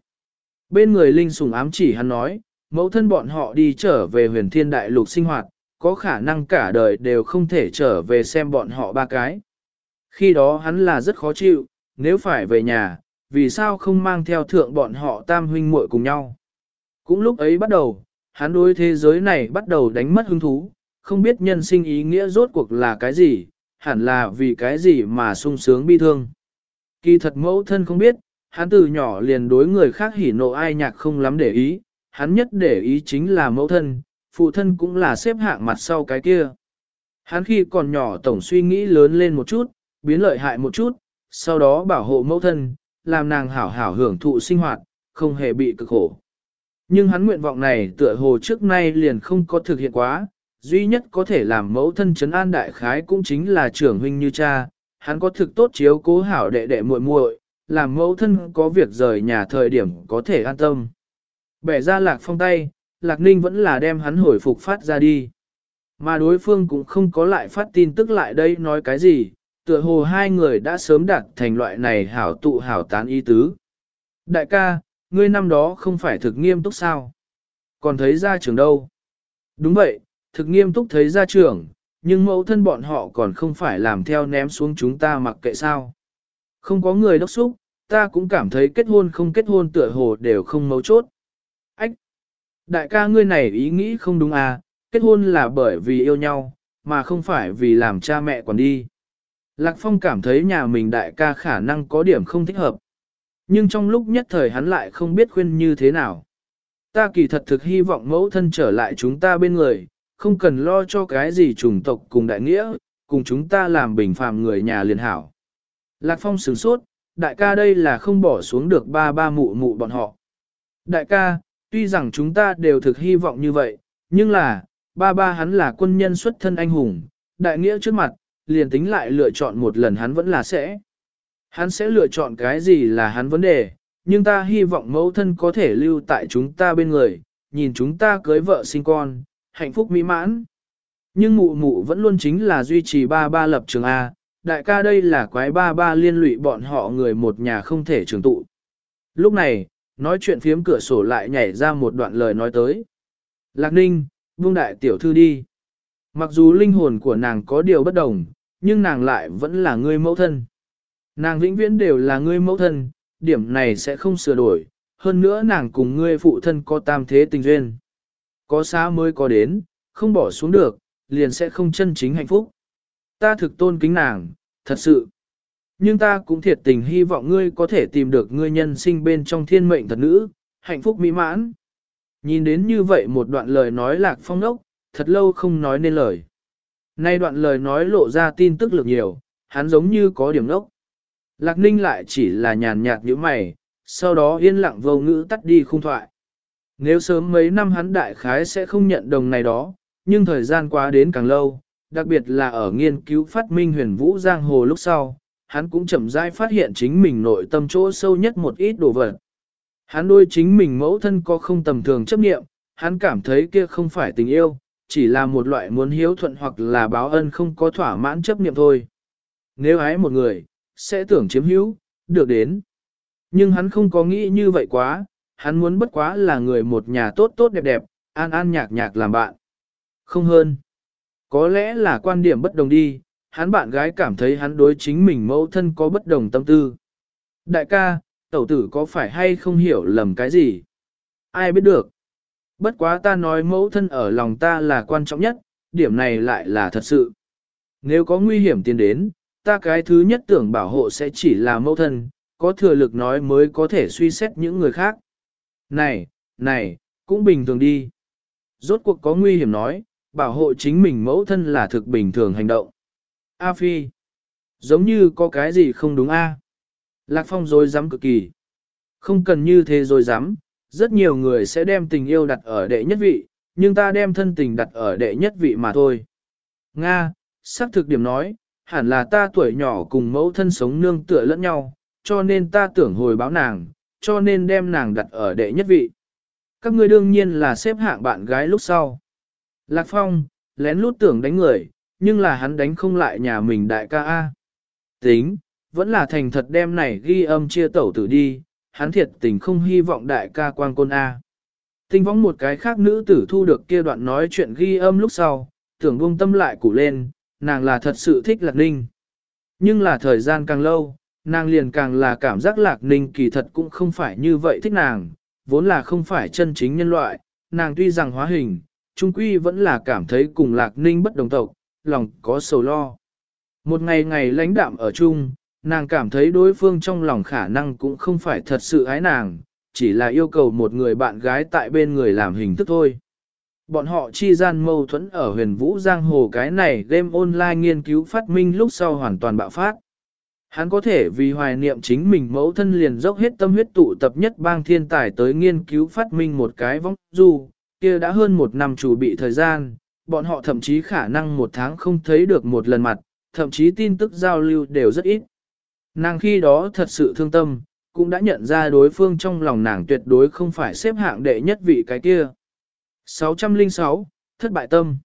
Bên người linh sùng ám chỉ hắn nói, mẫu thân bọn họ đi trở về huyền thiên đại lục sinh hoạt, có khả năng cả đời đều không thể trở về xem bọn họ ba cái. Khi đó hắn là rất khó chịu, nếu phải về nhà, vì sao không mang theo thượng bọn họ tam huynh muội cùng nhau. Cũng lúc ấy bắt đầu, hắn đối thế giới này bắt đầu đánh mất hứng thú, không biết nhân sinh ý nghĩa rốt cuộc là cái gì, hẳn là vì cái gì mà sung sướng bi thương. Kỳ thật mẫu thân không biết, hắn từ nhỏ liền đối người khác hỉ nộ ai nhạc không lắm để ý, hắn nhất để ý chính là mẫu thân, phụ thân cũng là xếp hạng mặt sau cái kia. Hắn khi còn nhỏ tổng suy nghĩ lớn lên một chút, biến lợi hại một chút, sau đó bảo hộ mẫu thân, làm nàng hảo hảo hưởng thụ sinh hoạt, không hề bị cực khổ. Nhưng hắn nguyện vọng này tựa hồ trước nay liền không có thực hiện quá, duy nhất có thể làm mẫu thân chấn an đại khái cũng chính là trưởng huynh như cha, hắn có thực tốt chiếu cố hảo đệ đệ muội muội, làm mẫu thân có việc rời nhà thời điểm có thể an tâm. Bẻ ra lạc phong tay, lạc ninh vẫn là đem hắn hồi phục phát ra đi. Mà đối phương cũng không có lại phát tin tức lại đây nói cái gì, tựa hồ hai người đã sớm đạt thành loại này hảo tụ hảo tán ý tứ. Đại ca, ngươi năm đó không phải thực nghiêm túc sao? Còn thấy ra trưởng đâu? Đúng vậy, thực nghiêm túc thấy ra trưởng, nhưng mẫu thân bọn họ còn không phải làm theo ném xuống chúng ta mặc kệ sao. Không có người đốc xúc, ta cũng cảm thấy kết hôn không kết hôn tựa hồ đều không mấu chốt. Ách! Đại ca ngươi này ý nghĩ không đúng à, kết hôn là bởi vì yêu nhau, mà không phải vì làm cha mẹ còn đi. Lạc Phong cảm thấy nhà mình đại ca khả năng có điểm không thích hợp. Nhưng trong lúc nhất thời hắn lại không biết khuyên như thế nào. Ta kỳ thật thực hy vọng mẫu thân trở lại chúng ta bên người, không cần lo cho cái gì chủng tộc cùng đại nghĩa, cùng chúng ta làm bình phàm người nhà liền hảo. Lạc Phong sửng sốt, đại ca đây là không bỏ xuống được ba ba mụ mụ bọn họ. Đại ca, tuy rằng chúng ta đều thực hy vọng như vậy, nhưng là, ba ba hắn là quân nhân xuất thân anh hùng, đại nghĩa trước mặt, liền tính lại lựa chọn một lần hắn vẫn là sẽ. Hắn sẽ lựa chọn cái gì là hắn vấn đề, nhưng ta hy vọng mẫu thân có thể lưu tại chúng ta bên người, nhìn chúng ta cưới vợ sinh con, hạnh phúc mỹ mãn. Nhưng mụ mụ vẫn luôn chính là duy trì ba ba lập trường A, đại ca đây là quái ba ba liên lụy bọn họ người một nhà không thể trường tụ. Lúc này, nói chuyện phiếm cửa sổ lại nhảy ra một đoạn lời nói tới. Lạc ninh, buông đại tiểu thư đi. Mặc dù linh hồn của nàng có điều bất đồng, nhưng nàng lại vẫn là người mẫu thân. Nàng vĩnh viễn đều là ngươi mẫu thân, điểm này sẽ không sửa đổi, hơn nữa nàng cùng ngươi phụ thân có tam thế tình duyên. Có xa mới có đến, không bỏ xuống được, liền sẽ không chân chính hạnh phúc. Ta thực tôn kính nàng, thật sự. Nhưng ta cũng thiệt tình hy vọng ngươi có thể tìm được ngươi nhân sinh bên trong thiên mệnh thật nữ, hạnh phúc mỹ mãn. Nhìn đến như vậy một đoạn lời nói lạc phong đốc, thật lâu không nói nên lời. Nay đoạn lời nói lộ ra tin tức lực nhiều, hắn giống như có điểm đốc. Lạc ninh lại chỉ là nhàn nhạt như mày, sau đó yên lặng vô ngữ tắt đi khung thoại. Nếu sớm mấy năm hắn đại khái sẽ không nhận đồng này đó, nhưng thời gian quá đến càng lâu, đặc biệt là ở nghiên cứu phát minh huyền vũ giang hồ lúc sau, hắn cũng chậm rãi phát hiện chính mình nội tâm chỗ sâu nhất một ít đồ vật. Hắn đôi chính mình mẫu thân có không tầm thường chấp niệm, hắn cảm thấy kia không phải tình yêu, chỉ là một loại muốn hiếu thuận hoặc là báo ân không có thỏa mãn chấp niệm thôi. Nếu ái một người, sẽ tưởng chiếm hữu, được đến. Nhưng hắn không có nghĩ như vậy quá, hắn muốn bất quá là người một nhà tốt tốt đẹp đẹp, an an nhạc nhạc làm bạn. Không hơn. Có lẽ là quan điểm bất đồng đi, hắn bạn gái cảm thấy hắn đối chính mình mẫu thân có bất đồng tâm tư. Đại ca, tẩu tử có phải hay không hiểu lầm cái gì? Ai biết được? Bất quá ta nói mẫu thân ở lòng ta là quan trọng nhất, điểm này lại là thật sự. Nếu có nguy hiểm tiến đến, ta cái thứ nhất tưởng bảo hộ sẽ chỉ là mẫu thân, có thừa lực nói mới có thể suy xét những người khác. Này, này, cũng bình thường đi. Rốt cuộc có nguy hiểm nói, bảo hộ chính mình mẫu thân là thực bình thường hành động. A Phi, giống như có cái gì không đúng a? Lạc Phong rồi dám cực kỳ. Không cần như thế rồi dám, Rất nhiều người sẽ đem tình yêu đặt ở đệ nhất vị, nhưng ta đem thân tình đặt ở đệ nhất vị mà thôi. Nga, xác thực điểm nói, hẳn là ta tuổi nhỏ cùng mẫu thân sống nương tựa lẫn nhau, cho nên ta tưởng hồi báo nàng, cho nên đem nàng đặt ở đệ nhất vị. Các ngươi đương nhiên là xếp hạng bạn gái lúc sau. Lạc Phong, lén lút tưởng đánh người, nhưng là hắn đánh không lại nhà mình đại ca A. Tính, vẫn là thành thật đem này ghi âm chia tẩu tử đi, hắn thiệt tình không hy vọng đại ca quang côn A. Tinh võng một cái khác nữ tử thu được kia đoạn nói chuyện ghi âm lúc sau, tưởng buông tâm lại củ lên, nàng là thật sự thích lạc ninh. Nhưng là thời gian càng lâu, nàng liền càng là cảm giác lạc ninh kỳ thật cũng không phải như vậy thích nàng, vốn là không phải chân chính nhân loại, nàng tuy rằng hóa hình, trung quy vẫn là cảm thấy cùng lạc ninh bất đồng tộc, lòng có sầu lo. Một ngày ngày lãnh đạm ở chung, nàng cảm thấy đối phương trong lòng khả năng cũng không phải thật sự ái nàng, chỉ là yêu cầu một người bạn gái tại bên người làm hình thức thôi. Bọn họ chi gian mâu thuẫn ở huyền vũ giang hồ cái này game online nghiên cứu phát minh lúc sau hoàn toàn bạo phát. Hắn có thể vì hoài niệm chính mình mẫu thân liền dốc hết tâm huyết tụ tập nhất bang thiên tài tới nghiên cứu phát minh một cái vong du, kia đã hơn một năm chủ bị thời gian, bọn họ thậm chí khả năng một tháng không thấy được một lần mặt, thậm chí tin tức giao lưu đều rất ít. Nàng khi đó thật sự thương tâm, cũng đã nhận ra đối phương trong lòng nàng tuyệt đối không phải xếp hạng đệ nhất vị cái kia. 606, thất bại tâm.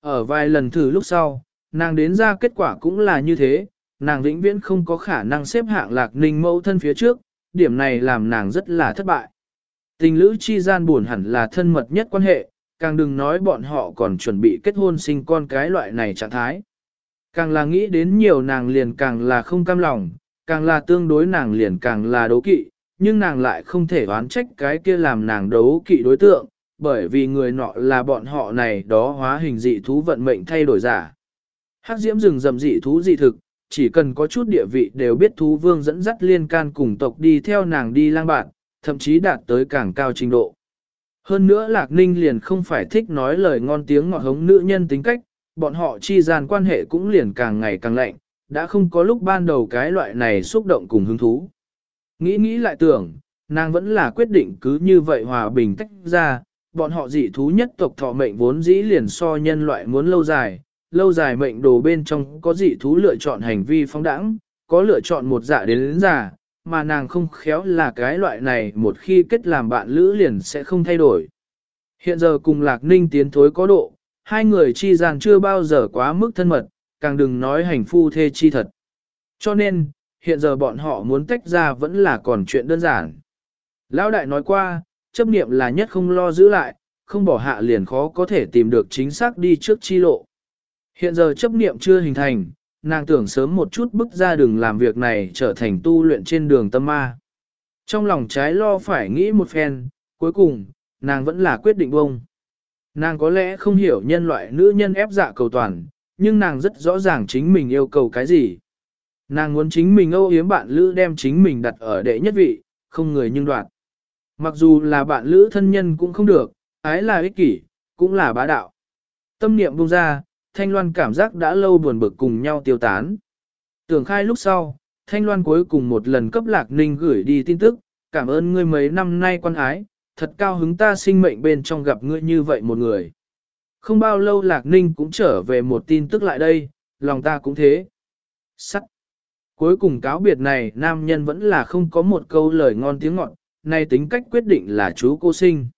Ở vài lần thử lúc sau, nàng đến ra kết quả cũng là như thế, nàng vĩnh viễn không có khả năng xếp hạng lạc ninh mẫu thân phía trước, điểm này làm nàng rất là thất bại. Tình lữ chi gian buồn hẳn là thân mật nhất quan hệ, càng đừng nói bọn họ còn chuẩn bị kết hôn sinh con cái loại này trạng thái. Càng là nghĩ đến nhiều nàng liền càng là không cam lòng, càng là tương đối nàng liền càng là đấu kỵ, nhưng nàng lại không thể oán trách cái kia làm nàng đấu kỵ đối tượng, bởi vì người nọ là bọn họ này đó hóa hình dị thú vận mệnh thay đổi giả. Hắc diễm rừng rầm dị thú dị thực, chỉ cần có chút địa vị đều biết thú vương dẫn dắt liên can cùng tộc đi theo nàng đi lang bạn, thậm chí đạt tới càng cao trình độ. Hơn nữa Lạc Ninh liền không phải thích nói lời ngon tiếng ngọt hống nữ nhân tính cách, bọn họ chi gian quan hệ cũng liền càng ngày càng lạnh, đã không có lúc ban đầu cái loại này xúc động cùng hứng thú. Nghĩ nghĩ lại tưởng, nàng vẫn là quyết định cứ như vậy hòa bình tách ra, bọn họ dị thú nhất tộc thọ mệnh vốn dĩ liền so nhân loại muốn lâu dài, lâu dài mệnh đồ bên trong có dị thú lựa chọn hành vi phóng đẳng, có lựa chọn một dạ đến đến giả, mà nàng không khéo là cái loại này một khi kết làm bạn lữ liền sẽ không thay đổi. Hiện giờ cùng Lạc Ninh tiến thối có độ, hai người chi gian chưa bao giờ quá mức thân mật, càng đừng nói hành phu thê chi thật. Cho nên, hiện giờ bọn họ muốn tách ra vẫn là còn chuyện đơn giản. Lão đại nói qua, chấp niệm là nhất không lo giữ lại, không bỏ hạ liền khó có thể tìm được chính xác đi trước chi lộ. Hiện giờ chấp niệm chưa hình thành, nàng tưởng sớm một chút bước ra đường làm việc này trở thành tu luyện trên đường tâm ma. Trong lòng trái lo phải nghĩ một phen, cuối cùng, nàng vẫn là quyết định bông. Nàng có lẽ không hiểu nhân loại nữ nhân ép dạ cầu toàn, nhưng nàng rất rõ ràng chính mình yêu cầu cái gì. Nàng muốn chính mình âu yếm bạn lữ đem chính mình đặt ở đệ nhất vị, không người nhưng đoạt. Mặc dù là bạn lữ thân nhân cũng không được, ái là ích kỷ, cũng là bá đạo. Tâm niệm buông ra, Thanh Loan cảm giác đã lâu buồn bực cùng nhau tiêu tán. Tưởng khai lúc sau, Thanh Loan cuối cùng một lần cấp Lạc Ninh gửi đi tin tức, cảm ơn ngươi mấy năm nay quan ái, thật cao hứng ta sinh mệnh bên trong gặp ngươi như vậy một người. Không bao lâu Lạc Ninh cũng trở về một tin tức lại đây, lòng ta cũng thế. Sắc. Cuối cùng cáo biệt này nam nhân vẫn là không có một câu lời ngon tiếng ngọt, nay tính cách quyết định là chú cô sinh.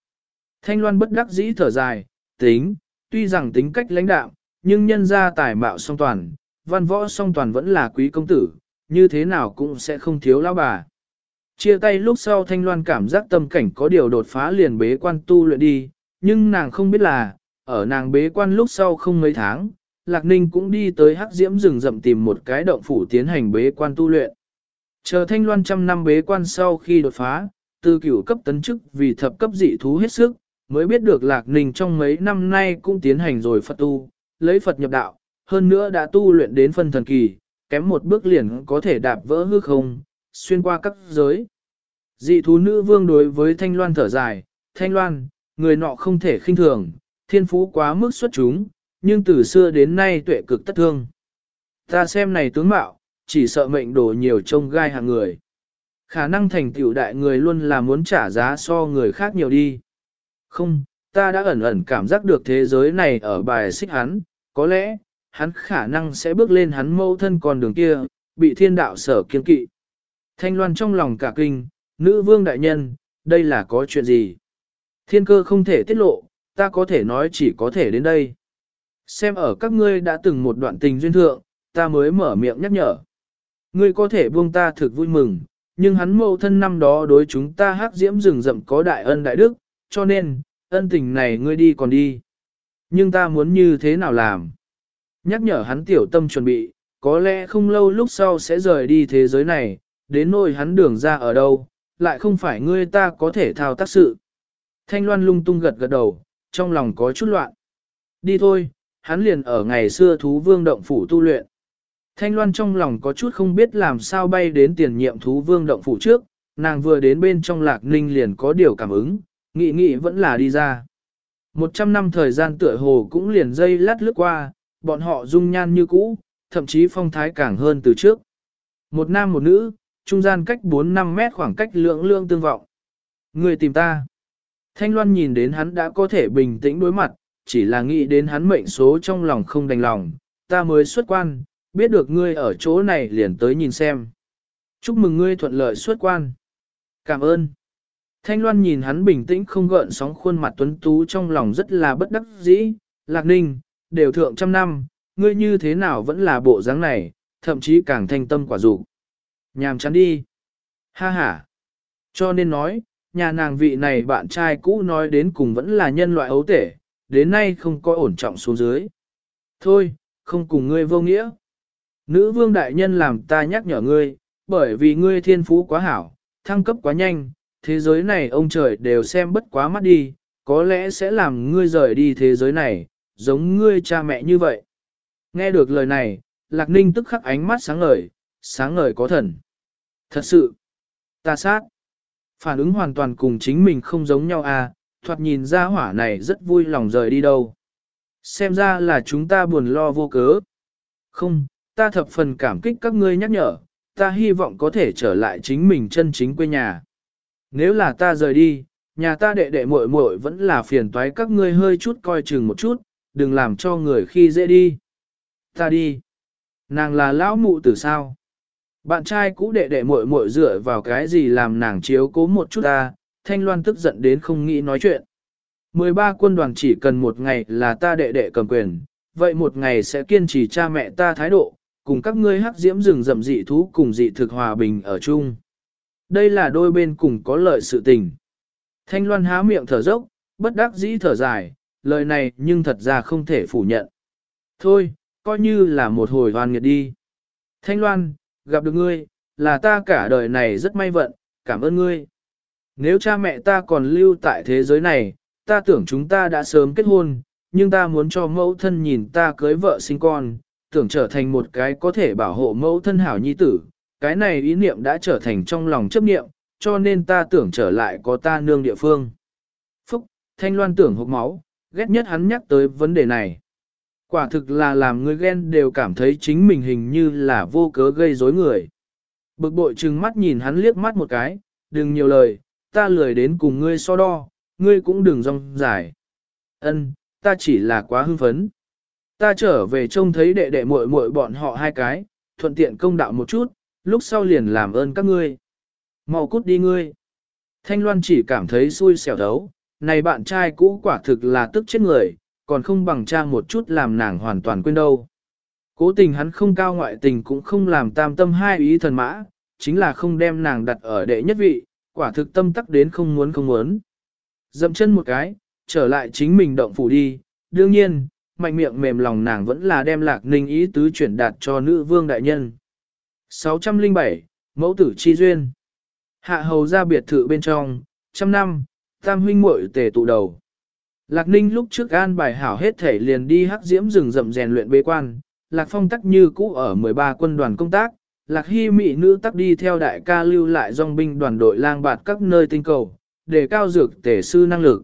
Thanh Loan bất đắc dĩ thở dài, tính, tuy rằng tính cách lãnh đạo, nhưng nhân ra tài mạo song toàn, văn võ song toàn vẫn là quý công tử, như thế nào cũng sẽ không thiếu lão bà. Chia tay lúc sau Thanh Loan cảm giác tâm cảnh có điều đột phá liền bế quan tu luyện đi, nhưng nàng không biết là, ở nàng bế quan lúc sau không mấy tháng, Lạc Ninh cũng đi tới hắc diễm rừng rậm tìm một cái động phủ tiến hành bế quan tu luyện. Chờ Thanh Loan trăm năm bế quan sau khi đột phá, từ cửu cấp tấn chức vì thập cấp dị thú hết sức, mới biết được Lạc Ninh trong mấy năm nay cũng tiến hành rồi Phật tu, lấy Phật nhập đạo, hơn nữa đã tu luyện đến phân thần kỳ, kém một bước liền có thể đạp vỡ hư không, xuyên qua các giới. Dị thú nữ vương đối với Thanh Loan thở dài, Thanh Loan, người nọ không thể khinh thường, thiên phú quá mức xuất chúng, nhưng từ xưa đến nay tuệ cực tất thương. Ta xem này tướng mạo, chỉ sợ mệnh đổ nhiều trông gai hàng người. Khả năng thành tựu đại người luôn là muốn trả giá so người khác nhiều đi. Không, ta đã ẩn ẩn cảm giác được thế giới này ở bài xích hắn, có lẽ, hắn khả năng sẽ bước lên hắn mâu thân con đường kia, bị thiên đạo sở kiên kỵ. Thanh loan trong lòng cả kinh, nữ vương đại nhân, đây là có chuyện gì? Thiên cơ không thể tiết lộ, ta có thể nói chỉ có thể đến đây. Xem ở các ngươi đã từng một đoạn tình duyên thượng, ta mới mở miệng nhắc nhở. Ngươi có thể buông ta thực vui mừng, nhưng hắn mâu thân năm đó đối chúng ta hắc diễm rừng rậm có đại ân đại đức, cho nên, ân tình này ngươi đi còn đi. Nhưng ta muốn như thế nào làm? Nhắc nhở hắn tiểu tâm chuẩn bị, có lẽ không lâu lúc sau sẽ rời đi thế giới này, đến nỗi hắn đường ra ở đâu, lại không phải ngươi ta có thể thao tác sự. Thanh Loan lung tung gật gật đầu, trong lòng có chút loạn. Đi thôi, hắn liền ở ngày xưa thú vương động phủ tu luyện. Thanh Loan trong lòng có chút không biết làm sao bay đến tiền nhiệm thú vương động phủ trước, nàng vừa đến bên trong lạc ninh liền có điều cảm ứng, nghị nghị vẫn là đi ra. Một trăm năm thời gian tựa hồ cũng liền dây lát lướt qua, bọn họ dung nhan như cũ, thậm chí phong thái càng hơn từ trước. Một nam một nữ, trung gian cách 4-5 mét khoảng cách lượng lương tương vọng. Người tìm ta. Thanh Loan nhìn đến hắn đã có thể bình tĩnh đối mặt, chỉ là nghĩ đến hắn mệnh số trong lòng không đành lòng, ta mới xuất quan, biết được ngươi ở chỗ này liền tới nhìn xem. Chúc mừng ngươi thuận lợi xuất quan. Cảm ơn. Thanh Loan nhìn hắn bình tĩnh không gợn sóng khuôn mặt tuấn tú trong lòng rất là bất đắc dĩ, lạc ninh, đều thượng trăm năm, ngươi như thế nào vẫn là bộ dáng này, thậm chí càng thanh tâm quả dục Nhàm chán đi. Ha ha. Cho nên nói, nhà nàng vị này bạn trai cũ nói đến cùng vẫn là nhân loại ấu tể, đến nay không có ổn trọng xuống dưới. Thôi, không cùng ngươi vô nghĩa. Nữ vương đại nhân làm ta nhắc nhở ngươi, bởi vì ngươi thiên phú quá hảo, thăng cấp quá nhanh, thế giới này ông trời đều xem bất quá mắt đi, có lẽ sẽ làm ngươi rời đi thế giới này, giống ngươi cha mẹ như vậy. Nghe được lời này, Lạc Ninh tức khắc ánh mắt sáng ngời, sáng ngời có thần. Thật sự, ta sát. Phản ứng hoàn toàn cùng chính mình không giống nhau à, thoạt nhìn ra hỏa này rất vui lòng rời đi đâu. Xem ra là chúng ta buồn lo vô cớ. Không, ta thập phần cảm kích các ngươi nhắc nhở, ta hy vọng có thể trở lại chính mình chân chính quê nhà. Nếu là ta rời đi, nhà ta đệ đệ muội muội vẫn là phiền toái các ngươi hơi chút coi chừng một chút, đừng làm cho người khi dễ đi. Ta đi. Nàng là lão mụ từ sao? Bạn trai cũ đệ đệ muội muội dựa vào cái gì làm nàng chiếu cố một chút ta, Thanh Loan tức giận đến không nghĩ nói chuyện. 13 quân đoàn chỉ cần một ngày là ta đệ đệ cầm quyền, vậy một ngày sẽ kiên trì cha mẹ ta thái độ, cùng các ngươi hắc diễm rừng rậm dị thú cùng dị thực hòa bình ở chung. Đây là đôi bên cùng có lợi sự tình. Thanh Loan há miệng thở dốc, bất đắc dĩ thở dài, lời này nhưng thật ra không thể phủ nhận. Thôi, coi như là một hồi hoàn nghiệt đi. Thanh Loan, gặp được ngươi, là ta cả đời này rất may vận, cảm ơn ngươi. Nếu cha mẹ ta còn lưu tại thế giới này, ta tưởng chúng ta đã sớm kết hôn, nhưng ta muốn cho mẫu thân nhìn ta cưới vợ sinh con, tưởng trở thành một cái có thể bảo hộ mẫu thân hảo nhi tử. Cái này ý niệm đã trở thành trong lòng chấp niệm, cho nên ta tưởng trở lại có ta nương địa phương. Phúc, Thanh Loan tưởng hộp máu, ghét nhất hắn nhắc tới vấn đề này. Quả thực là làm người ghen đều cảm thấy chính mình hình như là vô cớ gây rối người. Bực bội trừng mắt nhìn hắn liếc mắt một cái, đừng nhiều lời, ta lười đến cùng ngươi so đo, ngươi cũng đừng rong dài. Ân, ta chỉ là quá hưng phấn. Ta trở về trông thấy đệ đệ muội muội bọn họ hai cái, thuận tiện công đạo một chút, lúc sau liền làm ơn các ngươi. Mau cút đi ngươi. Thanh Loan chỉ cảm thấy xui xẻo đấu, này bạn trai cũ quả thực là tức chết người, còn không bằng trang một chút làm nàng hoàn toàn quên đâu. Cố tình hắn không cao ngoại tình cũng không làm tam tâm hai ý thần mã, chính là không đem nàng đặt ở đệ nhất vị, quả thực tâm tắc đến không muốn không muốn. Dậm chân một cái, trở lại chính mình động phủ đi, đương nhiên, mạnh miệng mềm lòng nàng vẫn là đem lạc ninh ý tứ chuyển đạt cho nữ vương đại nhân. 607, Mẫu tử chi duyên Hạ hầu ra biệt thự bên trong, trăm năm, tam huynh muội tề tụ đầu. Lạc ninh lúc trước an bài hảo hết thể liền đi hắc diễm rừng rậm rèn luyện bế quan, lạc phong tắc như cũ ở 13 quân đoàn công tác, lạc hy mị nữ tắc đi theo đại ca lưu lại dòng binh đoàn đội lang bạt các nơi tinh cầu, để cao dược tể sư năng lực.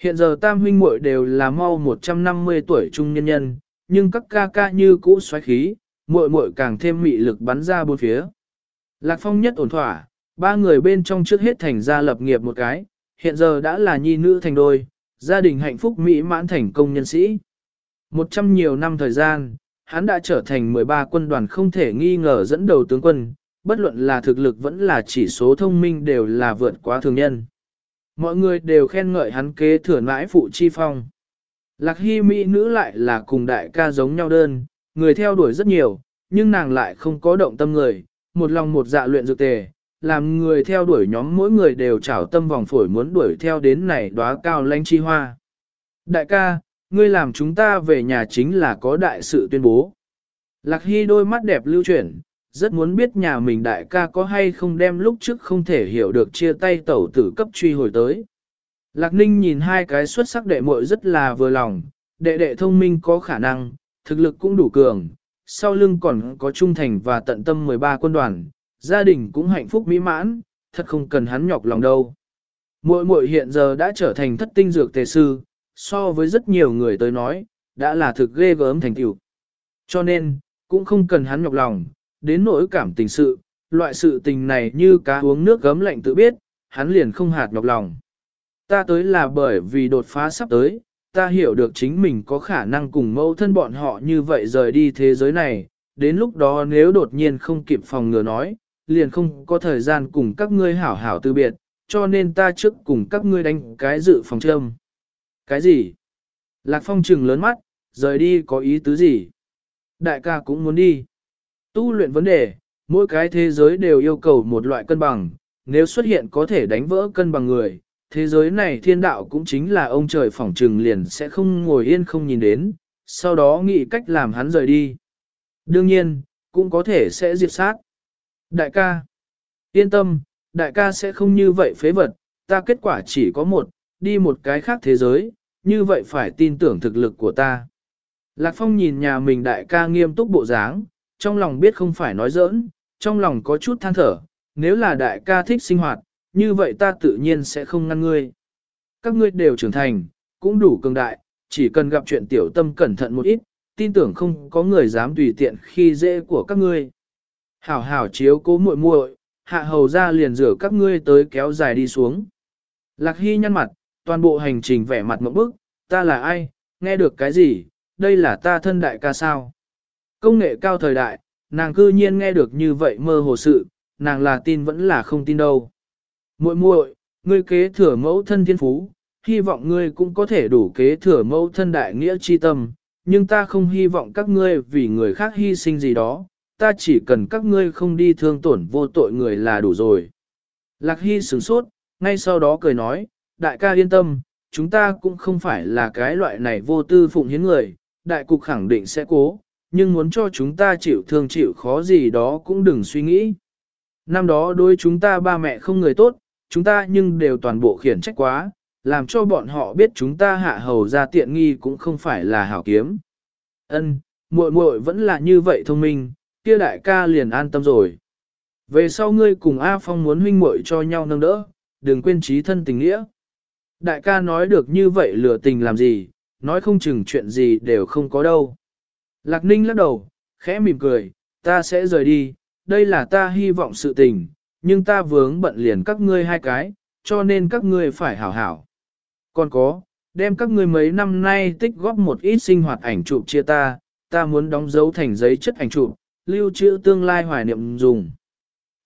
Hiện giờ tam huynh muội đều là mau 150 tuổi trung nhân nhân, nhưng các ca ca như cũ xoáy khí, muội muội càng thêm mị lực bắn ra bốn phía. Lạc phong nhất ổn thỏa, Ba người bên trong trước hết thành gia lập nghiệp một cái, hiện giờ đã là nhi nữ thành đôi, gia đình hạnh phúc mỹ mãn thành công nhân sĩ. Một trăm nhiều năm thời gian, hắn đã trở thành 13 quân đoàn không thể nghi ngờ dẫn đầu tướng quân, bất luận là thực lực vẫn là chỉ số thông minh đều là vượt quá thường nhân. Mọi người đều khen ngợi hắn kế thừa mãi phụ chi phong. Lạc hy mỹ nữ lại là cùng đại ca giống nhau đơn, người theo đuổi rất nhiều, nhưng nàng lại không có động tâm người, một lòng một dạ luyện dược tề, làm người theo đuổi nhóm mỗi người đều trảo tâm vòng phổi muốn đuổi theo đến này đóa cao lanh chi hoa. Đại ca, ngươi làm chúng ta về nhà chính là có đại sự tuyên bố. Lạc Hy đôi mắt đẹp lưu chuyển, rất muốn biết nhà mình đại ca có hay không đem lúc trước không thể hiểu được chia tay tẩu tử cấp truy hồi tới. Lạc Ninh nhìn hai cái xuất sắc đệ muội rất là vừa lòng, đệ đệ thông minh có khả năng, thực lực cũng đủ cường, sau lưng còn có trung thành và tận tâm 13 quân đoàn, gia đình cũng hạnh phúc mỹ mãn, thật không cần hắn nhọc lòng đâu. Muội muội hiện giờ đã trở thành thất tinh dược tề sư, so với rất nhiều người tới nói, đã là thực ghê gớm thành tựu. Cho nên, cũng không cần hắn nhọc lòng, đến nỗi cảm tình sự, loại sự tình này như cá uống nước gấm lạnh tự biết, hắn liền không hạt nhọc lòng. Ta tới là bởi vì đột phá sắp tới, ta hiểu được chính mình có khả năng cùng mẫu thân bọn họ như vậy rời đi thế giới này, đến lúc đó nếu đột nhiên không kịp phòng ngừa nói, liền không có thời gian cùng các ngươi hảo hảo từ biệt, cho nên ta trước cùng các ngươi đánh cái dự phòng châm. Cái gì? Lạc Phong trừng lớn mắt, rời đi có ý tứ gì? Đại ca cũng muốn đi. Tu luyện vấn đề, mỗi cái thế giới đều yêu cầu một loại cân bằng, nếu xuất hiện có thể đánh vỡ cân bằng người, thế giới này thiên đạo cũng chính là ông trời phỏng trừng liền sẽ không ngồi yên không nhìn đến, sau đó nghĩ cách làm hắn rời đi. Đương nhiên, cũng có thể sẽ diệt sát. Đại ca, yên tâm, đại ca sẽ không như vậy phế vật, ta kết quả chỉ có một, đi một cái khác thế giới, như vậy phải tin tưởng thực lực của ta. Lạc Phong nhìn nhà mình đại ca nghiêm túc bộ dáng, trong lòng biết không phải nói giỡn, trong lòng có chút than thở, nếu là đại ca thích sinh hoạt, như vậy ta tự nhiên sẽ không ngăn ngươi. Các ngươi đều trưởng thành, cũng đủ cường đại, chỉ cần gặp chuyện tiểu tâm cẩn thận một ít, tin tưởng không có người dám tùy tiện khi dễ của các ngươi. Hảo hảo chiếu cố muội muội, hạ hầu ra liền rửa các ngươi tới kéo dài đi xuống. Lạc Hy nhăn mặt, toàn bộ hành trình vẻ mặt một bức, ta là ai, nghe được cái gì, đây là ta thân đại ca sao. Công nghệ cao thời đại, nàng cư nhiên nghe được như vậy mơ hồ sự, nàng là tin vẫn là không tin đâu. muội muội, ngươi kế thừa mẫu thân thiên phú, hy vọng ngươi cũng có thể đủ kế thừa mẫu thân đại nghĩa chi tâm, nhưng ta không hy vọng các ngươi vì người khác hy sinh gì đó, ta chỉ cần các ngươi không đi thương tổn vô tội người là đủ rồi. Lạc Hy sửng sốt, ngay sau đó cười nói, đại ca yên tâm, chúng ta cũng không phải là cái loại này vô tư phụng hiến người, đại cục khẳng định sẽ cố, nhưng muốn cho chúng ta chịu thương chịu khó gì đó cũng đừng suy nghĩ. Năm đó đối chúng ta ba mẹ không người tốt, chúng ta nhưng đều toàn bộ khiển trách quá, làm cho bọn họ biết chúng ta hạ hầu ra tiện nghi cũng không phải là hảo kiếm. Ân, muội muội vẫn là như vậy thông minh, kia đại ca liền an tâm rồi. Về sau ngươi cùng A Phong muốn huynh muội cho nhau nâng đỡ, đừng quên trí thân tình nghĩa. Đại ca nói được như vậy lừa tình làm gì, nói không chừng chuyện gì đều không có đâu. Lạc Ninh lắc đầu, khẽ mỉm cười, ta sẽ rời đi, đây là ta hy vọng sự tình, nhưng ta vướng bận liền các ngươi hai cái, cho nên các ngươi phải hảo hảo. Còn có, đem các ngươi mấy năm nay tích góp một ít sinh hoạt ảnh chụp chia ta, ta muốn đóng dấu thành giấy chất ảnh chụp, lưu trữ tương lai hoài niệm dùng.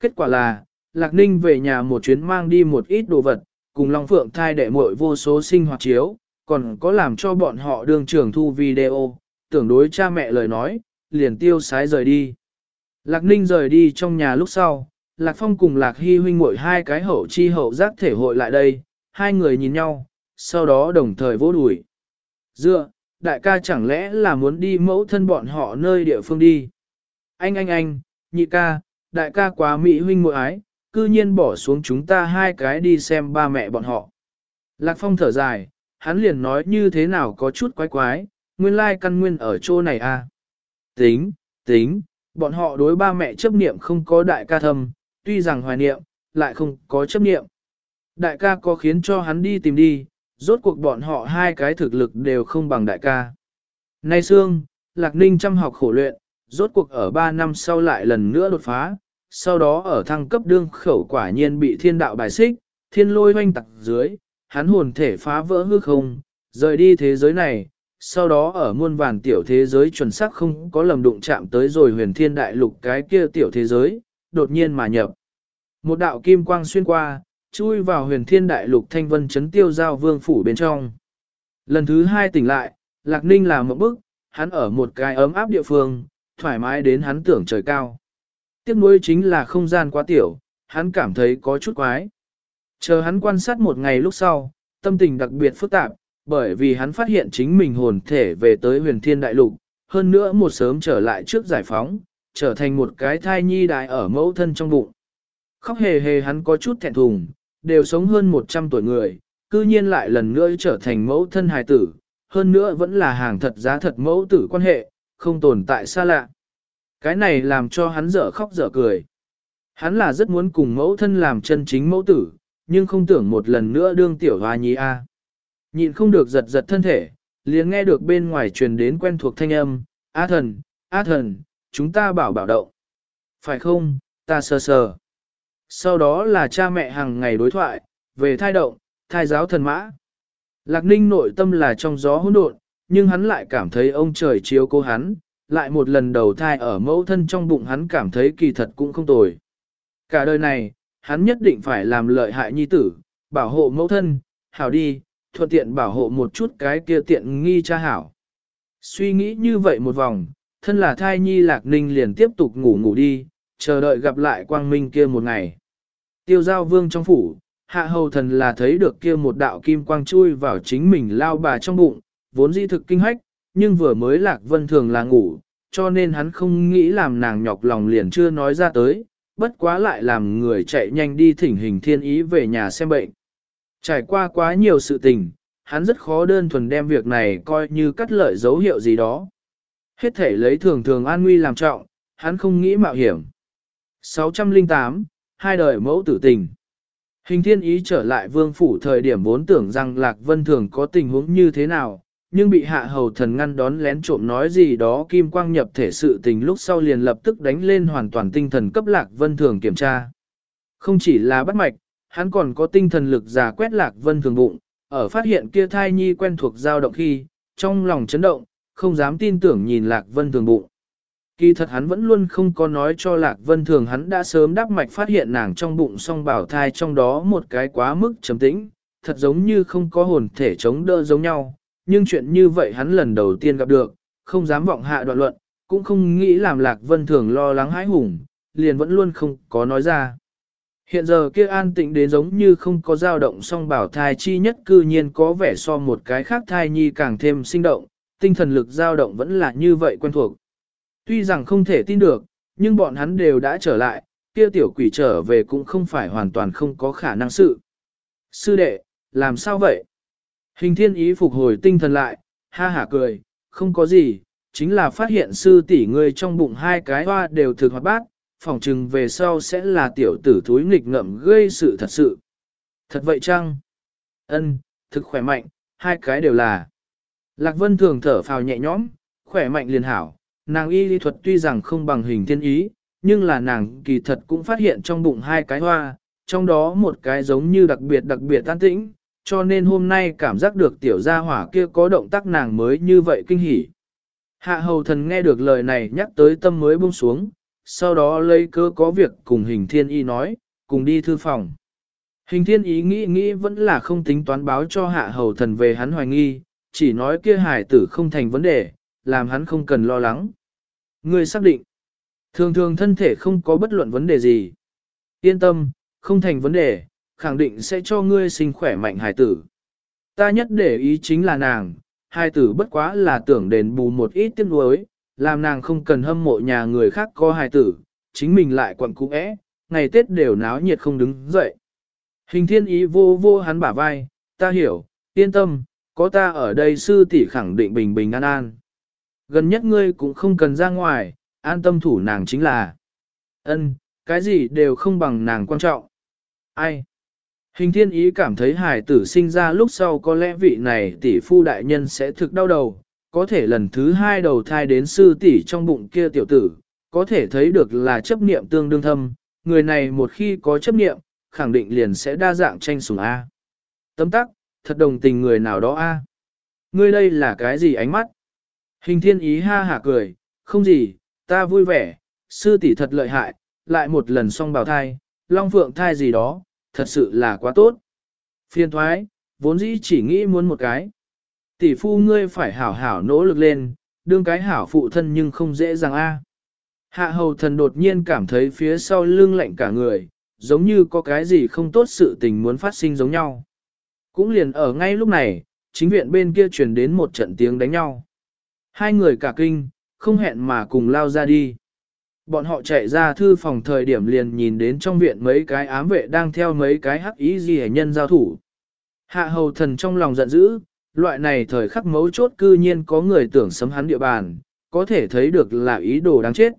Kết quả là, Lạc Ninh về nhà một chuyến mang đi một ít đồ vật, cùng Long Phượng thai đệ muội vô số sinh hoạt chiếu, còn có làm cho bọn họ đường trưởng thu video, tưởng đối cha mẹ lời nói, liền tiêu sái rời đi. Lạc Ninh rời đi trong nhà lúc sau, Lạc Phong cùng Lạc Hy huynh muội hai cái hậu chi hậu giác thể hội lại đây, hai người nhìn nhau, sau đó đồng thời vỗ đùi. Dựa, đại ca chẳng lẽ là muốn đi mẫu thân bọn họ nơi địa phương đi. Anh anh anh, nhị ca, đại ca quá mỹ huynh muội ái, cư nhiên bỏ xuống chúng ta hai cái đi xem ba mẹ bọn họ. Lạc Phong thở dài, hắn liền nói như thế nào có chút quái quái, nguyên lai căn nguyên ở chỗ này à. Tính, tính, bọn họ đối ba mẹ chấp niệm không có đại ca thâm, tuy rằng hoài niệm, lại không có chấp niệm. Đại ca có khiến cho hắn đi tìm đi, rốt cuộc bọn họ hai cái thực lực đều không bằng đại ca. Nay Sương, Lạc Ninh chăm học khổ luyện, rốt cuộc ở ba năm sau lại lần nữa đột phá, sau đó ở thăng cấp đương khẩu quả nhiên bị thiên đạo bài xích, thiên lôi hoanh tặc dưới, hắn hồn thể phá vỡ hư không, rời đi thế giới này, sau đó ở muôn vàn tiểu thế giới chuẩn xác không có lầm đụng chạm tới rồi huyền thiên đại lục cái kia tiểu thế giới, đột nhiên mà nhập. Một đạo kim quang xuyên qua, chui vào huyền thiên đại lục thanh vân chấn tiêu giao vương phủ bên trong. Lần thứ hai tỉnh lại, Lạc Ninh là một bức, hắn ở một cái ấm áp địa phương, thoải mái đến hắn tưởng trời cao. Tiếc nuối chính là không gian quá tiểu, hắn cảm thấy có chút quái. Chờ hắn quan sát một ngày lúc sau, tâm tình đặc biệt phức tạp, bởi vì hắn phát hiện chính mình hồn thể về tới huyền thiên đại lục, hơn nữa một sớm trở lại trước giải phóng, trở thành một cái thai nhi đại ở mẫu thân trong bụng. Khóc hề hề hắn có chút thẹn thùng, đều sống hơn 100 tuổi người, cư nhiên lại lần nữa trở thành mẫu thân hài tử, hơn nữa vẫn là hàng thật giá thật mẫu tử quan hệ, không tồn tại xa lạ. Cái này làm cho hắn dở khóc dở cười. Hắn là rất muốn cùng mẫu thân làm chân chính mẫu tử, nhưng không tưởng một lần nữa đương tiểu hoa nhi a. Nhịn không được giật giật thân thể, liền nghe được bên ngoài truyền đến quen thuộc thanh âm, A thần, A thần, chúng ta bảo bảo động. Phải không, ta sờ sờ. Sau đó là cha mẹ hàng ngày đối thoại, về thai động, thai giáo thần mã. Lạc ninh nội tâm là trong gió hỗn độn, nhưng hắn lại cảm thấy ông trời chiếu cố hắn, lại một lần đầu thai ở mẫu thân trong bụng hắn cảm thấy kỳ thật cũng không tồi. Cả đời này, hắn nhất định phải làm lợi hại nhi tử, bảo hộ mẫu thân, hảo đi, thuận tiện bảo hộ một chút cái kia tiện nghi cha hảo. Suy nghĩ như vậy một vòng, thân là thai nhi lạc ninh liền tiếp tục ngủ ngủ đi, chờ đợi gặp lại quang minh kia một ngày. Tiêu giao vương trong phủ, hạ hầu thần là thấy được kia một đạo kim quang chui vào chính mình lao bà trong bụng, vốn dĩ thực kinh hách, nhưng vừa mới lạc vân thường là ngủ, cho nên hắn không nghĩ làm nàng nhọc lòng liền chưa nói ra tới, bất quá lại làm người chạy nhanh đi thỉnh hình thiên ý về nhà xem bệnh. Trải qua quá nhiều sự tình, hắn rất khó đơn thuần đem việc này coi như cắt lợi dấu hiệu gì đó. Hết thể lấy thường thường an nguy làm trọng, hắn không nghĩ mạo hiểm. 608, hai đời mẫu tử tình. Hình thiên ý trở lại vương phủ thời điểm vốn tưởng rằng Lạc Vân Thường có tình huống như thế nào, nhưng bị hạ hầu thần ngăn đón lén trộm nói gì đó kim quang nhập thể sự tình lúc sau liền lập tức đánh lên hoàn toàn tinh thần cấp Lạc Vân Thường kiểm tra. Không chỉ là bắt mạch, hắn còn có tinh thần lực giả quét Lạc Vân Thường bụng, ở phát hiện kia thai nhi quen thuộc dao động khi, trong lòng chấn động, không dám tin tưởng nhìn Lạc Vân Thường bụng. Kỳ thật hắn vẫn luôn không có nói cho Lạc Vân Thường hắn đã sớm đáp mạch phát hiện nàng trong bụng song bảo thai trong đó một cái quá mức trầm tĩnh, thật giống như không có hồn thể chống đỡ giống nhau, nhưng chuyện như vậy hắn lần đầu tiên gặp được, không dám vọng hạ đoạn luận, cũng không nghĩ làm Lạc Vân Thường lo lắng hãi hùng, liền vẫn luôn không có nói ra. Hiện giờ kia an tĩnh đến giống như không có dao động song bảo thai chi nhất cư nhiên có vẻ so một cái khác thai nhi càng thêm sinh động, tinh thần lực dao động vẫn là như vậy quen thuộc. Tuy rằng không thể tin được, nhưng bọn hắn đều đã trở lại, kia tiểu quỷ trở về cũng không phải hoàn toàn không có khả năng sự. Sư đệ, làm sao vậy? Hình thiên ý phục hồi tinh thần lại, ha hả cười, không có gì, chính là phát hiện sư tỷ người trong bụng hai cái hoa đều thực hoạt bát, phỏng chừng về sau sẽ là tiểu tử thúi nghịch ngợm gây sự thật sự. Thật vậy chăng? Ân, thực khỏe mạnh, hai cái đều là. Lạc Vân thường thở phào nhẹ nhõm, khỏe mạnh liền hảo, nàng y lý thuật tuy rằng không bằng hình thiên ý, nhưng là nàng kỳ thật cũng phát hiện trong bụng hai cái hoa, trong đó một cái giống như đặc biệt đặc biệt tan tĩnh, cho nên hôm nay cảm giác được tiểu gia hỏa kia có động tác nàng mới như vậy kinh hỉ. Hạ hầu thần nghe được lời này nhắc tới tâm mới buông xuống, sau đó lấy cơ có việc cùng hình thiên y nói, cùng đi thư phòng. Hình thiên ý nghĩ nghĩ vẫn là không tính toán báo cho hạ hầu thần về hắn hoài nghi, chỉ nói kia hải tử không thành vấn đề, làm hắn không cần lo lắng. Ngươi xác định, thường thường thân thể không có bất luận vấn đề gì. Yên tâm, không thành vấn đề, khẳng định sẽ cho ngươi sinh khỏe mạnh hải tử. Ta nhất để ý chính là nàng, hải tử bất quá là tưởng đền bù một ít tiếc nuối, làm nàng không cần hâm mộ nhà người khác có hài tử, chính mình lại quặn cũ é, ngày Tết đều náo nhiệt không đứng dậy. Hình thiên ý vô vô hắn bả vai, ta hiểu, yên tâm, có ta ở đây sư tỷ khẳng định bình bình an an. Gần nhất ngươi cũng không cần ra ngoài, an tâm thủ nàng chính là. ân cái gì đều không bằng nàng quan trọng. Ai? Hình thiên ý cảm thấy hài tử sinh ra lúc sau có lẽ vị này tỷ phu đại nhân sẽ thực đau đầu, có thể lần thứ hai đầu thai đến sư tỷ trong bụng kia tiểu tử, có thể thấy được là chấp niệm tương đương thâm, người này một khi có chấp niệm khẳng định liền sẽ đa dạng tranh sủng A. Tấm tắc, thật đồng tình người nào đó A. Ngươi đây là cái gì ánh mắt? Hình thiên ý ha hả cười, không gì, ta vui vẻ, sư tỷ thật lợi hại, lại một lần xong bào thai, long phượng thai gì đó, thật sự là quá tốt. Phiên thoái, vốn dĩ chỉ nghĩ muốn một cái. Tỷ phu ngươi phải hảo hảo nỗ lực lên, đương cái hảo phụ thân nhưng không dễ dàng a. À. Hạ hầu thần đột nhiên cảm thấy phía sau lưng lạnh cả người, giống như có cái gì không tốt sự tình muốn phát sinh giống nhau. Cũng liền ở ngay lúc này, chính viện bên kia truyền đến một trận tiếng đánh nhau. Hai người cả kinh, không hẹn mà cùng lao ra đi. Bọn họ chạy ra thư phòng thời điểm liền nhìn đến trong viện mấy cái ám vệ đang theo mấy cái hắc ý gì nhân giao thủ. Hạ hầu thần trong lòng giận dữ, loại này thời khắc mấu chốt cư nhiên có người tưởng sấm hắn địa bàn, có thể thấy được là ý đồ đáng chết.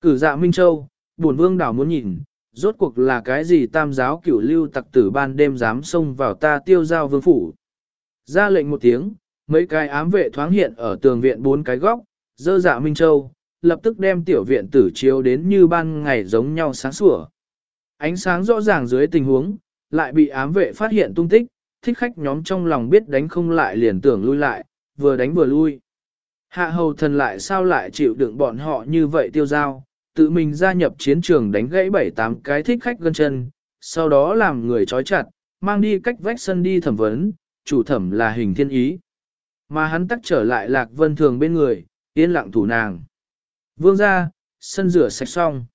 Cử dạ Minh Châu, buồn vương đảo muốn nhìn, rốt cuộc là cái gì tam giáo cửu lưu tặc tử ban đêm dám xông vào ta tiêu giao vương phủ. Ra lệnh một tiếng, mấy cái ám vệ thoáng hiện ở tường viện bốn cái góc, dơ dạ Minh Châu, lập tức đem tiểu viện tử chiếu đến như ban ngày giống nhau sáng sủa. Ánh sáng rõ ràng dưới tình huống, lại bị ám vệ phát hiện tung tích, thích khách nhóm trong lòng biết đánh không lại liền tưởng lui lại, vừa đánh vừa lui. Hạ hầu thần lại sao lại chịu đựng bọn họ như vậy tiêu giao, tự mình gia nhập chiến trường đánh gãy bảy tám cái thích khách gân chân, sau đó làm người trói chặt, mang đi cách vách sân đi thẩm vấn, chủ thẩm là hình thiên ý. Mà hắn tắc trở lại lạc vân thường bên người, yên lặng thủ nàng. Vương ra, sân rửa sạch xong.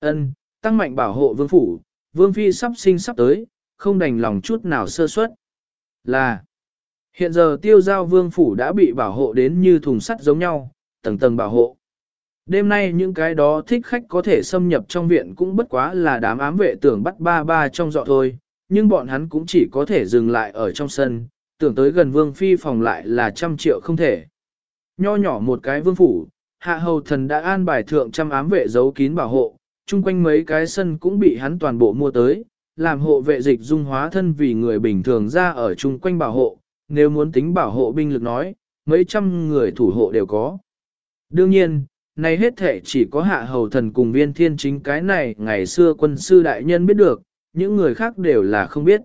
ân tăng mạnh bảo hộ vương phủ, vương phi sắp sinh sắp tới, không đành lòng chút nào sơ suất. Là, hiện giờ tiêu giao vương phủ đã bị bảo hộ đến như thùng sắt giống nhau, tầng tầng bảo hộ. Đêm nay những cái đó thích khách có thể xâm nhập trong viện cũng bất quá là đám ám vệ tưởng bắt ba ba trong dọ thôi, nhưng bọn hắn cũng chỉ có thể dừng lại ở trong sân, tưởng tới gần vương phi phòng lại là trăm triệu không thể. Nho nhỏ một cái vương phủ, hạ hầu thần đã an bài thượng trăm ám vệ giấu kín bảo hộ, chung quanh mấy cái sân cũng bị hắn toàn bộ mua tới, làm hộ vệ dịch dung hóa thân vì người bình thường ra ở chung quanh bảo hộ, nếu muốn tính bảo hộ binh lực nói, mấy trăm người thủ hộ đều có. Đương nhiên, này hết thể chỉ có hạ hầu thần cùng viên thiên chính cái này ngày xưa quân sư đại nhân biết được, những người khác đều là không biết.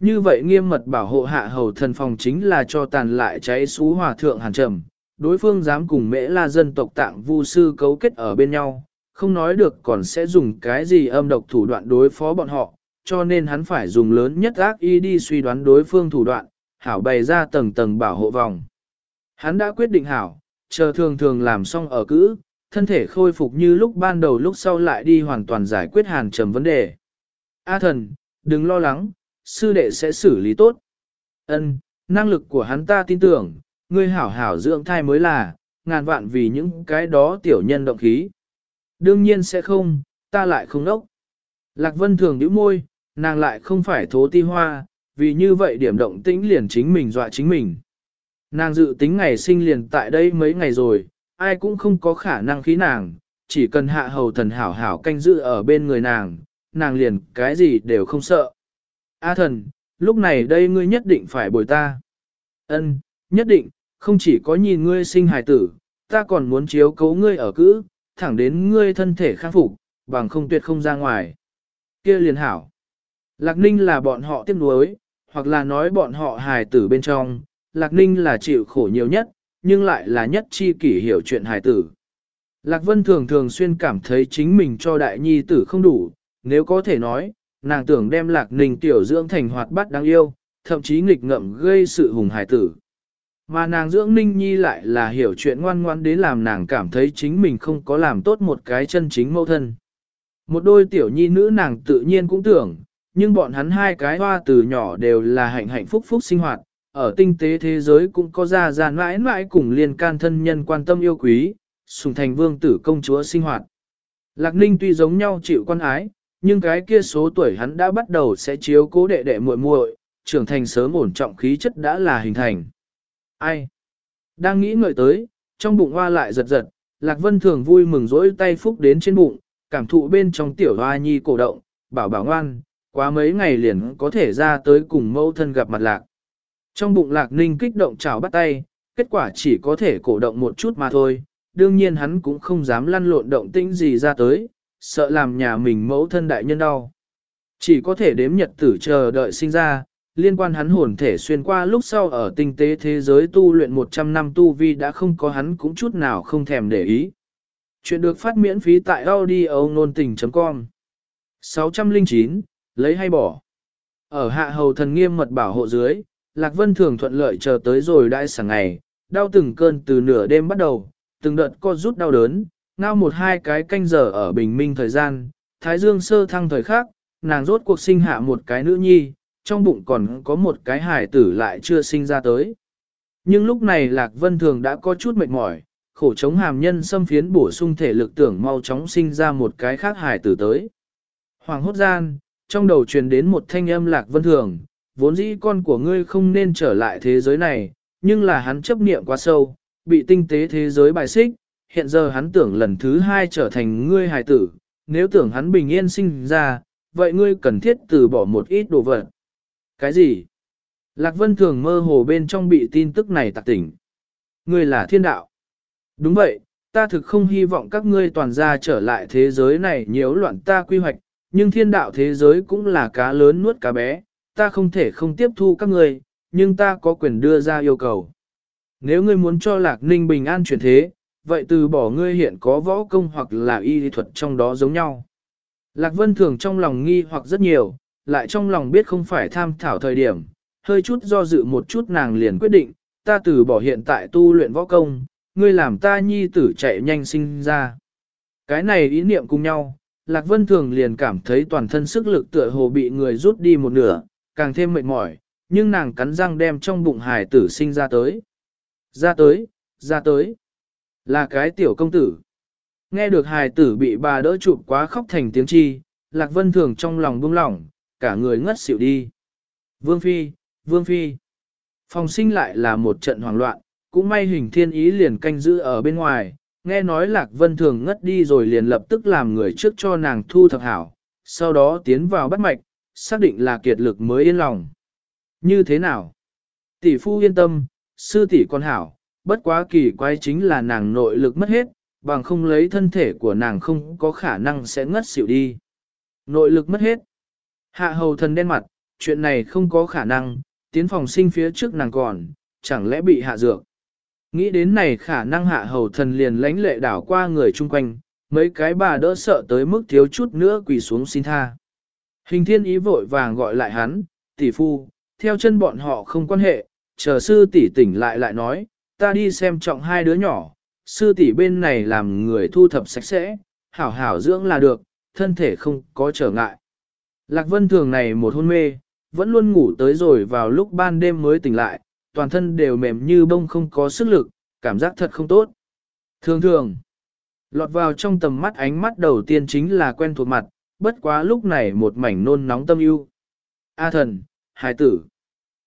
Như vậy nghiêm mật bảo hộ hạ hầu thần phòng chính là cho tàn lại cháy xú hòa thượng hàn trầm, đối phương dám cùng mễ la dân tộc tạng vu sư cấu kết ở bên nhau, không nói được còn sẽ dùng cái gì âm độc thủ đoạn đối phó bọn họ, cho nên hắn phải dùng lớn nhất ác y đi suy đoán đối phương thủ đoạn, hảo bày ra tầng tầng bảo hộ vòng. Hắn đã quyết định hảo, chờ thường thường làm xong ở cữ, thân thể khôi phục như lúc ban đầu lúc sau lại đi hoàn toàn giải quyết hàn trầm vấn đề. A thần, đừng lo lắng, sư đệ sẽ xử lý tốt. Ân, năng lực của hắn ta tin tưởng, ngươi hảo hảo dưỡng thai mới là, ngàn vạn vì những cái đó tiểu nhân động khí. Đương nhiên sẽ không, ta lại không đốc. Lạc Vân thường nhíu môi, nàng lại không phải thố ti hoa, vì như vậy điểm động tĩnh liền chính mình dọa chính mình. Nàng dự tính ngày sinh liền tại đây mấy ngày rồi, ai cũng không có khả năng khí nàng, chỉ cần hạ hầu thần hảo hảo canh giữ ở bên người nàng, nàng liền cái gì đều không sợ. A thần, lúc này đây ngươi nhất định phải bồi ta. Ân, nhất định, không chỉ có nhìn ngươi sinh hài tử, ta còn muốn chiếu cấu ngươi ở cữ, thẳng đến ngươi thân thể khắc phục, bằng không tuyệt không ra ngoài. Kia liền hảo. Lạc Ninh là bọn họ tiếc nuối, hoặc là nói bọn họ hài tử bên trong, Lạc Ninh là chịu khổ nhiều nhất, nhưng lại là nhất chi kỷ hiểu chuyện hài tử. Lạc Vân thường thường xuyên cảm thấy chính mình cho đại nhi tử không đủ, nếu có thể nói, nàng tưởng đem Lạc Ninh tiểu dưỡng thành hoạt bát đáng yêu, thậm chí nghịch ngậm gây sự hùng hài tử. Mà nàng dưỡng Ninh Nhi lại là hiểu chuyện ngoan ngoan đến làm nàng cảm thấy chính mình không có làm tốt một cái chân chính mẫu thân. Một đôi tiểu nhi nữ nàng tự nhiên cũng tưởng, nhưng bọn hắn hai cái hoa từ nhỏ đều là hạnh hạnh phúc phúc sinh hoạt, ở tinh tế thế giới cũng có ra ra mãi mãi cùng liên can thân nhân quan tâm yêu quý, sùng thành vương tử công chúa sinh hoạt. Lạc Ninh tuy giống nhau chịu quan ái, nhưng cái kia số tuổi hắn đã bắt đầu sẽ chiếu cố đệ đệ muội muội, trưởng thành sớm ổn trọng khí chất đã là hình thành. Ai? Đang nghĩ ngợi tới, trong bụng hoa lại giật giật, Lạc Vân thường vui mừng rỗi tay phúc đến trên bụng, cảm thụ bên trong tiểu hoa nhi cổ động, bảo bảo ngoan, quá mấy ngày liền có thể ra tới cùng mẫu thân gặp mặt lạc. Trong bụng lạc ninh kích động chào bắt tay, kết quả chỉ có thể cổ động một chút mà thôi, đương nhiên hắn cũng không dám lăn lộn động tĩnh gì ra tới, sợ làm nhà mình mẫu thân đại nhân đau. Chỉ có thể đếm nhật tử chờ đợi sinh ra, liên quan hắn hồn thể xuyên qua lúc sau ở tinh tế thế giới tu luyện 100 năm tu vi đã không có hắn cũng chút nào không thèm để ý. Chuyện được phát miễn phí tại audio nôn tình.com 609, lấy hay bỏ. Ở hạ hầu thần nghiêm mật bảo hộ dưới, Lạc Vân thường thuận lợi chờ tới rồi đại sáng ngày, đau từng cơn từ nửa đêm bắt đầu, từng đợt co rút đau đớn, ngao một hai cái canh giờ ở bình minh thời gian, thái dương sơ thăng thời khác, nàng rốt cuộc sinh hạ một cái nữ nhi, trong bụng còn có một cái hải tử lại chưa sinh ra tới. Nhưng lúc này Lạc Vân Thường đã có chút mệt mỏi, khổ chống hàm nhân xâm phiến bổ sung thể lực tưởng mau chóng sinh ra một cái khác hải tử tới. Hoàng hốt gian, trong đầu truyền đến một thanh âm Lạc Vân Thường, vốn dĩ con của ngươi không nên trở lại thế giới này, nhưng là hắn chấp niệm quá sâu, bị tinh tế thế giới bài xích, hiện giờ hắn tưởng lần thứ hai trở thành ngươi hài tử, nếu tưởng hắn bình yên sinh ra, vậy ngươi cần thiết từ bỏ một ít đồ vật. Cái gì? Lạc Vân thường mơ hồ bên trong bị tin tức này tạc tỉnh. Ngươi là thiên đạo. Đúng vậy, ta thực không hy vọng các ngươi toàn ra trở lại thế giới này nhiễu loạn ta quy hoạch, nhưng thiên đạo thế giới cũng là cá lớn nuốt cá bé, ta không thể không tiếp thu các ngươi, nhưng ta có quyền đưa ra yêu cầu. Nếu ngươi muốn cho Lạc Ninh bình an chuyển thế, vậy từ bỏ ngươi hiện có võ công hoặc là y lý thuật trong đó giống nhau. Lạc Vân Thường trong lòng nghi hoặc rất nhiều, lại trong lòng biết không phải tham thảo thời điểm, hơi chút do dự một chút nàng liền quyết định, ta từ bỏ hiện tại tu luyện võ công, ngươi làm ta nhi tử chạy nhanh sinh ra. Cái này ý niệm cùng nhau, Lạc Vân Thường liền cảm thấy toàn thân sức lực tựa hồ bị người rút đi một nửa, càng thêm mệt mỏi, nhưng nàng cắn răng đem trong bụng hài tử sinh ra tới. Ra tới, ra tới. Là cái tiểu công tử. Nghe được hài tử bị bà đỡ chụp quá khóc thành tiếng chi, Lạc Vân Thường trong lòng buông lỏng, cả người ngất xỉu đi. Vương Phi, Vương Phi. Phòng sinh lại là một trận hoảng loạn, cũng may hình thiên ý liền canh giữ ở bên ngoài, nghe nói Lạc Vân Thường ngất đi rồi liền lập tức làm người trước cho nàng thu thập hảo, sau đó tiến vào bắt mạch, xác định là kiệt lực mới yên lòng. Như thế nào? Tỷ phu yên tâm, sư tỷ con hảo, bất quá kỳ quái chính là nàng nội lực mất hết, bằng không lấy thân thể của nàng không có khả năng sẽ ngất xỉu đi. Nội lực mất hết. Hạ hầu thần đen mặt, chuyện này không có khả năng, tiến phòng sinh phía trước nàng còn, chẳng lẽ bị hạ dược. Nghĩ đến này khả năng hạ hầu thần liền lánh lệ đảo qua người chung quanh, mấy cái bà đỡ sợ tới mức thiếu chút nữa quỳ xuống xin tha. Hình thiên ý vội vàng gọi lại hắn, tỷ phu, theo chân bọn họ không quan hệ, chờ sư tỷ tỉnh lại lại nói, ta đi xem trọng hai đứa nhỏ, sư tỷ bên này làm người thu thập sạch sẽ, hảo hảo dưỡng là được, thân thể không có trở ngại. Lạc Vân thường này một hôn mê, vẫn luôn ngủ tới rồi vào lúc ban đêm mới tỉnh lại, toàn thân đều mềm như bông không có sức lực, cảm giác thật không tốt. Thường thường, lọt vào trong tầm mắt ánh mắt đầu tiên chính là quen thuộc mặt, bất quá lúc này một mảnh nôn nóng tâm ưu. A thần, hài tử.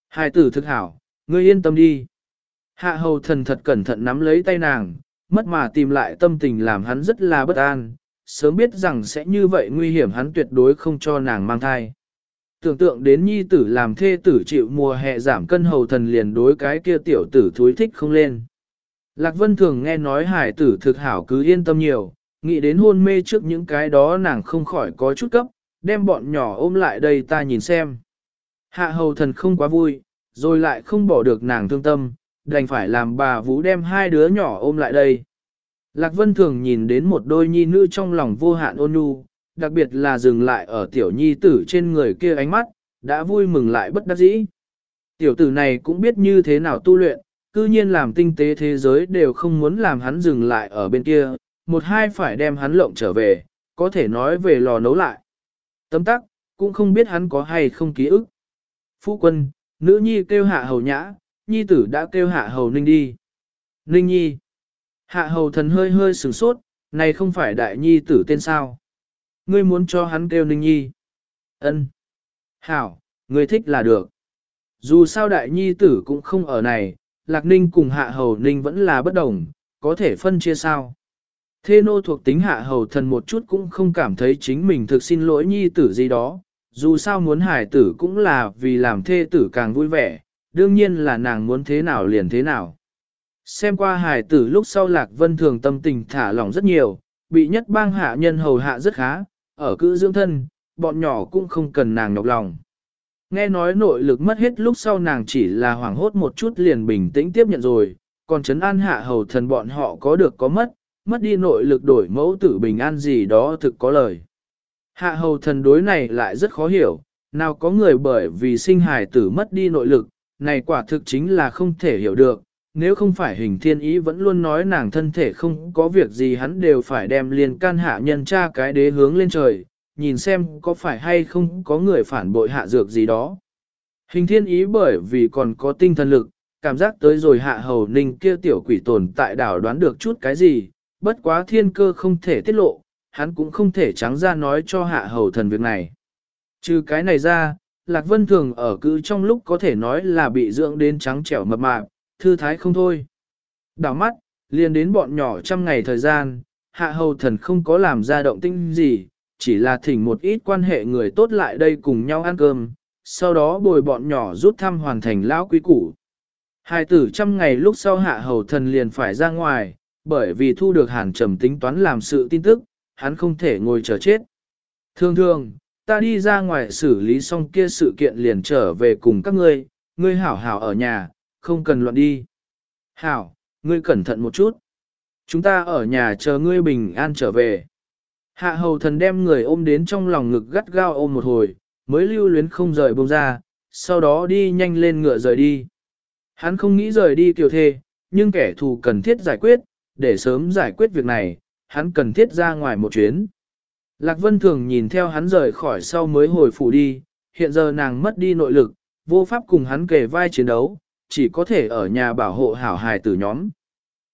Hài tử thực hảo, ngươi yên tâm đi. Hạ hầu thần thật cẩn thận nắm lấy tay nàng, mất mà tìm lại tâm tình làm hắn rất là bất an, sớm biết rằng sẽ như vậy nguy hiểm hắn tuyệt đối không cho nàng mang thai. Tưởng tượng đến nhi tử làm thê tử chịu mùa hè giảm cân hầu thần liền đối cái kia tiểu tử thúi thích không lên. Lạc Vân thường nghe nói hải tử thực hảo cứ yên tâm nhiều, nghĩ đến hôn mê trước những cái đó nàng không khỏi có chút cấp, đem bọn nhỏ ôm lại đây ta nhìn xem. Hạ hầu thần không quá vui, rồi lại không bỏ được nàng thương tâm, đành phải làm bà Vũ đem hai đứa nhỏ ôm lại đây. Lạc Vân thường nhìn đến một đôi nhi nữ trong lòng vô hạn ôn nhu, đặc biệt là dừng lại ở tiểu nhi tử trên người kia ánh mắt, đã vui mừng lại bất đắc dĩ. Tiểu tử này cũng biết như thế nào tu luyện, cư nhiên làm tinh tế thế giới đều không muốn làm hắn dừng lại ở bên kia, một hai phải đem hắn lộng trở về, có thể nói về lò nấu lại. Tấm tắc, cũng không biết hắn có hay không ký ức. Phu quân, nữ nhi kêu hạ hầu nhã, nhi tử đã kêu hạ hầu ninh đi. Ninh nhi. Hạ hầu thần hơi hơi sửng sốt, này không phải đại nhi tử tên sao. Ngươi muốn cho hắn kêu ninh nhi. ân Hảo, ngươi thích là được. Dù sao đại nhi tử cũng không ở này, lạc ninh cùng hạ hầu ninh vẫn là bất đồng, có thể phân chia sao. Thê nô thuộc tính hạ hầu thần một chút cũng không cảm thấy chính mình thực xin lỗi nhi tử gì đó, dù sao muốn hải tử cũng là vì làm thê tử càng vui vẻ, đương nhiên là nàng muốn thế nào liền thế nào. Xem qua hải tử lúc sau lạc vân thường tâm tình thả lỏng rất nhiều, bị nhất bang hạ nhân hầu hạ rất khá, ở cữ dưỡng thân, bọn nhỏ cũng không cần nàng nhọc lòng. Nghe nói nội lực mất hết lúc sau nàng chỉ là hoảng hốt một chút liền bình tĩnh tiếp nhận rồi, còn chấn an hạ hầu thần bọn họ có được có mất, mất đi nội lực đổi mẫu tử bình an gì đó thực có lời. Hạ hầu thần đối này lại rất khó hiểu, nào có người bởi vì sinh hài tử mất đi nội lực, này quả thực chính là không thể hiểu được, nếu không phải hình thiên ý vẫn luôn nói nàng thân thể không có việc gì hắn đều phải đem liền can hạ nhân tra cái đế hướng lên trời, nhìn xem có phải hay không có người phản bội hạ dược gì đó. Hình thiên ý bởi vì còn có tinh thần lực, cảm giác tới rồi hạ hầu ninh kia tiểu quỷ tồn tại đảo đoán được chút cái gì, bất quá thiên cơ không thể tiết lộ, hắn cũng không thể trắng ra nói cho hạ hầu thần việc này. Trừ cái này ra, Lạc Vân Thường ở cư trong lúc có thể nói là bị dưỡng đến trắng trẻo mập mạp, thư thái không thôi. Đảo mắt, liền đến bọn nhỏ trăm ngày thời gian, hạ hầu thần không có làm ra động tinh gì, chỉ là thỉnh một ít quan hệ người tốt lại đây cùng nhau ăn cơm, sau đó bồi bọn nhỏ rút thăm hoàn thành lão quý củ. Hai tử trăm ngày lúc sau hạ hầu thần liền phải ra ngoài, bởi vì thu được hàn trầm tính toán làm sự tin tức, hắn không thể ngồi chờ chết. Thường thường, ta đi ra ngoài xử lý xong kia sự kiện liền trở về cùng các ngươi, ngươi hảo hảo ở nhà, không cần loạn đi. Hảo, ngươi cẩn thận một chút. Chúng ta ở nhà chờ ngươi bình an trở về. Hạ hầu thần đem người ôm đến trong lòng ngực gắt gao ôm một hồi, mới lưu luyến không rời bông ra, sau đó đi nhanh lên ngựa rời đi. Hắn không nghĩ rời đi tiểu thê, nhưng kẻ thù cần thiết giải quyết, để sớm giải quyết việc này, hắn cần thiết ra ngoài một chuyến. Lạc Vân Thường nhìn theo hắn rời khỏi sau mới hồi phủ đi, hiện giờ nàng mất đi nội lực, vô pháp cùng hắn kề vai chiến đấu, chỉ có thể ở nhà bảo hộ hảo hài tử nhóm.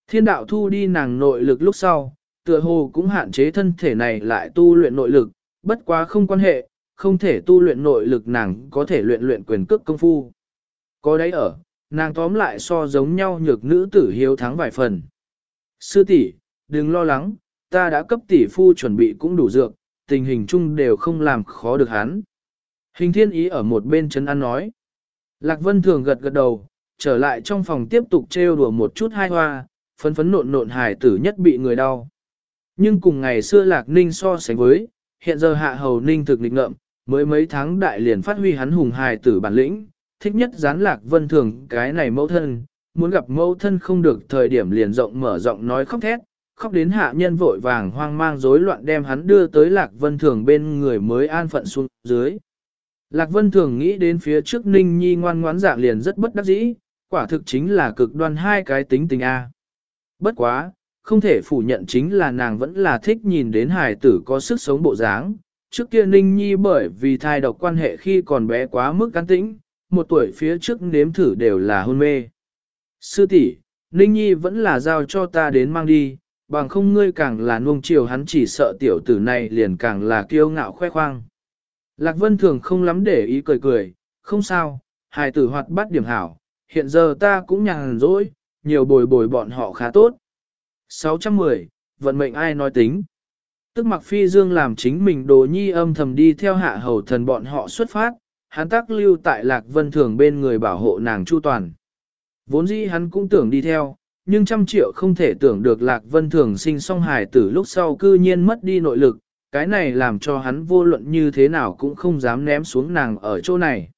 Thiên đạo thu đi nàng nội lực lúc sau, tựa hồ cũng hạn chế thân thể này lại tu luyện nội lực, bất quá không quan hệ, không thể tu luyện nội lực nàng có thể luyện luyện quyền cước công phu. Có đấy ở, nàng tóm lại so giống nhau nhược nữ tử hiếu thắng vài phần. Sư tỷ, đừng lo lắng, ta đã cấp tỷ phu chuẩn bị cũng đủ dược, tình hình chung đều không làm khó được hắn. Hình thiên ý ở một bên chân ăn nói. Lạc Vân thường gật gật đầu, trở lại trong phòng tiếp tục trêu đùa một chút hai hoa, phấn phấn nộn nộn hài tử nhất bị người đau. Nhưng cùng ngày xưa Lạc Ninh so sánh với, hiện giờ hạ hầu Ninh thực lịch ngợm, mới mấy tháng đại liền phát huy hắn hùng hài tử bản lĩnh, thích nhất gián Lạc Vân thường cái này mẫu thân, muốn gặp mẫu thân không được thời điểm liền rộng mở rộng nói khóc thét, khóc đến hạ nhân vội vàng hoang mang rối loạn đem hắn đưa tới Lạc Vân Thường bên người mới an phận xuống dưới. Lạc Vân Thường nghĩ đến phía trước Ninh Nhi ngoan ngoãn dạng liền rất bất đắc dĩ, quả thực chính là cực đoan hai cái tính tình A. Bất quá, không thể phủ nhận chính là nàng vẫn là thích nhìn đến hài tử có sức sống bộ dáng. Trước kia Ninh Nhi bởi vì thai độc quan hệ khi còn bé quá mức cán tĩnh, một tuổi phía trước nếm thử đều là hôn mê. Sư tỷ, Ninh Nhi vẫn là giao cho ta đến mang đi, bằng không ngươi càng là nuông chiều hắn chỉ sợ tiểu tử này liền càng là kiêu ngạo khoe khoang. Lạc Vân thường không lắm để ý cười cười, không sao, hài tử hoạt bát điểm hảo, hiện giờ ta cũng nhàn rỗi, nhiều bồi bồi bọn họ khá tốt. 610, vận mệnh ai nói tính. Tức mặc phi dương làm chính mình đồ nhi âm thầm đi theo hạ hầu thần bọn họ xuất phát, hắn tác lưu tại Lạc Vân Thường bên người bảo hộ nàng chu toàn. Vốn dĩ hắn cũng tưởng đi theo, nhưng trăm triệu không thể tưởng được Lạc Vân Thường sinh song hài tử lúc sau cư nhiên mất đi nội lực, cái này làm cho hắn vô luận như thế nào cũng không dám ném xuống nàng ở chỗ này.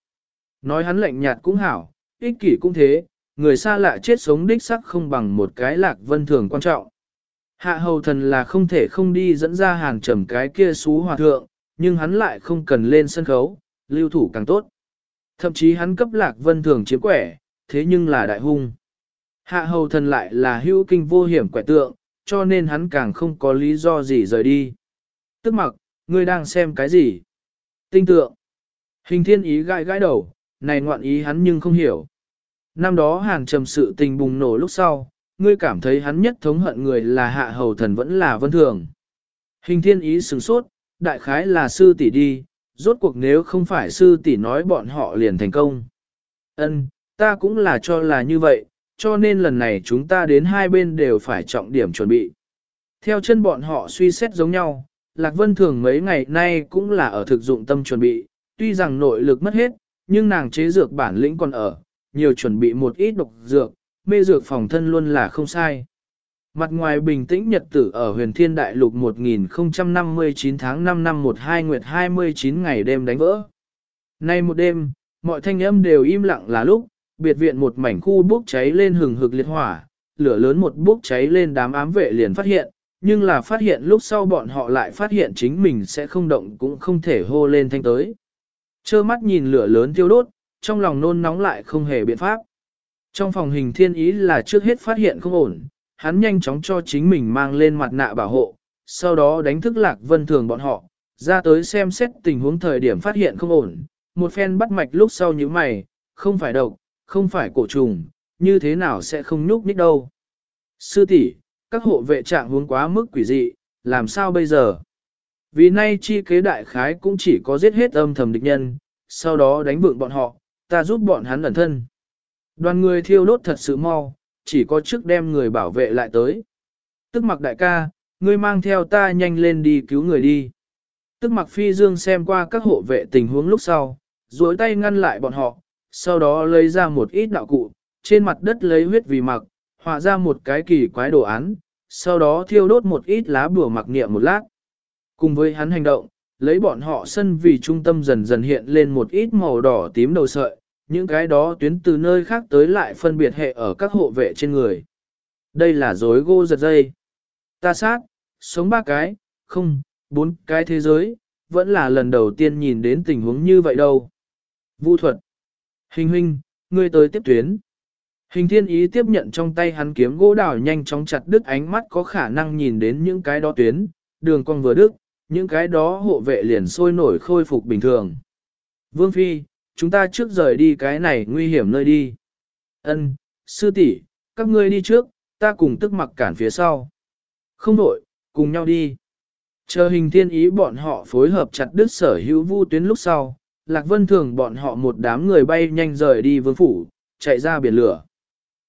Nói hắn lạnh nhạt cũng hảo, ích kỷ cũng thế, người xa lạ chết sống đích sắc không bằng một cái Lạc Vân Thường quan trọng. Hạ hầu thần là không thể không đi dẫn ra hàng trầm cái kia xú hòa thượng, nhưng hắn lại không cần lên sân khấu, lưu thủ càng tốt. Thậm chí hắn cấp Lạc Vân Thường chiếm quẻ, thế nhưng là đại hung. Hạ hầu thần lại là hữu kinh vô hiểm quẻ tượng, cho nên hắn càng không có lý do gì rời đi. Tức mặc, ngươi đang xem cái gì? Tinh tượng. Hình thiên ý gãi gãi đầu, này ngoạn ý hắn nhưng không hiểu. Năm đó hàng trầm sự tình bùng nổ lúc sau, ngươi cảm thấy hắn nhất thống hận người là hạ hầu thần vẫn là vân thường. Hình thiên ý sửng sốt, đại khái là sư tỷ đi, rốt cuộc nếu không phải sư tỷ nói bọn họ liền thành công. Ân, ta cũng là cho là như vậy, cho nên lần này chúng ta đến hai bên đều phải trọng điểm chuẩn bị. Theo chân bọn họ suy xét giống nhau, Lạc Vân Thường mấy ngày nay cũng là ở thực dụng tâm chuẩn bị, tuy rằng nội lực mất hết, nhưng nàng chế dược bản lĩnh còn ở, nhiều chuẩn bị một ít độc dược, mê dược phòng thân luôn là không sai. Mặt ngoài bình tĩnh nhật tử ở huyền thiên đại lục 1059 tháng 5 năm 12 nguyệt 29 ngày đêm đánh vỡ. Nay một đêm, mọi thanh âm đều im lặng là lúc, biệt viện một mảnh khu bốc cháy lên hừng hực liệt hỏa, lửa lớn một bốc cháy lên đám ám vệ liền phát hiện, nhưng là phát hiện lúc sau bọn họ lại phát hiện chính mình sẽ không động cũng không thể hô lên thanh tới. Chơ mắt nhìn lửa lớn tiêu đốt, trong lòng nôn nóng lại không hề biện pháp. Trong phòng hình thiên ý là trước hết phát hiện không ổn, hắn nhanh chóng cho chính mình mang lên mặt nạ bảo hộ, sau đó đánh thức lạc vân thường bọn họ, ra tới xem xét tình huống thời điểm phát hiện không ổn, một phen bắt mạch lúc sau như mày, không phải độc, không phải cổ trùng, như thế nào sẽ không nhúc nhích đâu. Sư tỷ, các hộ vệ trạng hướng quá mức quỷ dị, làm sao bây giờ? Vì nay chi kế đại khái cũng chỉ có giết hết âm thầm địch nhân, sau đó đánh vượng bọn họ, ta giúp bọn hắn ẩn thân. Đoàn người thiêu đốt thật sự mau, chỉ có trước đem người bảo vệ lại tới. Tức mặc đại ca, ngươi mang theo ta nhanh lên đi cứu người đi. Tức mặc phi dương xem qua các hộ vệ tình huống lúc sau, duỗi tay ngăn lại bọn họ, sau đó lấy ra một ít đạo cụ, trên mặt đất lấy huyết vì mặc, họa ra một cái kỳ quái đồ án, sau đó thiêu đốt một ít lá bùa mặc niệm một lát. Cùng với hắn hành động, lấy bọn họ sân vì trung tâm dần dần hiện lên một ít màu đỏ tím đầu sợi, những cái đó tuyến từ nơi khác tới lại phân biệt hệ ở các hộ vệ trên người. Đây là dối gô giật dây. Ta sát, sống ba cái, không, bốn cái thế giới, vẫn là lần đầu tiên nhìn đến tình huống như vậy đâu. Vũ thuật. Hình huynh, ngươi tới tiếp tuyến. Hình thiên ý tiếp nhận trong tay hắn kiếm gỗ đào nhanh chóng chặt đứt ánh mắt có khả năng nhìn đến những cái đó tuyến, đường cong vừa đứt, những cái đó hộ vệ liền sôi nổi khôi phục bình thường. Vương Phi, chúng ta trước rời đi cái này nguy hiểm nơi đi. Ân, sư tỷ, các ngươi đi trước, ta cùng tức mặc cản phía sau. Không đổi, cùng nhau đi. Chờ hình thiên ý bọn họ phối hợp chặt đứt sở hữu vu tuyến lúc sau, Lạc Vân Thường bọn họ một đám người bay nhanh rời đi vương phủ, chạy ra biển lửa.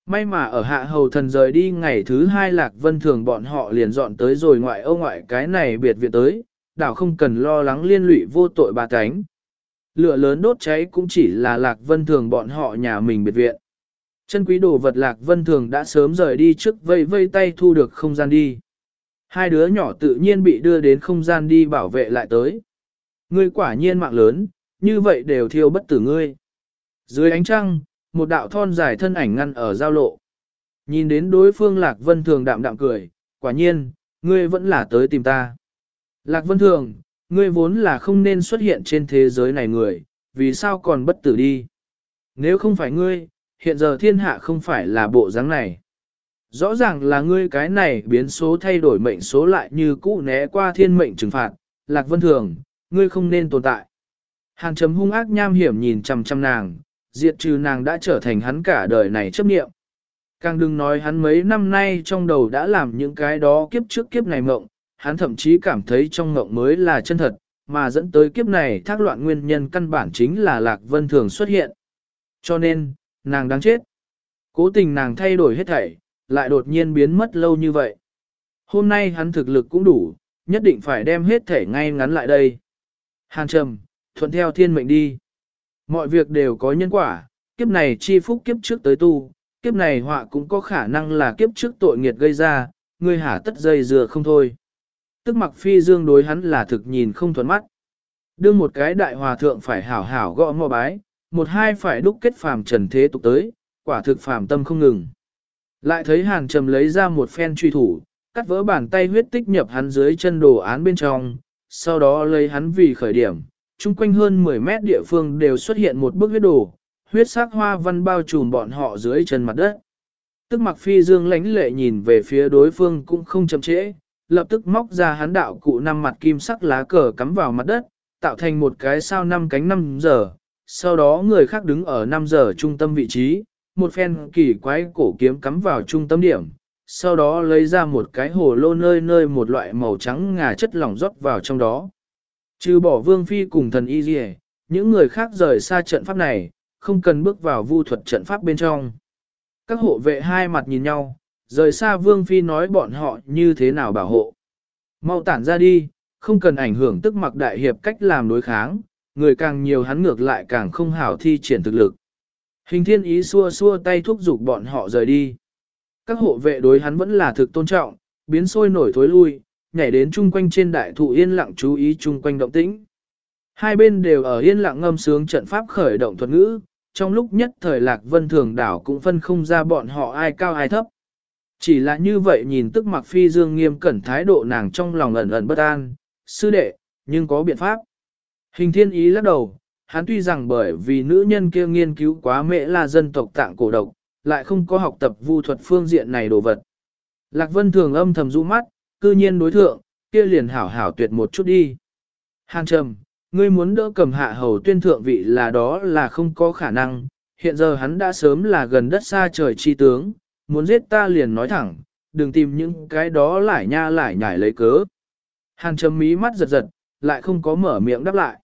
May mà ở hạ hầu thần rời đi ngày thứ hai Lạc Vân Thường bọn họ liền dọn tới rồi ngoại âu ngoại cái này biệt viện tới, đảo không cần lo lắng liên lụy vô tội bà cánh. Lửa lớn đốt cháy cũng chỉ là Lạc Vân Thường bọn họ nhà mình biệt viện. Chân quý đồ vật Lạc Vân Thường đã sớm rời đi trước vây vây tay thu được không gian đi. Hai đứa nhỏ tự nhiên bị đưa đến không gian đi bảo vệ lại tới. Ngươi quả nhiên mạng lớn, như vậy đều thiêu bất tử ngươi. Dưới ánh trăng, một đạo thon dài thân ảnh ngăn ở giao lộ. Nhìn đến đối phương Lạc Vân Thường đạm đạm cười, quả nhiên, ngươi vẫn là tới tìm ta. Lạc Vân Thường, ngươi vốn là không nên xuất hiện trên thế giới này người, vì sao còn bất tử đi? Nếu không phải ngươi, hiện giờ thiên hạ không phải là bộ dáng này. Rõ ràng là ngươi cái này biến số thay đổi mệnh số lại như cũ né qua thiên mệnh trừng phạt, Lạc Vân Thường, ngươi không nên tồn tại. hàng chấm hung ác nham hiểm nhìn chằm chằm nàng, diệt trừ nàng đã trở thành hắn cả đời này chấp nghiệm. Càng đừng nói hắn mấy năm nay trong đầu đã làm những cái đó kiếp trước kiếp này mộng, hắn thậm chí cảm thấy trong mộng mới là chân thật, mà dẫn tới kiếp này thác loạn nguyên nhân căn bản chính là Lạc Vân Thường xuất hiện. Cho nên, nàng đáng chết. Cố tình nàng thay đổi hết thảy, lại đột nhiên biến mất lâu như vậy. Hôm nay hắn thực lực cũng đủ, nhất định phải đem hết thể ngay ngắn lại đây. Hàn trầm, thuận theo thiên mệnh đi. Mọi việc đều có nhân quả, kiếp này chi phúc kiếp trước tới tu, kiếp này họa cũng có khả năng là kiếp trước tội nghiệt gây ra, ngươi hả tất dây dừa không thôi. Tức mặc phi dương đối hắn là thực nhìn không thuận mắt. Đương một cái đại hòa thượng phải hảo hảo gõ mò bái, một hai phải đúc kết phàm trần thế tục tới, quả thực phàm tâm không ngừng. Lại thấy hàn trầm lấy ra một phen truy thủ, cắt vỡ bàn tay huyết tích nhập hắn dưới chân đồ án bên trong, sau đó lấy hắn vì khởi điểm, chung quanh hơn 10 mét địa phương đều xuất hiện một bức huyết đồ, huyết sắc hoa văn bao trùm bọn họ dưới chân mặt đất. Tức mặc phi dương lánh lệ nhìn về phía đối phương cũng không chậm trễ, lập tức móc ra hắn đạo cụ năm mặt kim sắc lá cờ cắm vào mặt đất, tạo thành một cái sao năm cánh 5 giờ, sau đó người khác đứng ở 5 giờ trung tâm vị trí, một phen kỳ quái cổ kiếm cắm vào trung tâm điểm, sau đó lấy ra một cái hồ lô nơi nơi một loại màu trắng ngà chất lỏng rót vào trong đó. Trừ bỏ vương phi cùng thần y dì những người khác rời xa trận pháp này, không cần bước vào vu thuật trận pháp bên trong. Các hộ vệ hai mặt nhìn nhau, rời xa vương phi nói bọn họ như thế nào bảo hộ. Mau tản ra đi, không cần ảnh hưởng tức mặc đại hiệp cách làm đối kháng, người càng nhiều hắn ngược lại càng không hảo thi triển thực lực. Hình thiên ý xua xua tay thúc giục bọn họ rời đi. Các hộ vệ đối hắn vẫn là thực tôn trọng, biến sôi nổi thối lui, nhảy đến chung quanh trên đại thụ yên lặng chú ý chung quanh động tĩnh. Hai bên đều ở yên lặng ngâm sướng trận pháp khởi động thuật ngữ, trong lúc nhất thời Lạc Vân Thường đảo cũng phân không ra bọn họ ai cao ai thấp. Chỉ là như vậy nhìn tức mặc phi dương nghiêm cẩn thái độ nàng trong lòng ẩn ẩn bất an, sư đệ, nhưng có biện pháp. Hình thiên ý lắc đầu, hắn tuy rằng bởi vì nữ nhân kia nghiên cứu quá mễ là dân tộc tạng cổ độc, lại không có học tập vu thuật phương diện này đồ vật. Lạc Vân thường âm thầm rũ mắt, cư nhiên đối thượng, kia liền hảo hảo tuyệt một chút đi. Hàng trầm, ngươi muốn đỡ cầm hạ hầu tuyên thượng vị là đó là không có khả năng, hiện giờ hắn đã sớm là gần đất xa trời chi tướng, muốn giết ta liền nói thẳng, đừng tìm những cái đó lại nha lại nhảy lấy cớ. Hàng trầm mí mắt giật giật, lại không có mở miệng đáp lại.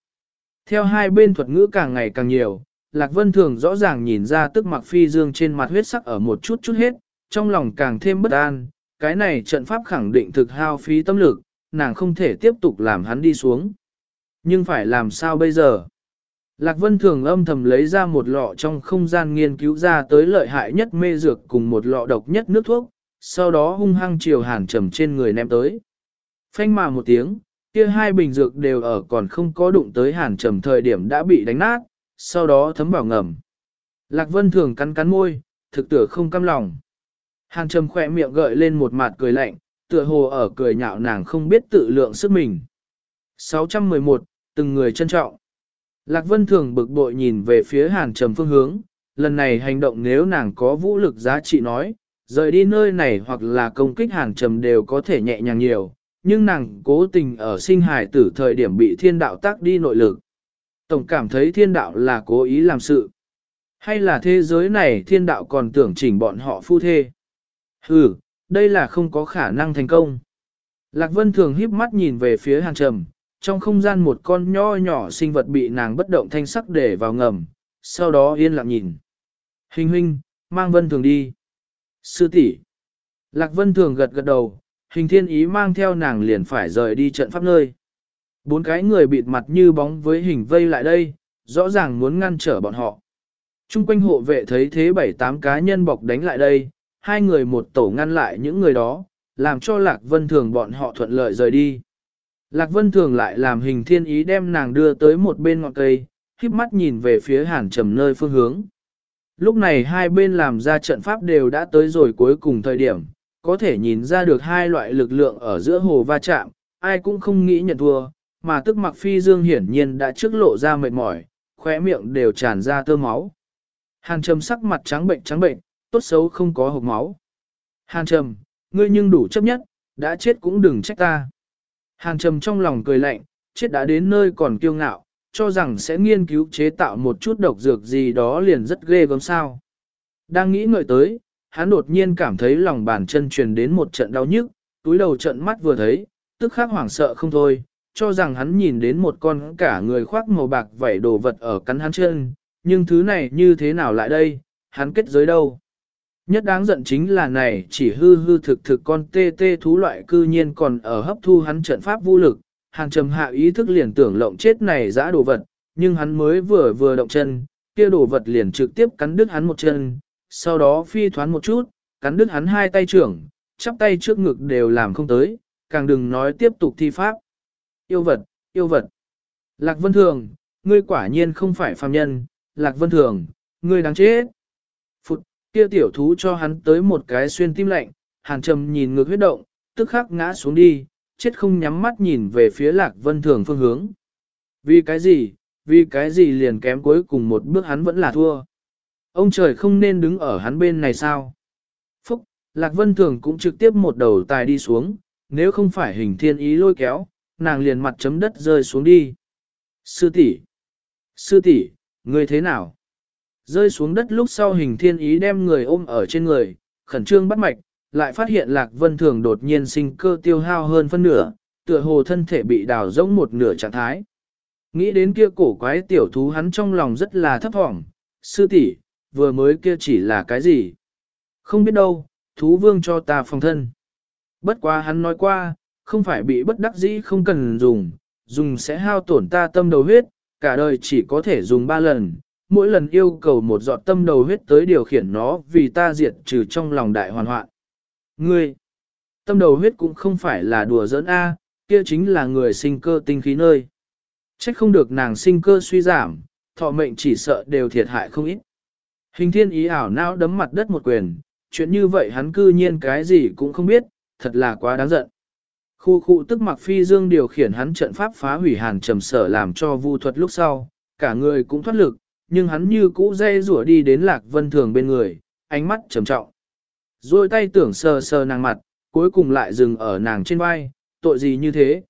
Theo hai bên thuật ngữ càng ngày càng nhiều, Lạc Vân Thường rõ ràng nhìn ra tức mặc phi dương trên mặt huyết sắc ở một chút chút hết, trong lòng càng thêm bất an, cái này trận pháp khẳng định thực hao phí tâm lực, nàng không thể tiếp tục làm hắn đi xuống. Nhưng phải làm sao bây giờ? Lạc Vân Thường âm thầm lấy ra một lọ trong không gian nghiên cứu ra tới lợi hại nhất mê dược cùng một lọ độc nhất nước thuốc, sau đó hung hăng chiều hàn trầm trên người ném tới. Phanh mà một tiếng, kia hai bình dược đều ở còn không có đụng tới hàn trầm thời điểm đã bị đánh nát, sau đó thấm vào ngầm. Lạc Vân Thường cắn cắn môi, thực tử không căm lòng. Hàn trầm khỏe miệng gợi lên một mặt cười lạnh, tựa hồ ở cười nhạo nàng không biết tự lượng sức mình. 611, từng người trân trọng. Lạc Vân Thường bực bội nhìn về phía Hàn Trầm phương hướng, lần này hành động nếu nàng có vũ lực giá trị nói, rời đi nơi này hoặc là công kích Hàn Trầm đều có thể nhẹ nhàng nhiều, nhưng nàng cố tình ở sinh hài tử thời điểm bị thiên đạo tác đi nội lực. Tổng cảm thấy thiên đạo là cố ý làm sự. Hay là thế giới này thiên đạo còn tưởng chỉnh bọn họ phu thê. Ừ, đây là không có khả năng thành công. Lạc Vân thường híp mắt nhìn về phía Hàn Trầm, trong không gian một con nho nhỏ sinh vật bị nàng bất động thanh sắc để vào ngầm, sau đó yên lặng nhìn. Hình huynh, mang Vân thường đi. Sư tỷ. Lạc Vân thường gật gật đầu, hình thiên ý mang theo nàng liền phải rời đi trận pháp nơi. Bốn cái người bịt mặt như bóng với hình vây lại đây, rõ ràng muốn ngăn trở bọn họ. Trung quanh hộ vệ thấy thế bảy tám cá nhân bọc đánh lại đây, hai người một tổ ngăn lại những người đó, làm cho Lạc Vân Thường bọn họ thuận lợi rời đi. Lạc Vân Thường lại làm hình thiên ý đem nàng đưa tới một bên ngọn cây, khiếp mắt nhìn về phía hàn trầm nơi phương hướng. Lúc này hai bên làm ra trận pháp đều đã tới rồi cuối cùng thời điểm, có thể nhìn ra được hai loại lực lượng ở giữa hồ va chạm, ai cũng không nghĩ nhận thua, mà tức mặc phi dương hiển nhiên đã trước lộ ra mệt mỏi, khóe miệng đều tràn ra tơ máu. Hàn trầm sắc mặt trắng bệnh trắng bệnh, tốt xấu không có hộp máu. Hàn trầm, ngươi nhưng đủ chấp nhất, đã chết cũng đừng trách ta. Hàn trầm trong lòng cười lạnh, chết đã đến nơi còn kiêu ngạo, cho rằng sẽ nghiên cứu chế tạo một chút độc dược gì đó liền rất ghê gớm sao. Đang nghĩ ngợi tới, hắn đột nhiên cảm thấy lòng bàn chân truyền đến một trận đau nhức, túi đầu trận mắt vừa thấy, tức khắc hoảng sợ không thôi, cho rằng hắn nhìn đến một con cả người khoác màu bạc vảy đồ vật ở cắn hắn chân, nhưng thứ này như thế nào lại đây, hắn kết giới đâu. Nhất đáng giận chính là này chỉ hư hư thực thực con tê tê thú loại cư nhiên còn ở hấp thu hắn trận pháp vô lực, hàng trầm hạ ý thức liền tưởng lộng chết này dã đồ vật, nhưng hắn mới vừa vừa động chân, kia đồ vật liền trực tiếp cắn đứt hắn một chân, sau đó phi thoán một chút, cắn đứt hắn hai tay trưởng, chắp tay trước ngực đều làm không tới, càng đừng nói tiếp tục thi pháp. Yêu vật, yêu vật. Lạc Vân Thường, ngươi quả nhiên không phải phàm nhân, Lạc Vân Thường, ngươi đáng chết. Kia tiểu thú cho hắn tới một cái xuyên tim lạnh, hàn trầm nhìn ngược huyết động, tức khắc ngã xuống đi, chết không nhắm mắt nhìn về phía Lạc Vân Thường phương hướng. Vì cái gì, vì cái gì liền kém cuối cùng một bước hắn vẫn là thua. Ông trời không nên đứng ở hắn bên này sao? Phúc, Lạc Vân Thường cũng trực tiếp một đầu tài đi xuống, nếu không phải hình thiên ý lôi kéo, nàng liền mặt chấm đất rơi xuống đi. Sư tỷ, Sư tỷ, ngươi thế nào? Rơi xuống đất lúc sau hình thiên ý đem người ôm ở trên người, khẩn trương bắt mạch, lại phát hiện Lạc Vân Thường đột nhiên sinh cơ tiêu hao hơn phân nửa, tựa hồ thân thể bị đào rỗng một nửa trạng thái. Nghĩ đến kia cổ quái tiểu thú hắn trong lòng rất là thấp thỏm, sư tỷ, vừa mới kia chỉ là cái gì? Không biết đâu, thú vương cho ta phòng thân. Bất quá hắn nói qua, không phải bị bất đắc dĩ không cần dùng, dùng sẽ hao tổn ta tâm đầu huyết, cả đời chỉ có thể dùng ba lần, mỗi lần yêu cầu một giọt tâm đầu huyết tới điều khiển nó vì ta diệt trừ trong lòng đại hoàn hoạn. Ngươi, tâm đầu huyết cũng không phải là đùa giỡn A, kia chính là người sinh cơ tinh khí nơi. Trách không được nàng sinh cơ suy giảm, thọ mệnh chỉ sợ đều thiệt hại không ít. Hình thiên ý ảo não đấm mặt đất một quyền, chuyện như vậy hắn cư nhiên cái gì cũng không biết, thật là quá đáng giận. Khu khu tức mặc phi dương điều khiển hắn trận pháp phá hủy hàn trầm sở làm cho vu thuật lúc sau, cả người cũng thoát lực, nhưng hắn như cũ dây rủa đi đến lạc vân thường bên người, ánh mắt trầm trọng. Rồi tay tưởng sờ sờ nàng mặt, cuối cùng lại dừng ở nàng trên vai, tội gì như thế.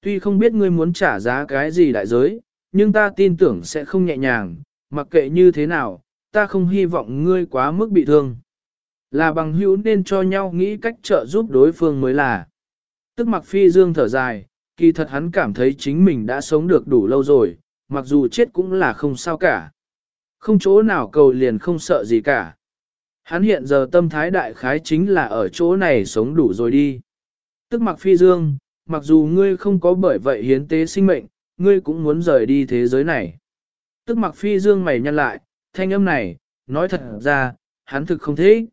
Tuy không biết ngươi muốn trả giá cái gì đại giới, nhưng ta tin tưởng sẽ không nhẹ nhàng, mặc kệ như thế nào, ta không hy vọng ngươi quá mức bị thương. Là bằng hữu nên cho nhau nghĩ cách trợ giúp đối phương mới là. Tức mặc phi dương thở dài, kỳ thật hắn cảm thấy chính mình đã sống được đủ lâu rồi, mặc dù chết cũng là không sao cả. Không chỗ nào cầu liền không sợ gì cả. Hắn hiện giờ tâm thái đại khái chính là ở chỗ này sống đủ rồi đi. Tức mặc phi dương, mặc dù ngươi không có bởi vậy hiến tế sinh mệnh, ngươi cũng muốn rời đi thế giới này. Tức mặc phi dương mày nhăn lại, thanh âm này, nói thật ra, hắn thực không thế.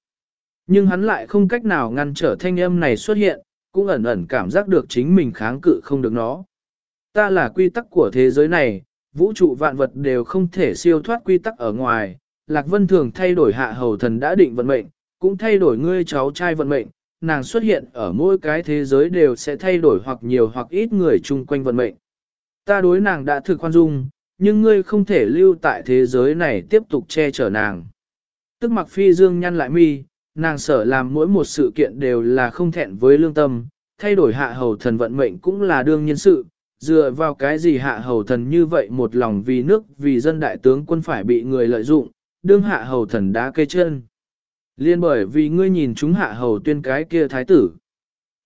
Nhưng hắn lại không cách nào ngăn trở thanh âm này xuất hiện, cũng ẩn ẩn cảm giác được chính mình kháng cự không được nó. Ta là quy tắc của thế giới này, vũ trụ vạn vật đều không thể siêu thoát quy tắc ở ngoài. Lạc Vân thường thay đổi hạ hầu thần đã định vận mệnh, cũng thay đổi ngươi cháu trai vận mệnh, nàng xuất hiện ở mỗi cái thế giới đều sẽ thay đổi hoặc nhiều hoặc ít người chung quanh vận mệnh. Ta đối nàng đã thực khoan dung, nhưng ngươi không thể lưu tại thế giới này tiếp tục che chở nàng. Tức mặc phi dương nhăn lại mi, nàng sở làm mỗi một sự kiện đều là không thẹn với lương tâm, thay đổi hạ hầu thần vận mệnh cũng là đương nhân sự, dựa vào cái gì hạ hầu thần như vậy một lòng vì nước vì dân đại tướng quân phải bị người lợi dụng, đương hạ hầu thần đá cây chân. Liên bởi vì ngươi nhìn chúng hạ hầu tuyên cái kia thái tử.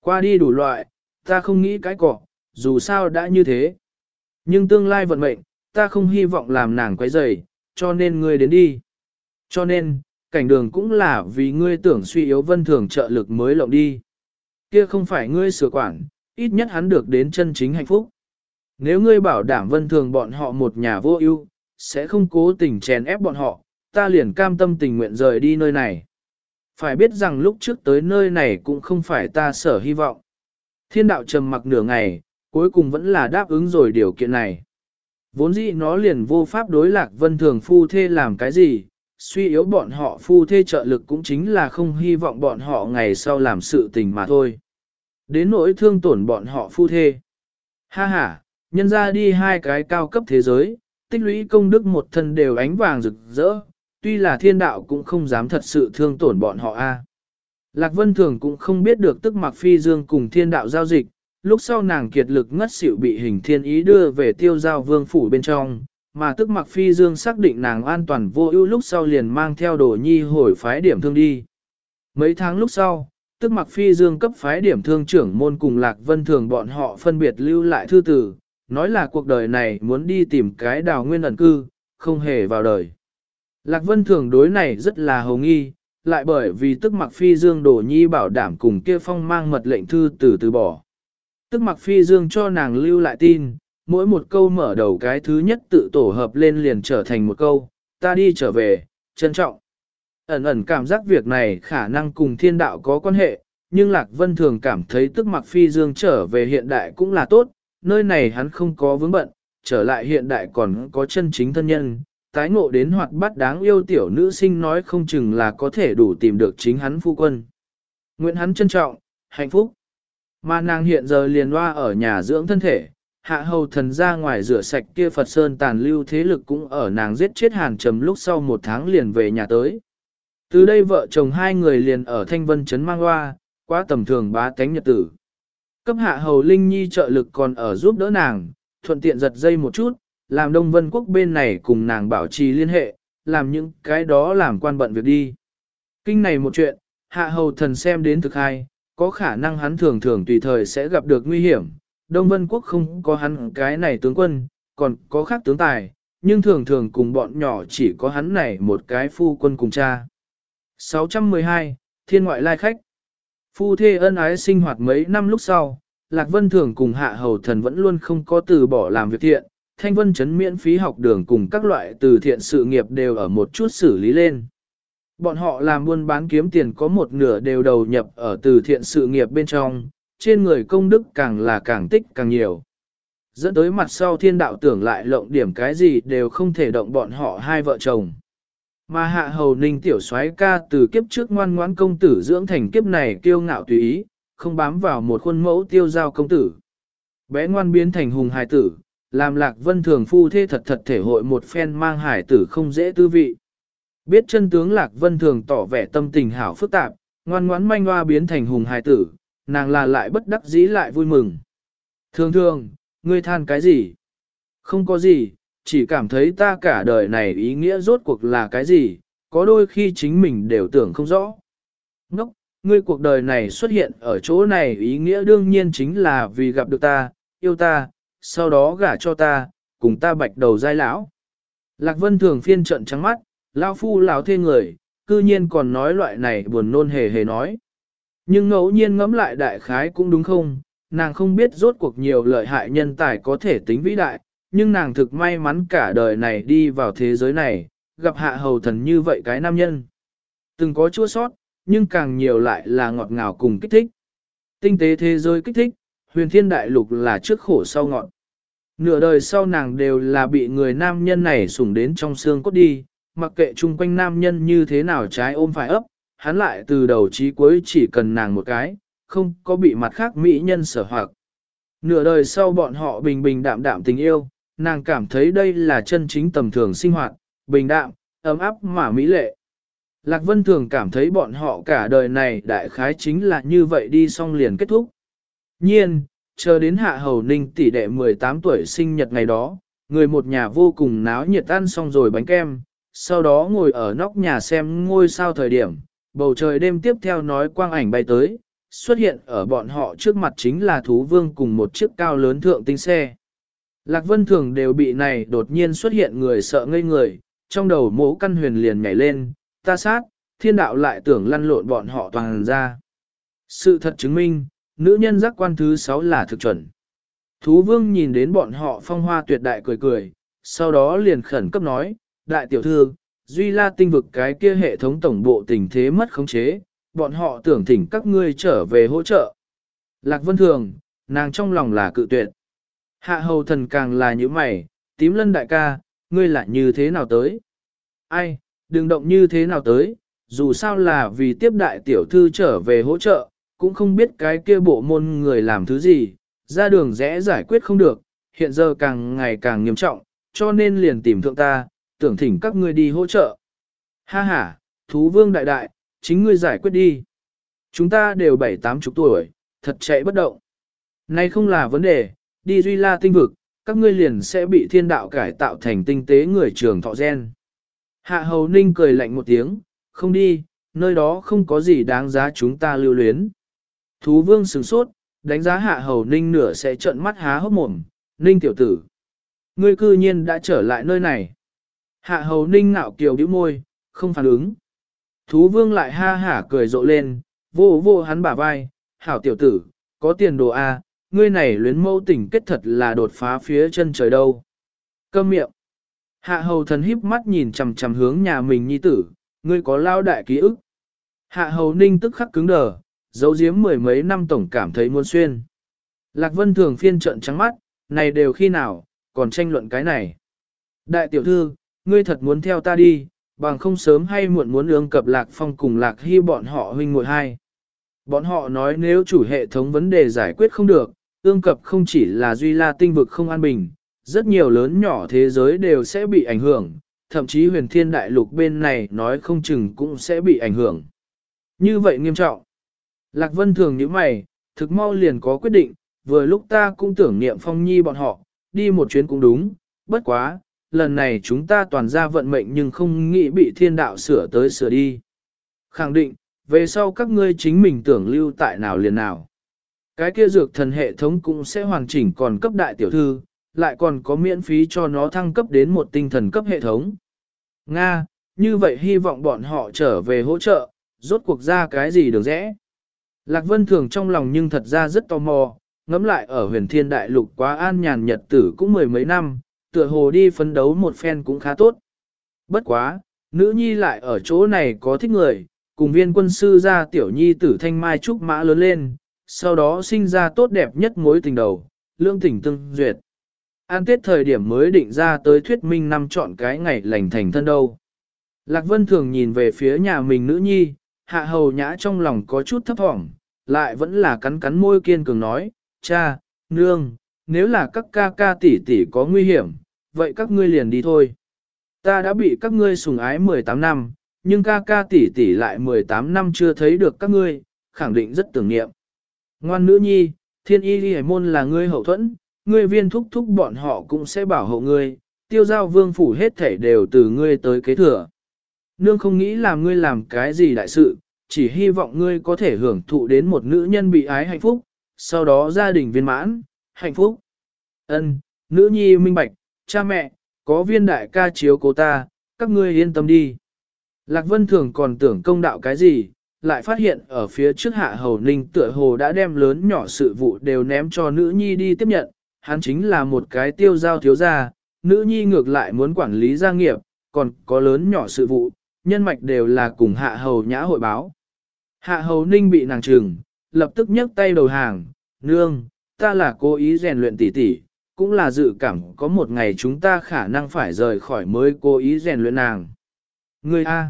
Qua đi đủ loại, ta không nghĩ cái cỏ, dù sao đã như thế. Nhưng tương lai vận mệnh, ta không hy vọng làm nàng quấy rầy, cho nên ngươi đến đi. Cho nên, cảnh đường cũng là vì ngươi tưởng suy yếu vân thường trợ lực mới lộng đi. Kia không phải ngươi sửa quản, ít nhất hắn được đến chân chính hạnh phúc. Nếu ngươi bảo đảm vân thường bọn họ một nhà vô ưu, sẽ không cố tình chèn ép bọn họ, ta liền cam tâm tình nguyện rời đi nơi này. Phải biết rằng lúc trước tới nơi này cũng không phải ta sở hy vọng. Thiên đạo trầm mặc nửa ngày, cuối cùng vẫn là đáp ứng rồi điều kiện này. Vốn dĩ nó liền vô pháp đối lạc vân thường phu thê làm cái gì, suy yếu bọn họ phu thê trợ lực cũng chính là không hy vọng bọn họ ngày sau làm sự tình mà thôi. Đến nỗi thương tổn bọn họ phu thê. Ha ha, nhân ra đi hai cái cao cấp thế giới, tích lũy công đức một thân đều ánh vàng rực rỡ, tuy là thiên đạo cũng không dám thật sự thương tổn bọn họ a. Lạc Vân Thường cũng không biết được tức mặc phi dương cùng thiên đạo giao dịch, lúc sau nàng kiệt lực ngất xỉu bị hình thiên ý đưa về tiêu giao vương phủ bên trong, mà tức mặc phi dương xác định nàng an toàn vô ưu lúc sau liền mang theo đồ nhi hồi phái điểm thương đi. Mấy tháng lúc sau, tức mặc phi dương cấp phái điểm thương trưởng môn cùng Lạc Vân Thường bọn họ phân biệt lưu lại thư tử, nói là cuộc đời này muốn đi tìm cái đào nguyên ẩn cư, không hề vào đời. Lạc Vân Thường đối này rất là hồng nghi, lại bởi vì tức mặc phi dương đổ nhi bảo đảm cùng kia phong mang mật lệnh thư từ từ bỏ. Tức mặc phi dương cho nàng lưu lại tin, mỗi một câu mở đầu cái thứ nhất tự tổ hợp lên liền trở thành một câu, ta đi trở về, trân trọng. Ẩn ẩn cảm giác việc này khả năng cùng thiên đạo có quan hệ, nhưng Lạc Vân thường cảm thấy tức mặc phi dương trở về hiện đại cũng là tốt, nơi này hắn không có vướng bận, trở lại hiện đại còn có chân chính thân nhân, tái ngộ đến hoạt bát đáng yêu tiểu nữ sinh nói không chừng là có thể đủ tìm được chính hắn phu quân. Nguyện hắn trân trọng, hạnh phúc. Mà nàng hiện giờ liền loa ở nhà dưỡng thân thể, hạ hầu thần ra ngoài rửa sạch kia Phật Sơn tàn lưu thế lực cũng ở nàng giết chết hàn trầm lúc sau một tháng liền về nhà tới. Từ đây vợ chồng hai người liền ở Thanh Vân Trấn mang loa, quá tầm thường bá tánh nhật tử. Cấp hạ hầu Linh Nhi trợ lực còn ở giúp đỡ nàng, thuận tiện giật dây một chút, làm Đông Vân Quốc bên này cùng nàng bảo trì liên hệ, làm những cái đó làm quan bận việc đi. Kinh này một chuyện, hạ hầu thần xem đến thực hai, có khả năng hắn thường thường tùy thời sẽ gặp được nguy hiểm. Đông Vân Quốc không có hắn cái này tướng quân, còn có khác tướng tài, nhưng thường thường cùng bọn nhỏ chỉ có hắn này một cái phu quân cùng cha. 612, Thiên ngoại lai khách Phu thê ân ái sinh hoạt mấy năm lúc sau, Lạc Vân Thường cùng Hạ Hầu Thần vẫn luôn không có từ bỏ làm việc thiện, Thanh Vân Trấn miễn phí học đường cùng các loại từ thiện sự nghiệp đều ở một chút xử lý lên. Bọn họ làm buôn bán kiếm tiền có một nửa đều đầu nhập ở từ thiện sự nghiệp bên trong, trên người công đức càng là càng tích càng nhiều. Dẫn tới mặt sau thiên đạo tưởng lại lộng điểm cái gì đều không thể động bọn họ hai vợ chồng. Mà hạ hầu ninh tiểu soái ca từ kiếp trước ngoan ngoãn công tử dưỡng thành kiếp này kiêu ngạo tùy ý, không bám vào một khuôn mẫu tiêu giao công tử. Bé ngoan biến thành hùng hài tử, làm lạc vân thường phu thê thật thật thể hội một phen mang hải tử không dễ tư vị. Biết chân tướng lạc vân thường tỏ vẻ tâm tình hảo phức tạp, ngoan ngoãn manh hoa biến thành hùng hài tử, nàng là lại bất đắc dĩ lại vui mừng. Thường thường, ngươi than cái gì? Không có gì, chỉ cảm thấy ta cả đời này ý nghĩa rốt cuộc là cái gì, có đôi khi chính mình đều tưởng không rõ. Ngốc, ngươi cuộc đời này xuất hiện ở chỗ này ý nghĩa đương nhiên chính là vì gặp được ta, yêu ta, sau đó gả cho ta, cùng ta bạch đầu giai lão. Lạc Vân thường phiên trận trắng mắt, lão phu lão thê người, cư nhiên còn nói loại này buồn nôn hề hề nói. Nhưng ngẫu nhiên ngẫm lại đại khái cũng đúng không, nàng không biết rốt cuộc nhiều lợi hại nhân tài có thể tính vĩ đại, nhưng nàng thực may mắn cả đời này đi vào thế giới này, gặp hạ hầu thần như vậy cái nam nhân. Từng có chua sót, nhưng càng nhiều lại là ngọt ngào cùng kích thích. Tinh tế thế giới kích thích, huyền thiên đại lục là trước khổ sau ngọt. Nửa đời sau nàng đều là bị người nam nhân này sủng đến trong xương cốt đi, mặc kệ chung quanh nam nhân như thế nào trái ôm phải ấp, hắn lại từ đầu chí cuối chỉ cần nàng một cái, không có bị mặt khác mỹ nhân sở hoặc. Nửa đời sau bọn họ bình bình đạm đạm tình yêu, nàng cảm thấy đây là chân chính tầm thường sinh hoạt, bình đạm, ấm áp mà mỹ lệ. Lạc Vân thường cảm thấy bọn họ cả đời này đại khái chính là như vậy đi xong liền kết thúc. Nhiên, chờ đến hạ hầu ninh tỷ đệ 18 tuổi sinh nhật ngày đó, người một nhà vô cùng náo nhiệt ăn xong rồi bánh kem, sau đó ngồi ở nóc nhà xem ngôi sao thời điểm, bầu trời đêm tiếp theo nói quang ảnh bay tới, xuất hiện ở bọn họ trước mặt chính là thú vương cùng một chiếc cao lớn thượng tinh xe. Lạc Vân Thường đều bị này đột nhiên xuất hiện người sợ ngây người, trong đầu mố căn huyền liền nhảy lên, ta sát, thiên đạo lại tưởng lăn lộn bọn họ toàn ra. Sự thật chứng minh, nữ nhân giác quan thứ 6 là thực chuẩn. Thú vương nhìn đến bọn họ phong hoa tuyệt đại cười cười, sau đó liền khẩn cấp nói, đại tiểu thư, duy la tinh vực cái kia hệ thống tổng bộ tình thế mất khống chế, bọn họ tưởng thỉnh các ngươi trở về hỗ trợ. Lạc Vân Thường, nàng trong lòng là cự tuyệt. Hạ hầu thần càng là như mày, tím lân đại ca, ngươi lại như thế nào tới? Ai, đừng động như thế nào tới, dù sao là vì tiếp đại tiểu thư trở về hỗ trợ, cũng không biết cái kia bộ môn người làm thứ gì, ra đường rẽ giải quyết không được, hiện giờ càng ngày càng nghiêm trọng, cho nên liền tìm thượng ta, tưởng thỉnh các ngươi đi hỗ trợ. Ha ha, thú vương đại đại, chính ngươi giải quyết đi. Chúng ta đều bảy tám chục tuổi, thật chạy bất động. Nay không là vấn đề, đi duy la tinh vực, các ngươi liền sẽ bị thiên đạo cải tạo thành tinh tế người trường thọ gen. Hạ hầu ninh cười lạnh một tiếng, không đi, nơi đó không có gì đáng giá chúng ta lưu luyến. Thú vương sửng sốt, đánh giá hạ hầu ninh nửa sẽ trợn mắt há hốc mồm, ninh tiểu tử. Ngươi cư nhiên đã trở lại nơi này. Hạ hầu ninh ngạo kiều đĩu môi, không phản ứng. Thú vương lại ha hả cười rộ lên, vô vô hắn bả vai, hảo tiểu tử, có tiền đồ A, ngươi này luyến mâu tình kết thật là đột phá phía chân trời đâu. Câm miệng. Hạ hầu thần híp mắt nhìn chằm chằm hướng nhà mình nhi tử, ngươi có lao đại ký ức. Hạ hầu ninh tức khắc cứng đờ, dấu giếm mười mấy năm tổng cảm thấy muôn xuyên. Lạc vân thường phiên trận trắng mắt, này đều khi nào, còn tranh luận cái này. Đại tiểu thư, ngươi thật muốn theo ta đi, bằng không sớm hay muộn muốn ương cập lạc phong cùng lạc hy bọn họ huynh muội hai. Bọn họ nói nếu chủ hệ thống vấn đề giải quyết không được, ương cập không chỉ là duy la tinh vực không an bình, rất nhiều lớn nhỏ thế giới đều sẽ bị ảnh hưởng, thậm chí huyền thiên đại lục bên này nói không chừng cũng sẽ bị ảnh hưởng. Như vậy nghiêm trọng. Lạc Vân thường như mày, thực mau liền có quyết định, vừa lúc ta cũng tưởng niệm phong nhi bọn họ, đi một chuyến cũng đúng, bất quá, lần này chúng ta toàn ra vận mệnh nhưng không nghĩ bị thiên đạo sửa tới sửa đi. Khẳng định, về sau các ngươi chính mình tưởng lưu tại nào liền nào. Cái kia dược thần hệ thống cũng sẽ hoàn chỉnh còn cấp đại tiểu thư, lại còn có miễn phí cho nó thăng cấp đến một tinh thần cấp hệ thống. Nga, như vậy hy vọng bọn họ trở về hỗ trợ, rốt cuộc ra cái gì được rẽ. Lạc Vân Thường trong lòng nhưng thật ra rất tò mò, ngắm lại ở huyền thiên đại lục quá an nhàn nhật tử cũng mười mấy năm, tựa hồ đi phấn đấu một phen cũng khá tốt. Bất quá, Nữ nhi lại ở chỗ này có thích người, cùng viên quân sư ra tiểu nhi tử thanh mai trúc mã lớn lên, sau đó sinh ra tốt đẹp nhất mối tình đầu, lương tình tương duyệt. An tết thời điểm mới định ra tới thuyết minh năm chọn cái ngày lành thành thân đâu. Lạc Vân thường nhìn về phía nhà mình nữ nhi, hạ hầu nhã trong lòng có chút thấp thỏm, lại vẫn là cắn cắn môi kiên cường nói, cha, nương, nếu là các ca ca tỷ tỷ có nguy hiểm, vậy các ngươi liền đi thôi. Ta đã bị các ngươi sùng ái 18 năm, nhưng ca ca tỷ tỷ lại 18 năm chưa thấy được các ngươi, khẳng định rất tưởng niệm. Ngoan nữ nhi, thiên y đi môn là ngươi hậu thuẫn, ngươi viên thúc thúc bọn họ cũng sẽ bảo hộ ngươi, tiêu giao vương phủ hết thể đều từ ngươi tới kế thừa. Nương không nghĩ làm ngươi làm cái gì đại sự, chỉ hy vọng ngươi có thể hưởng thụ đến một nữ nhân bị ái hạnh phúc, sau đó gia đình viên mãn, hạnh phúc. Ân, nữ nhi minh bạch, cha mẹ, có viên đại ca chiếu cố ta, các ngươi yên tâm đi. Lạc Vân Thường còn tưởng công đạo cái gì, lại phát hiện ở phía trước hạ hầu ninh tựa hồ đã đem lớn nhỏ sự vụ đều ném cho nữ nhi đi tiếp nhận, hắn chính là một cái tiêu giao thiếu gia, nữ nhi ngược lại muốn quản lý gia nghiệp, còn có lớn nhỏ sự vụ, nhân mạch đều là cùng hạ hầu nhã hội báo. Hạ hầu ninh bị nàng trừng, lập tức nhấc tay đầu hàng, nương, ta là cố ý rèn luyện tỉ tỉ, cũng là dự cảm có một ngày chúng ta khả năng phải rời khỏi mới cố ý rèn luyện nàng. Người A.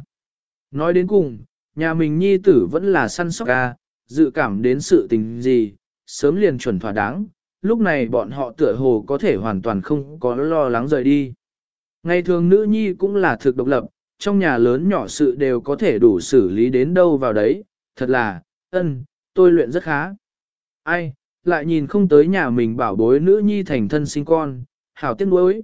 Nói đến cùng, nhà mình nhi tử vẫn là săn sóc ca, dự cảm đến sự tình gì, sớm liền chuẩn thỏa đáng, lúc này bọn họ tựa hồ có thể hoàn toàn không có lo lắng rời đi. Ngày thường nữ nhi cũng là thực độc lập, trong nhà lớn nhỏ sự đều có thể đủ xử lý đến đâu vào đấy, thật là, ân, tôi luyện rất khá. Ai, lại nhìn không tới nhà mình bảo bối nữ nhi thành thân sinh con, hảo tiếc nuối.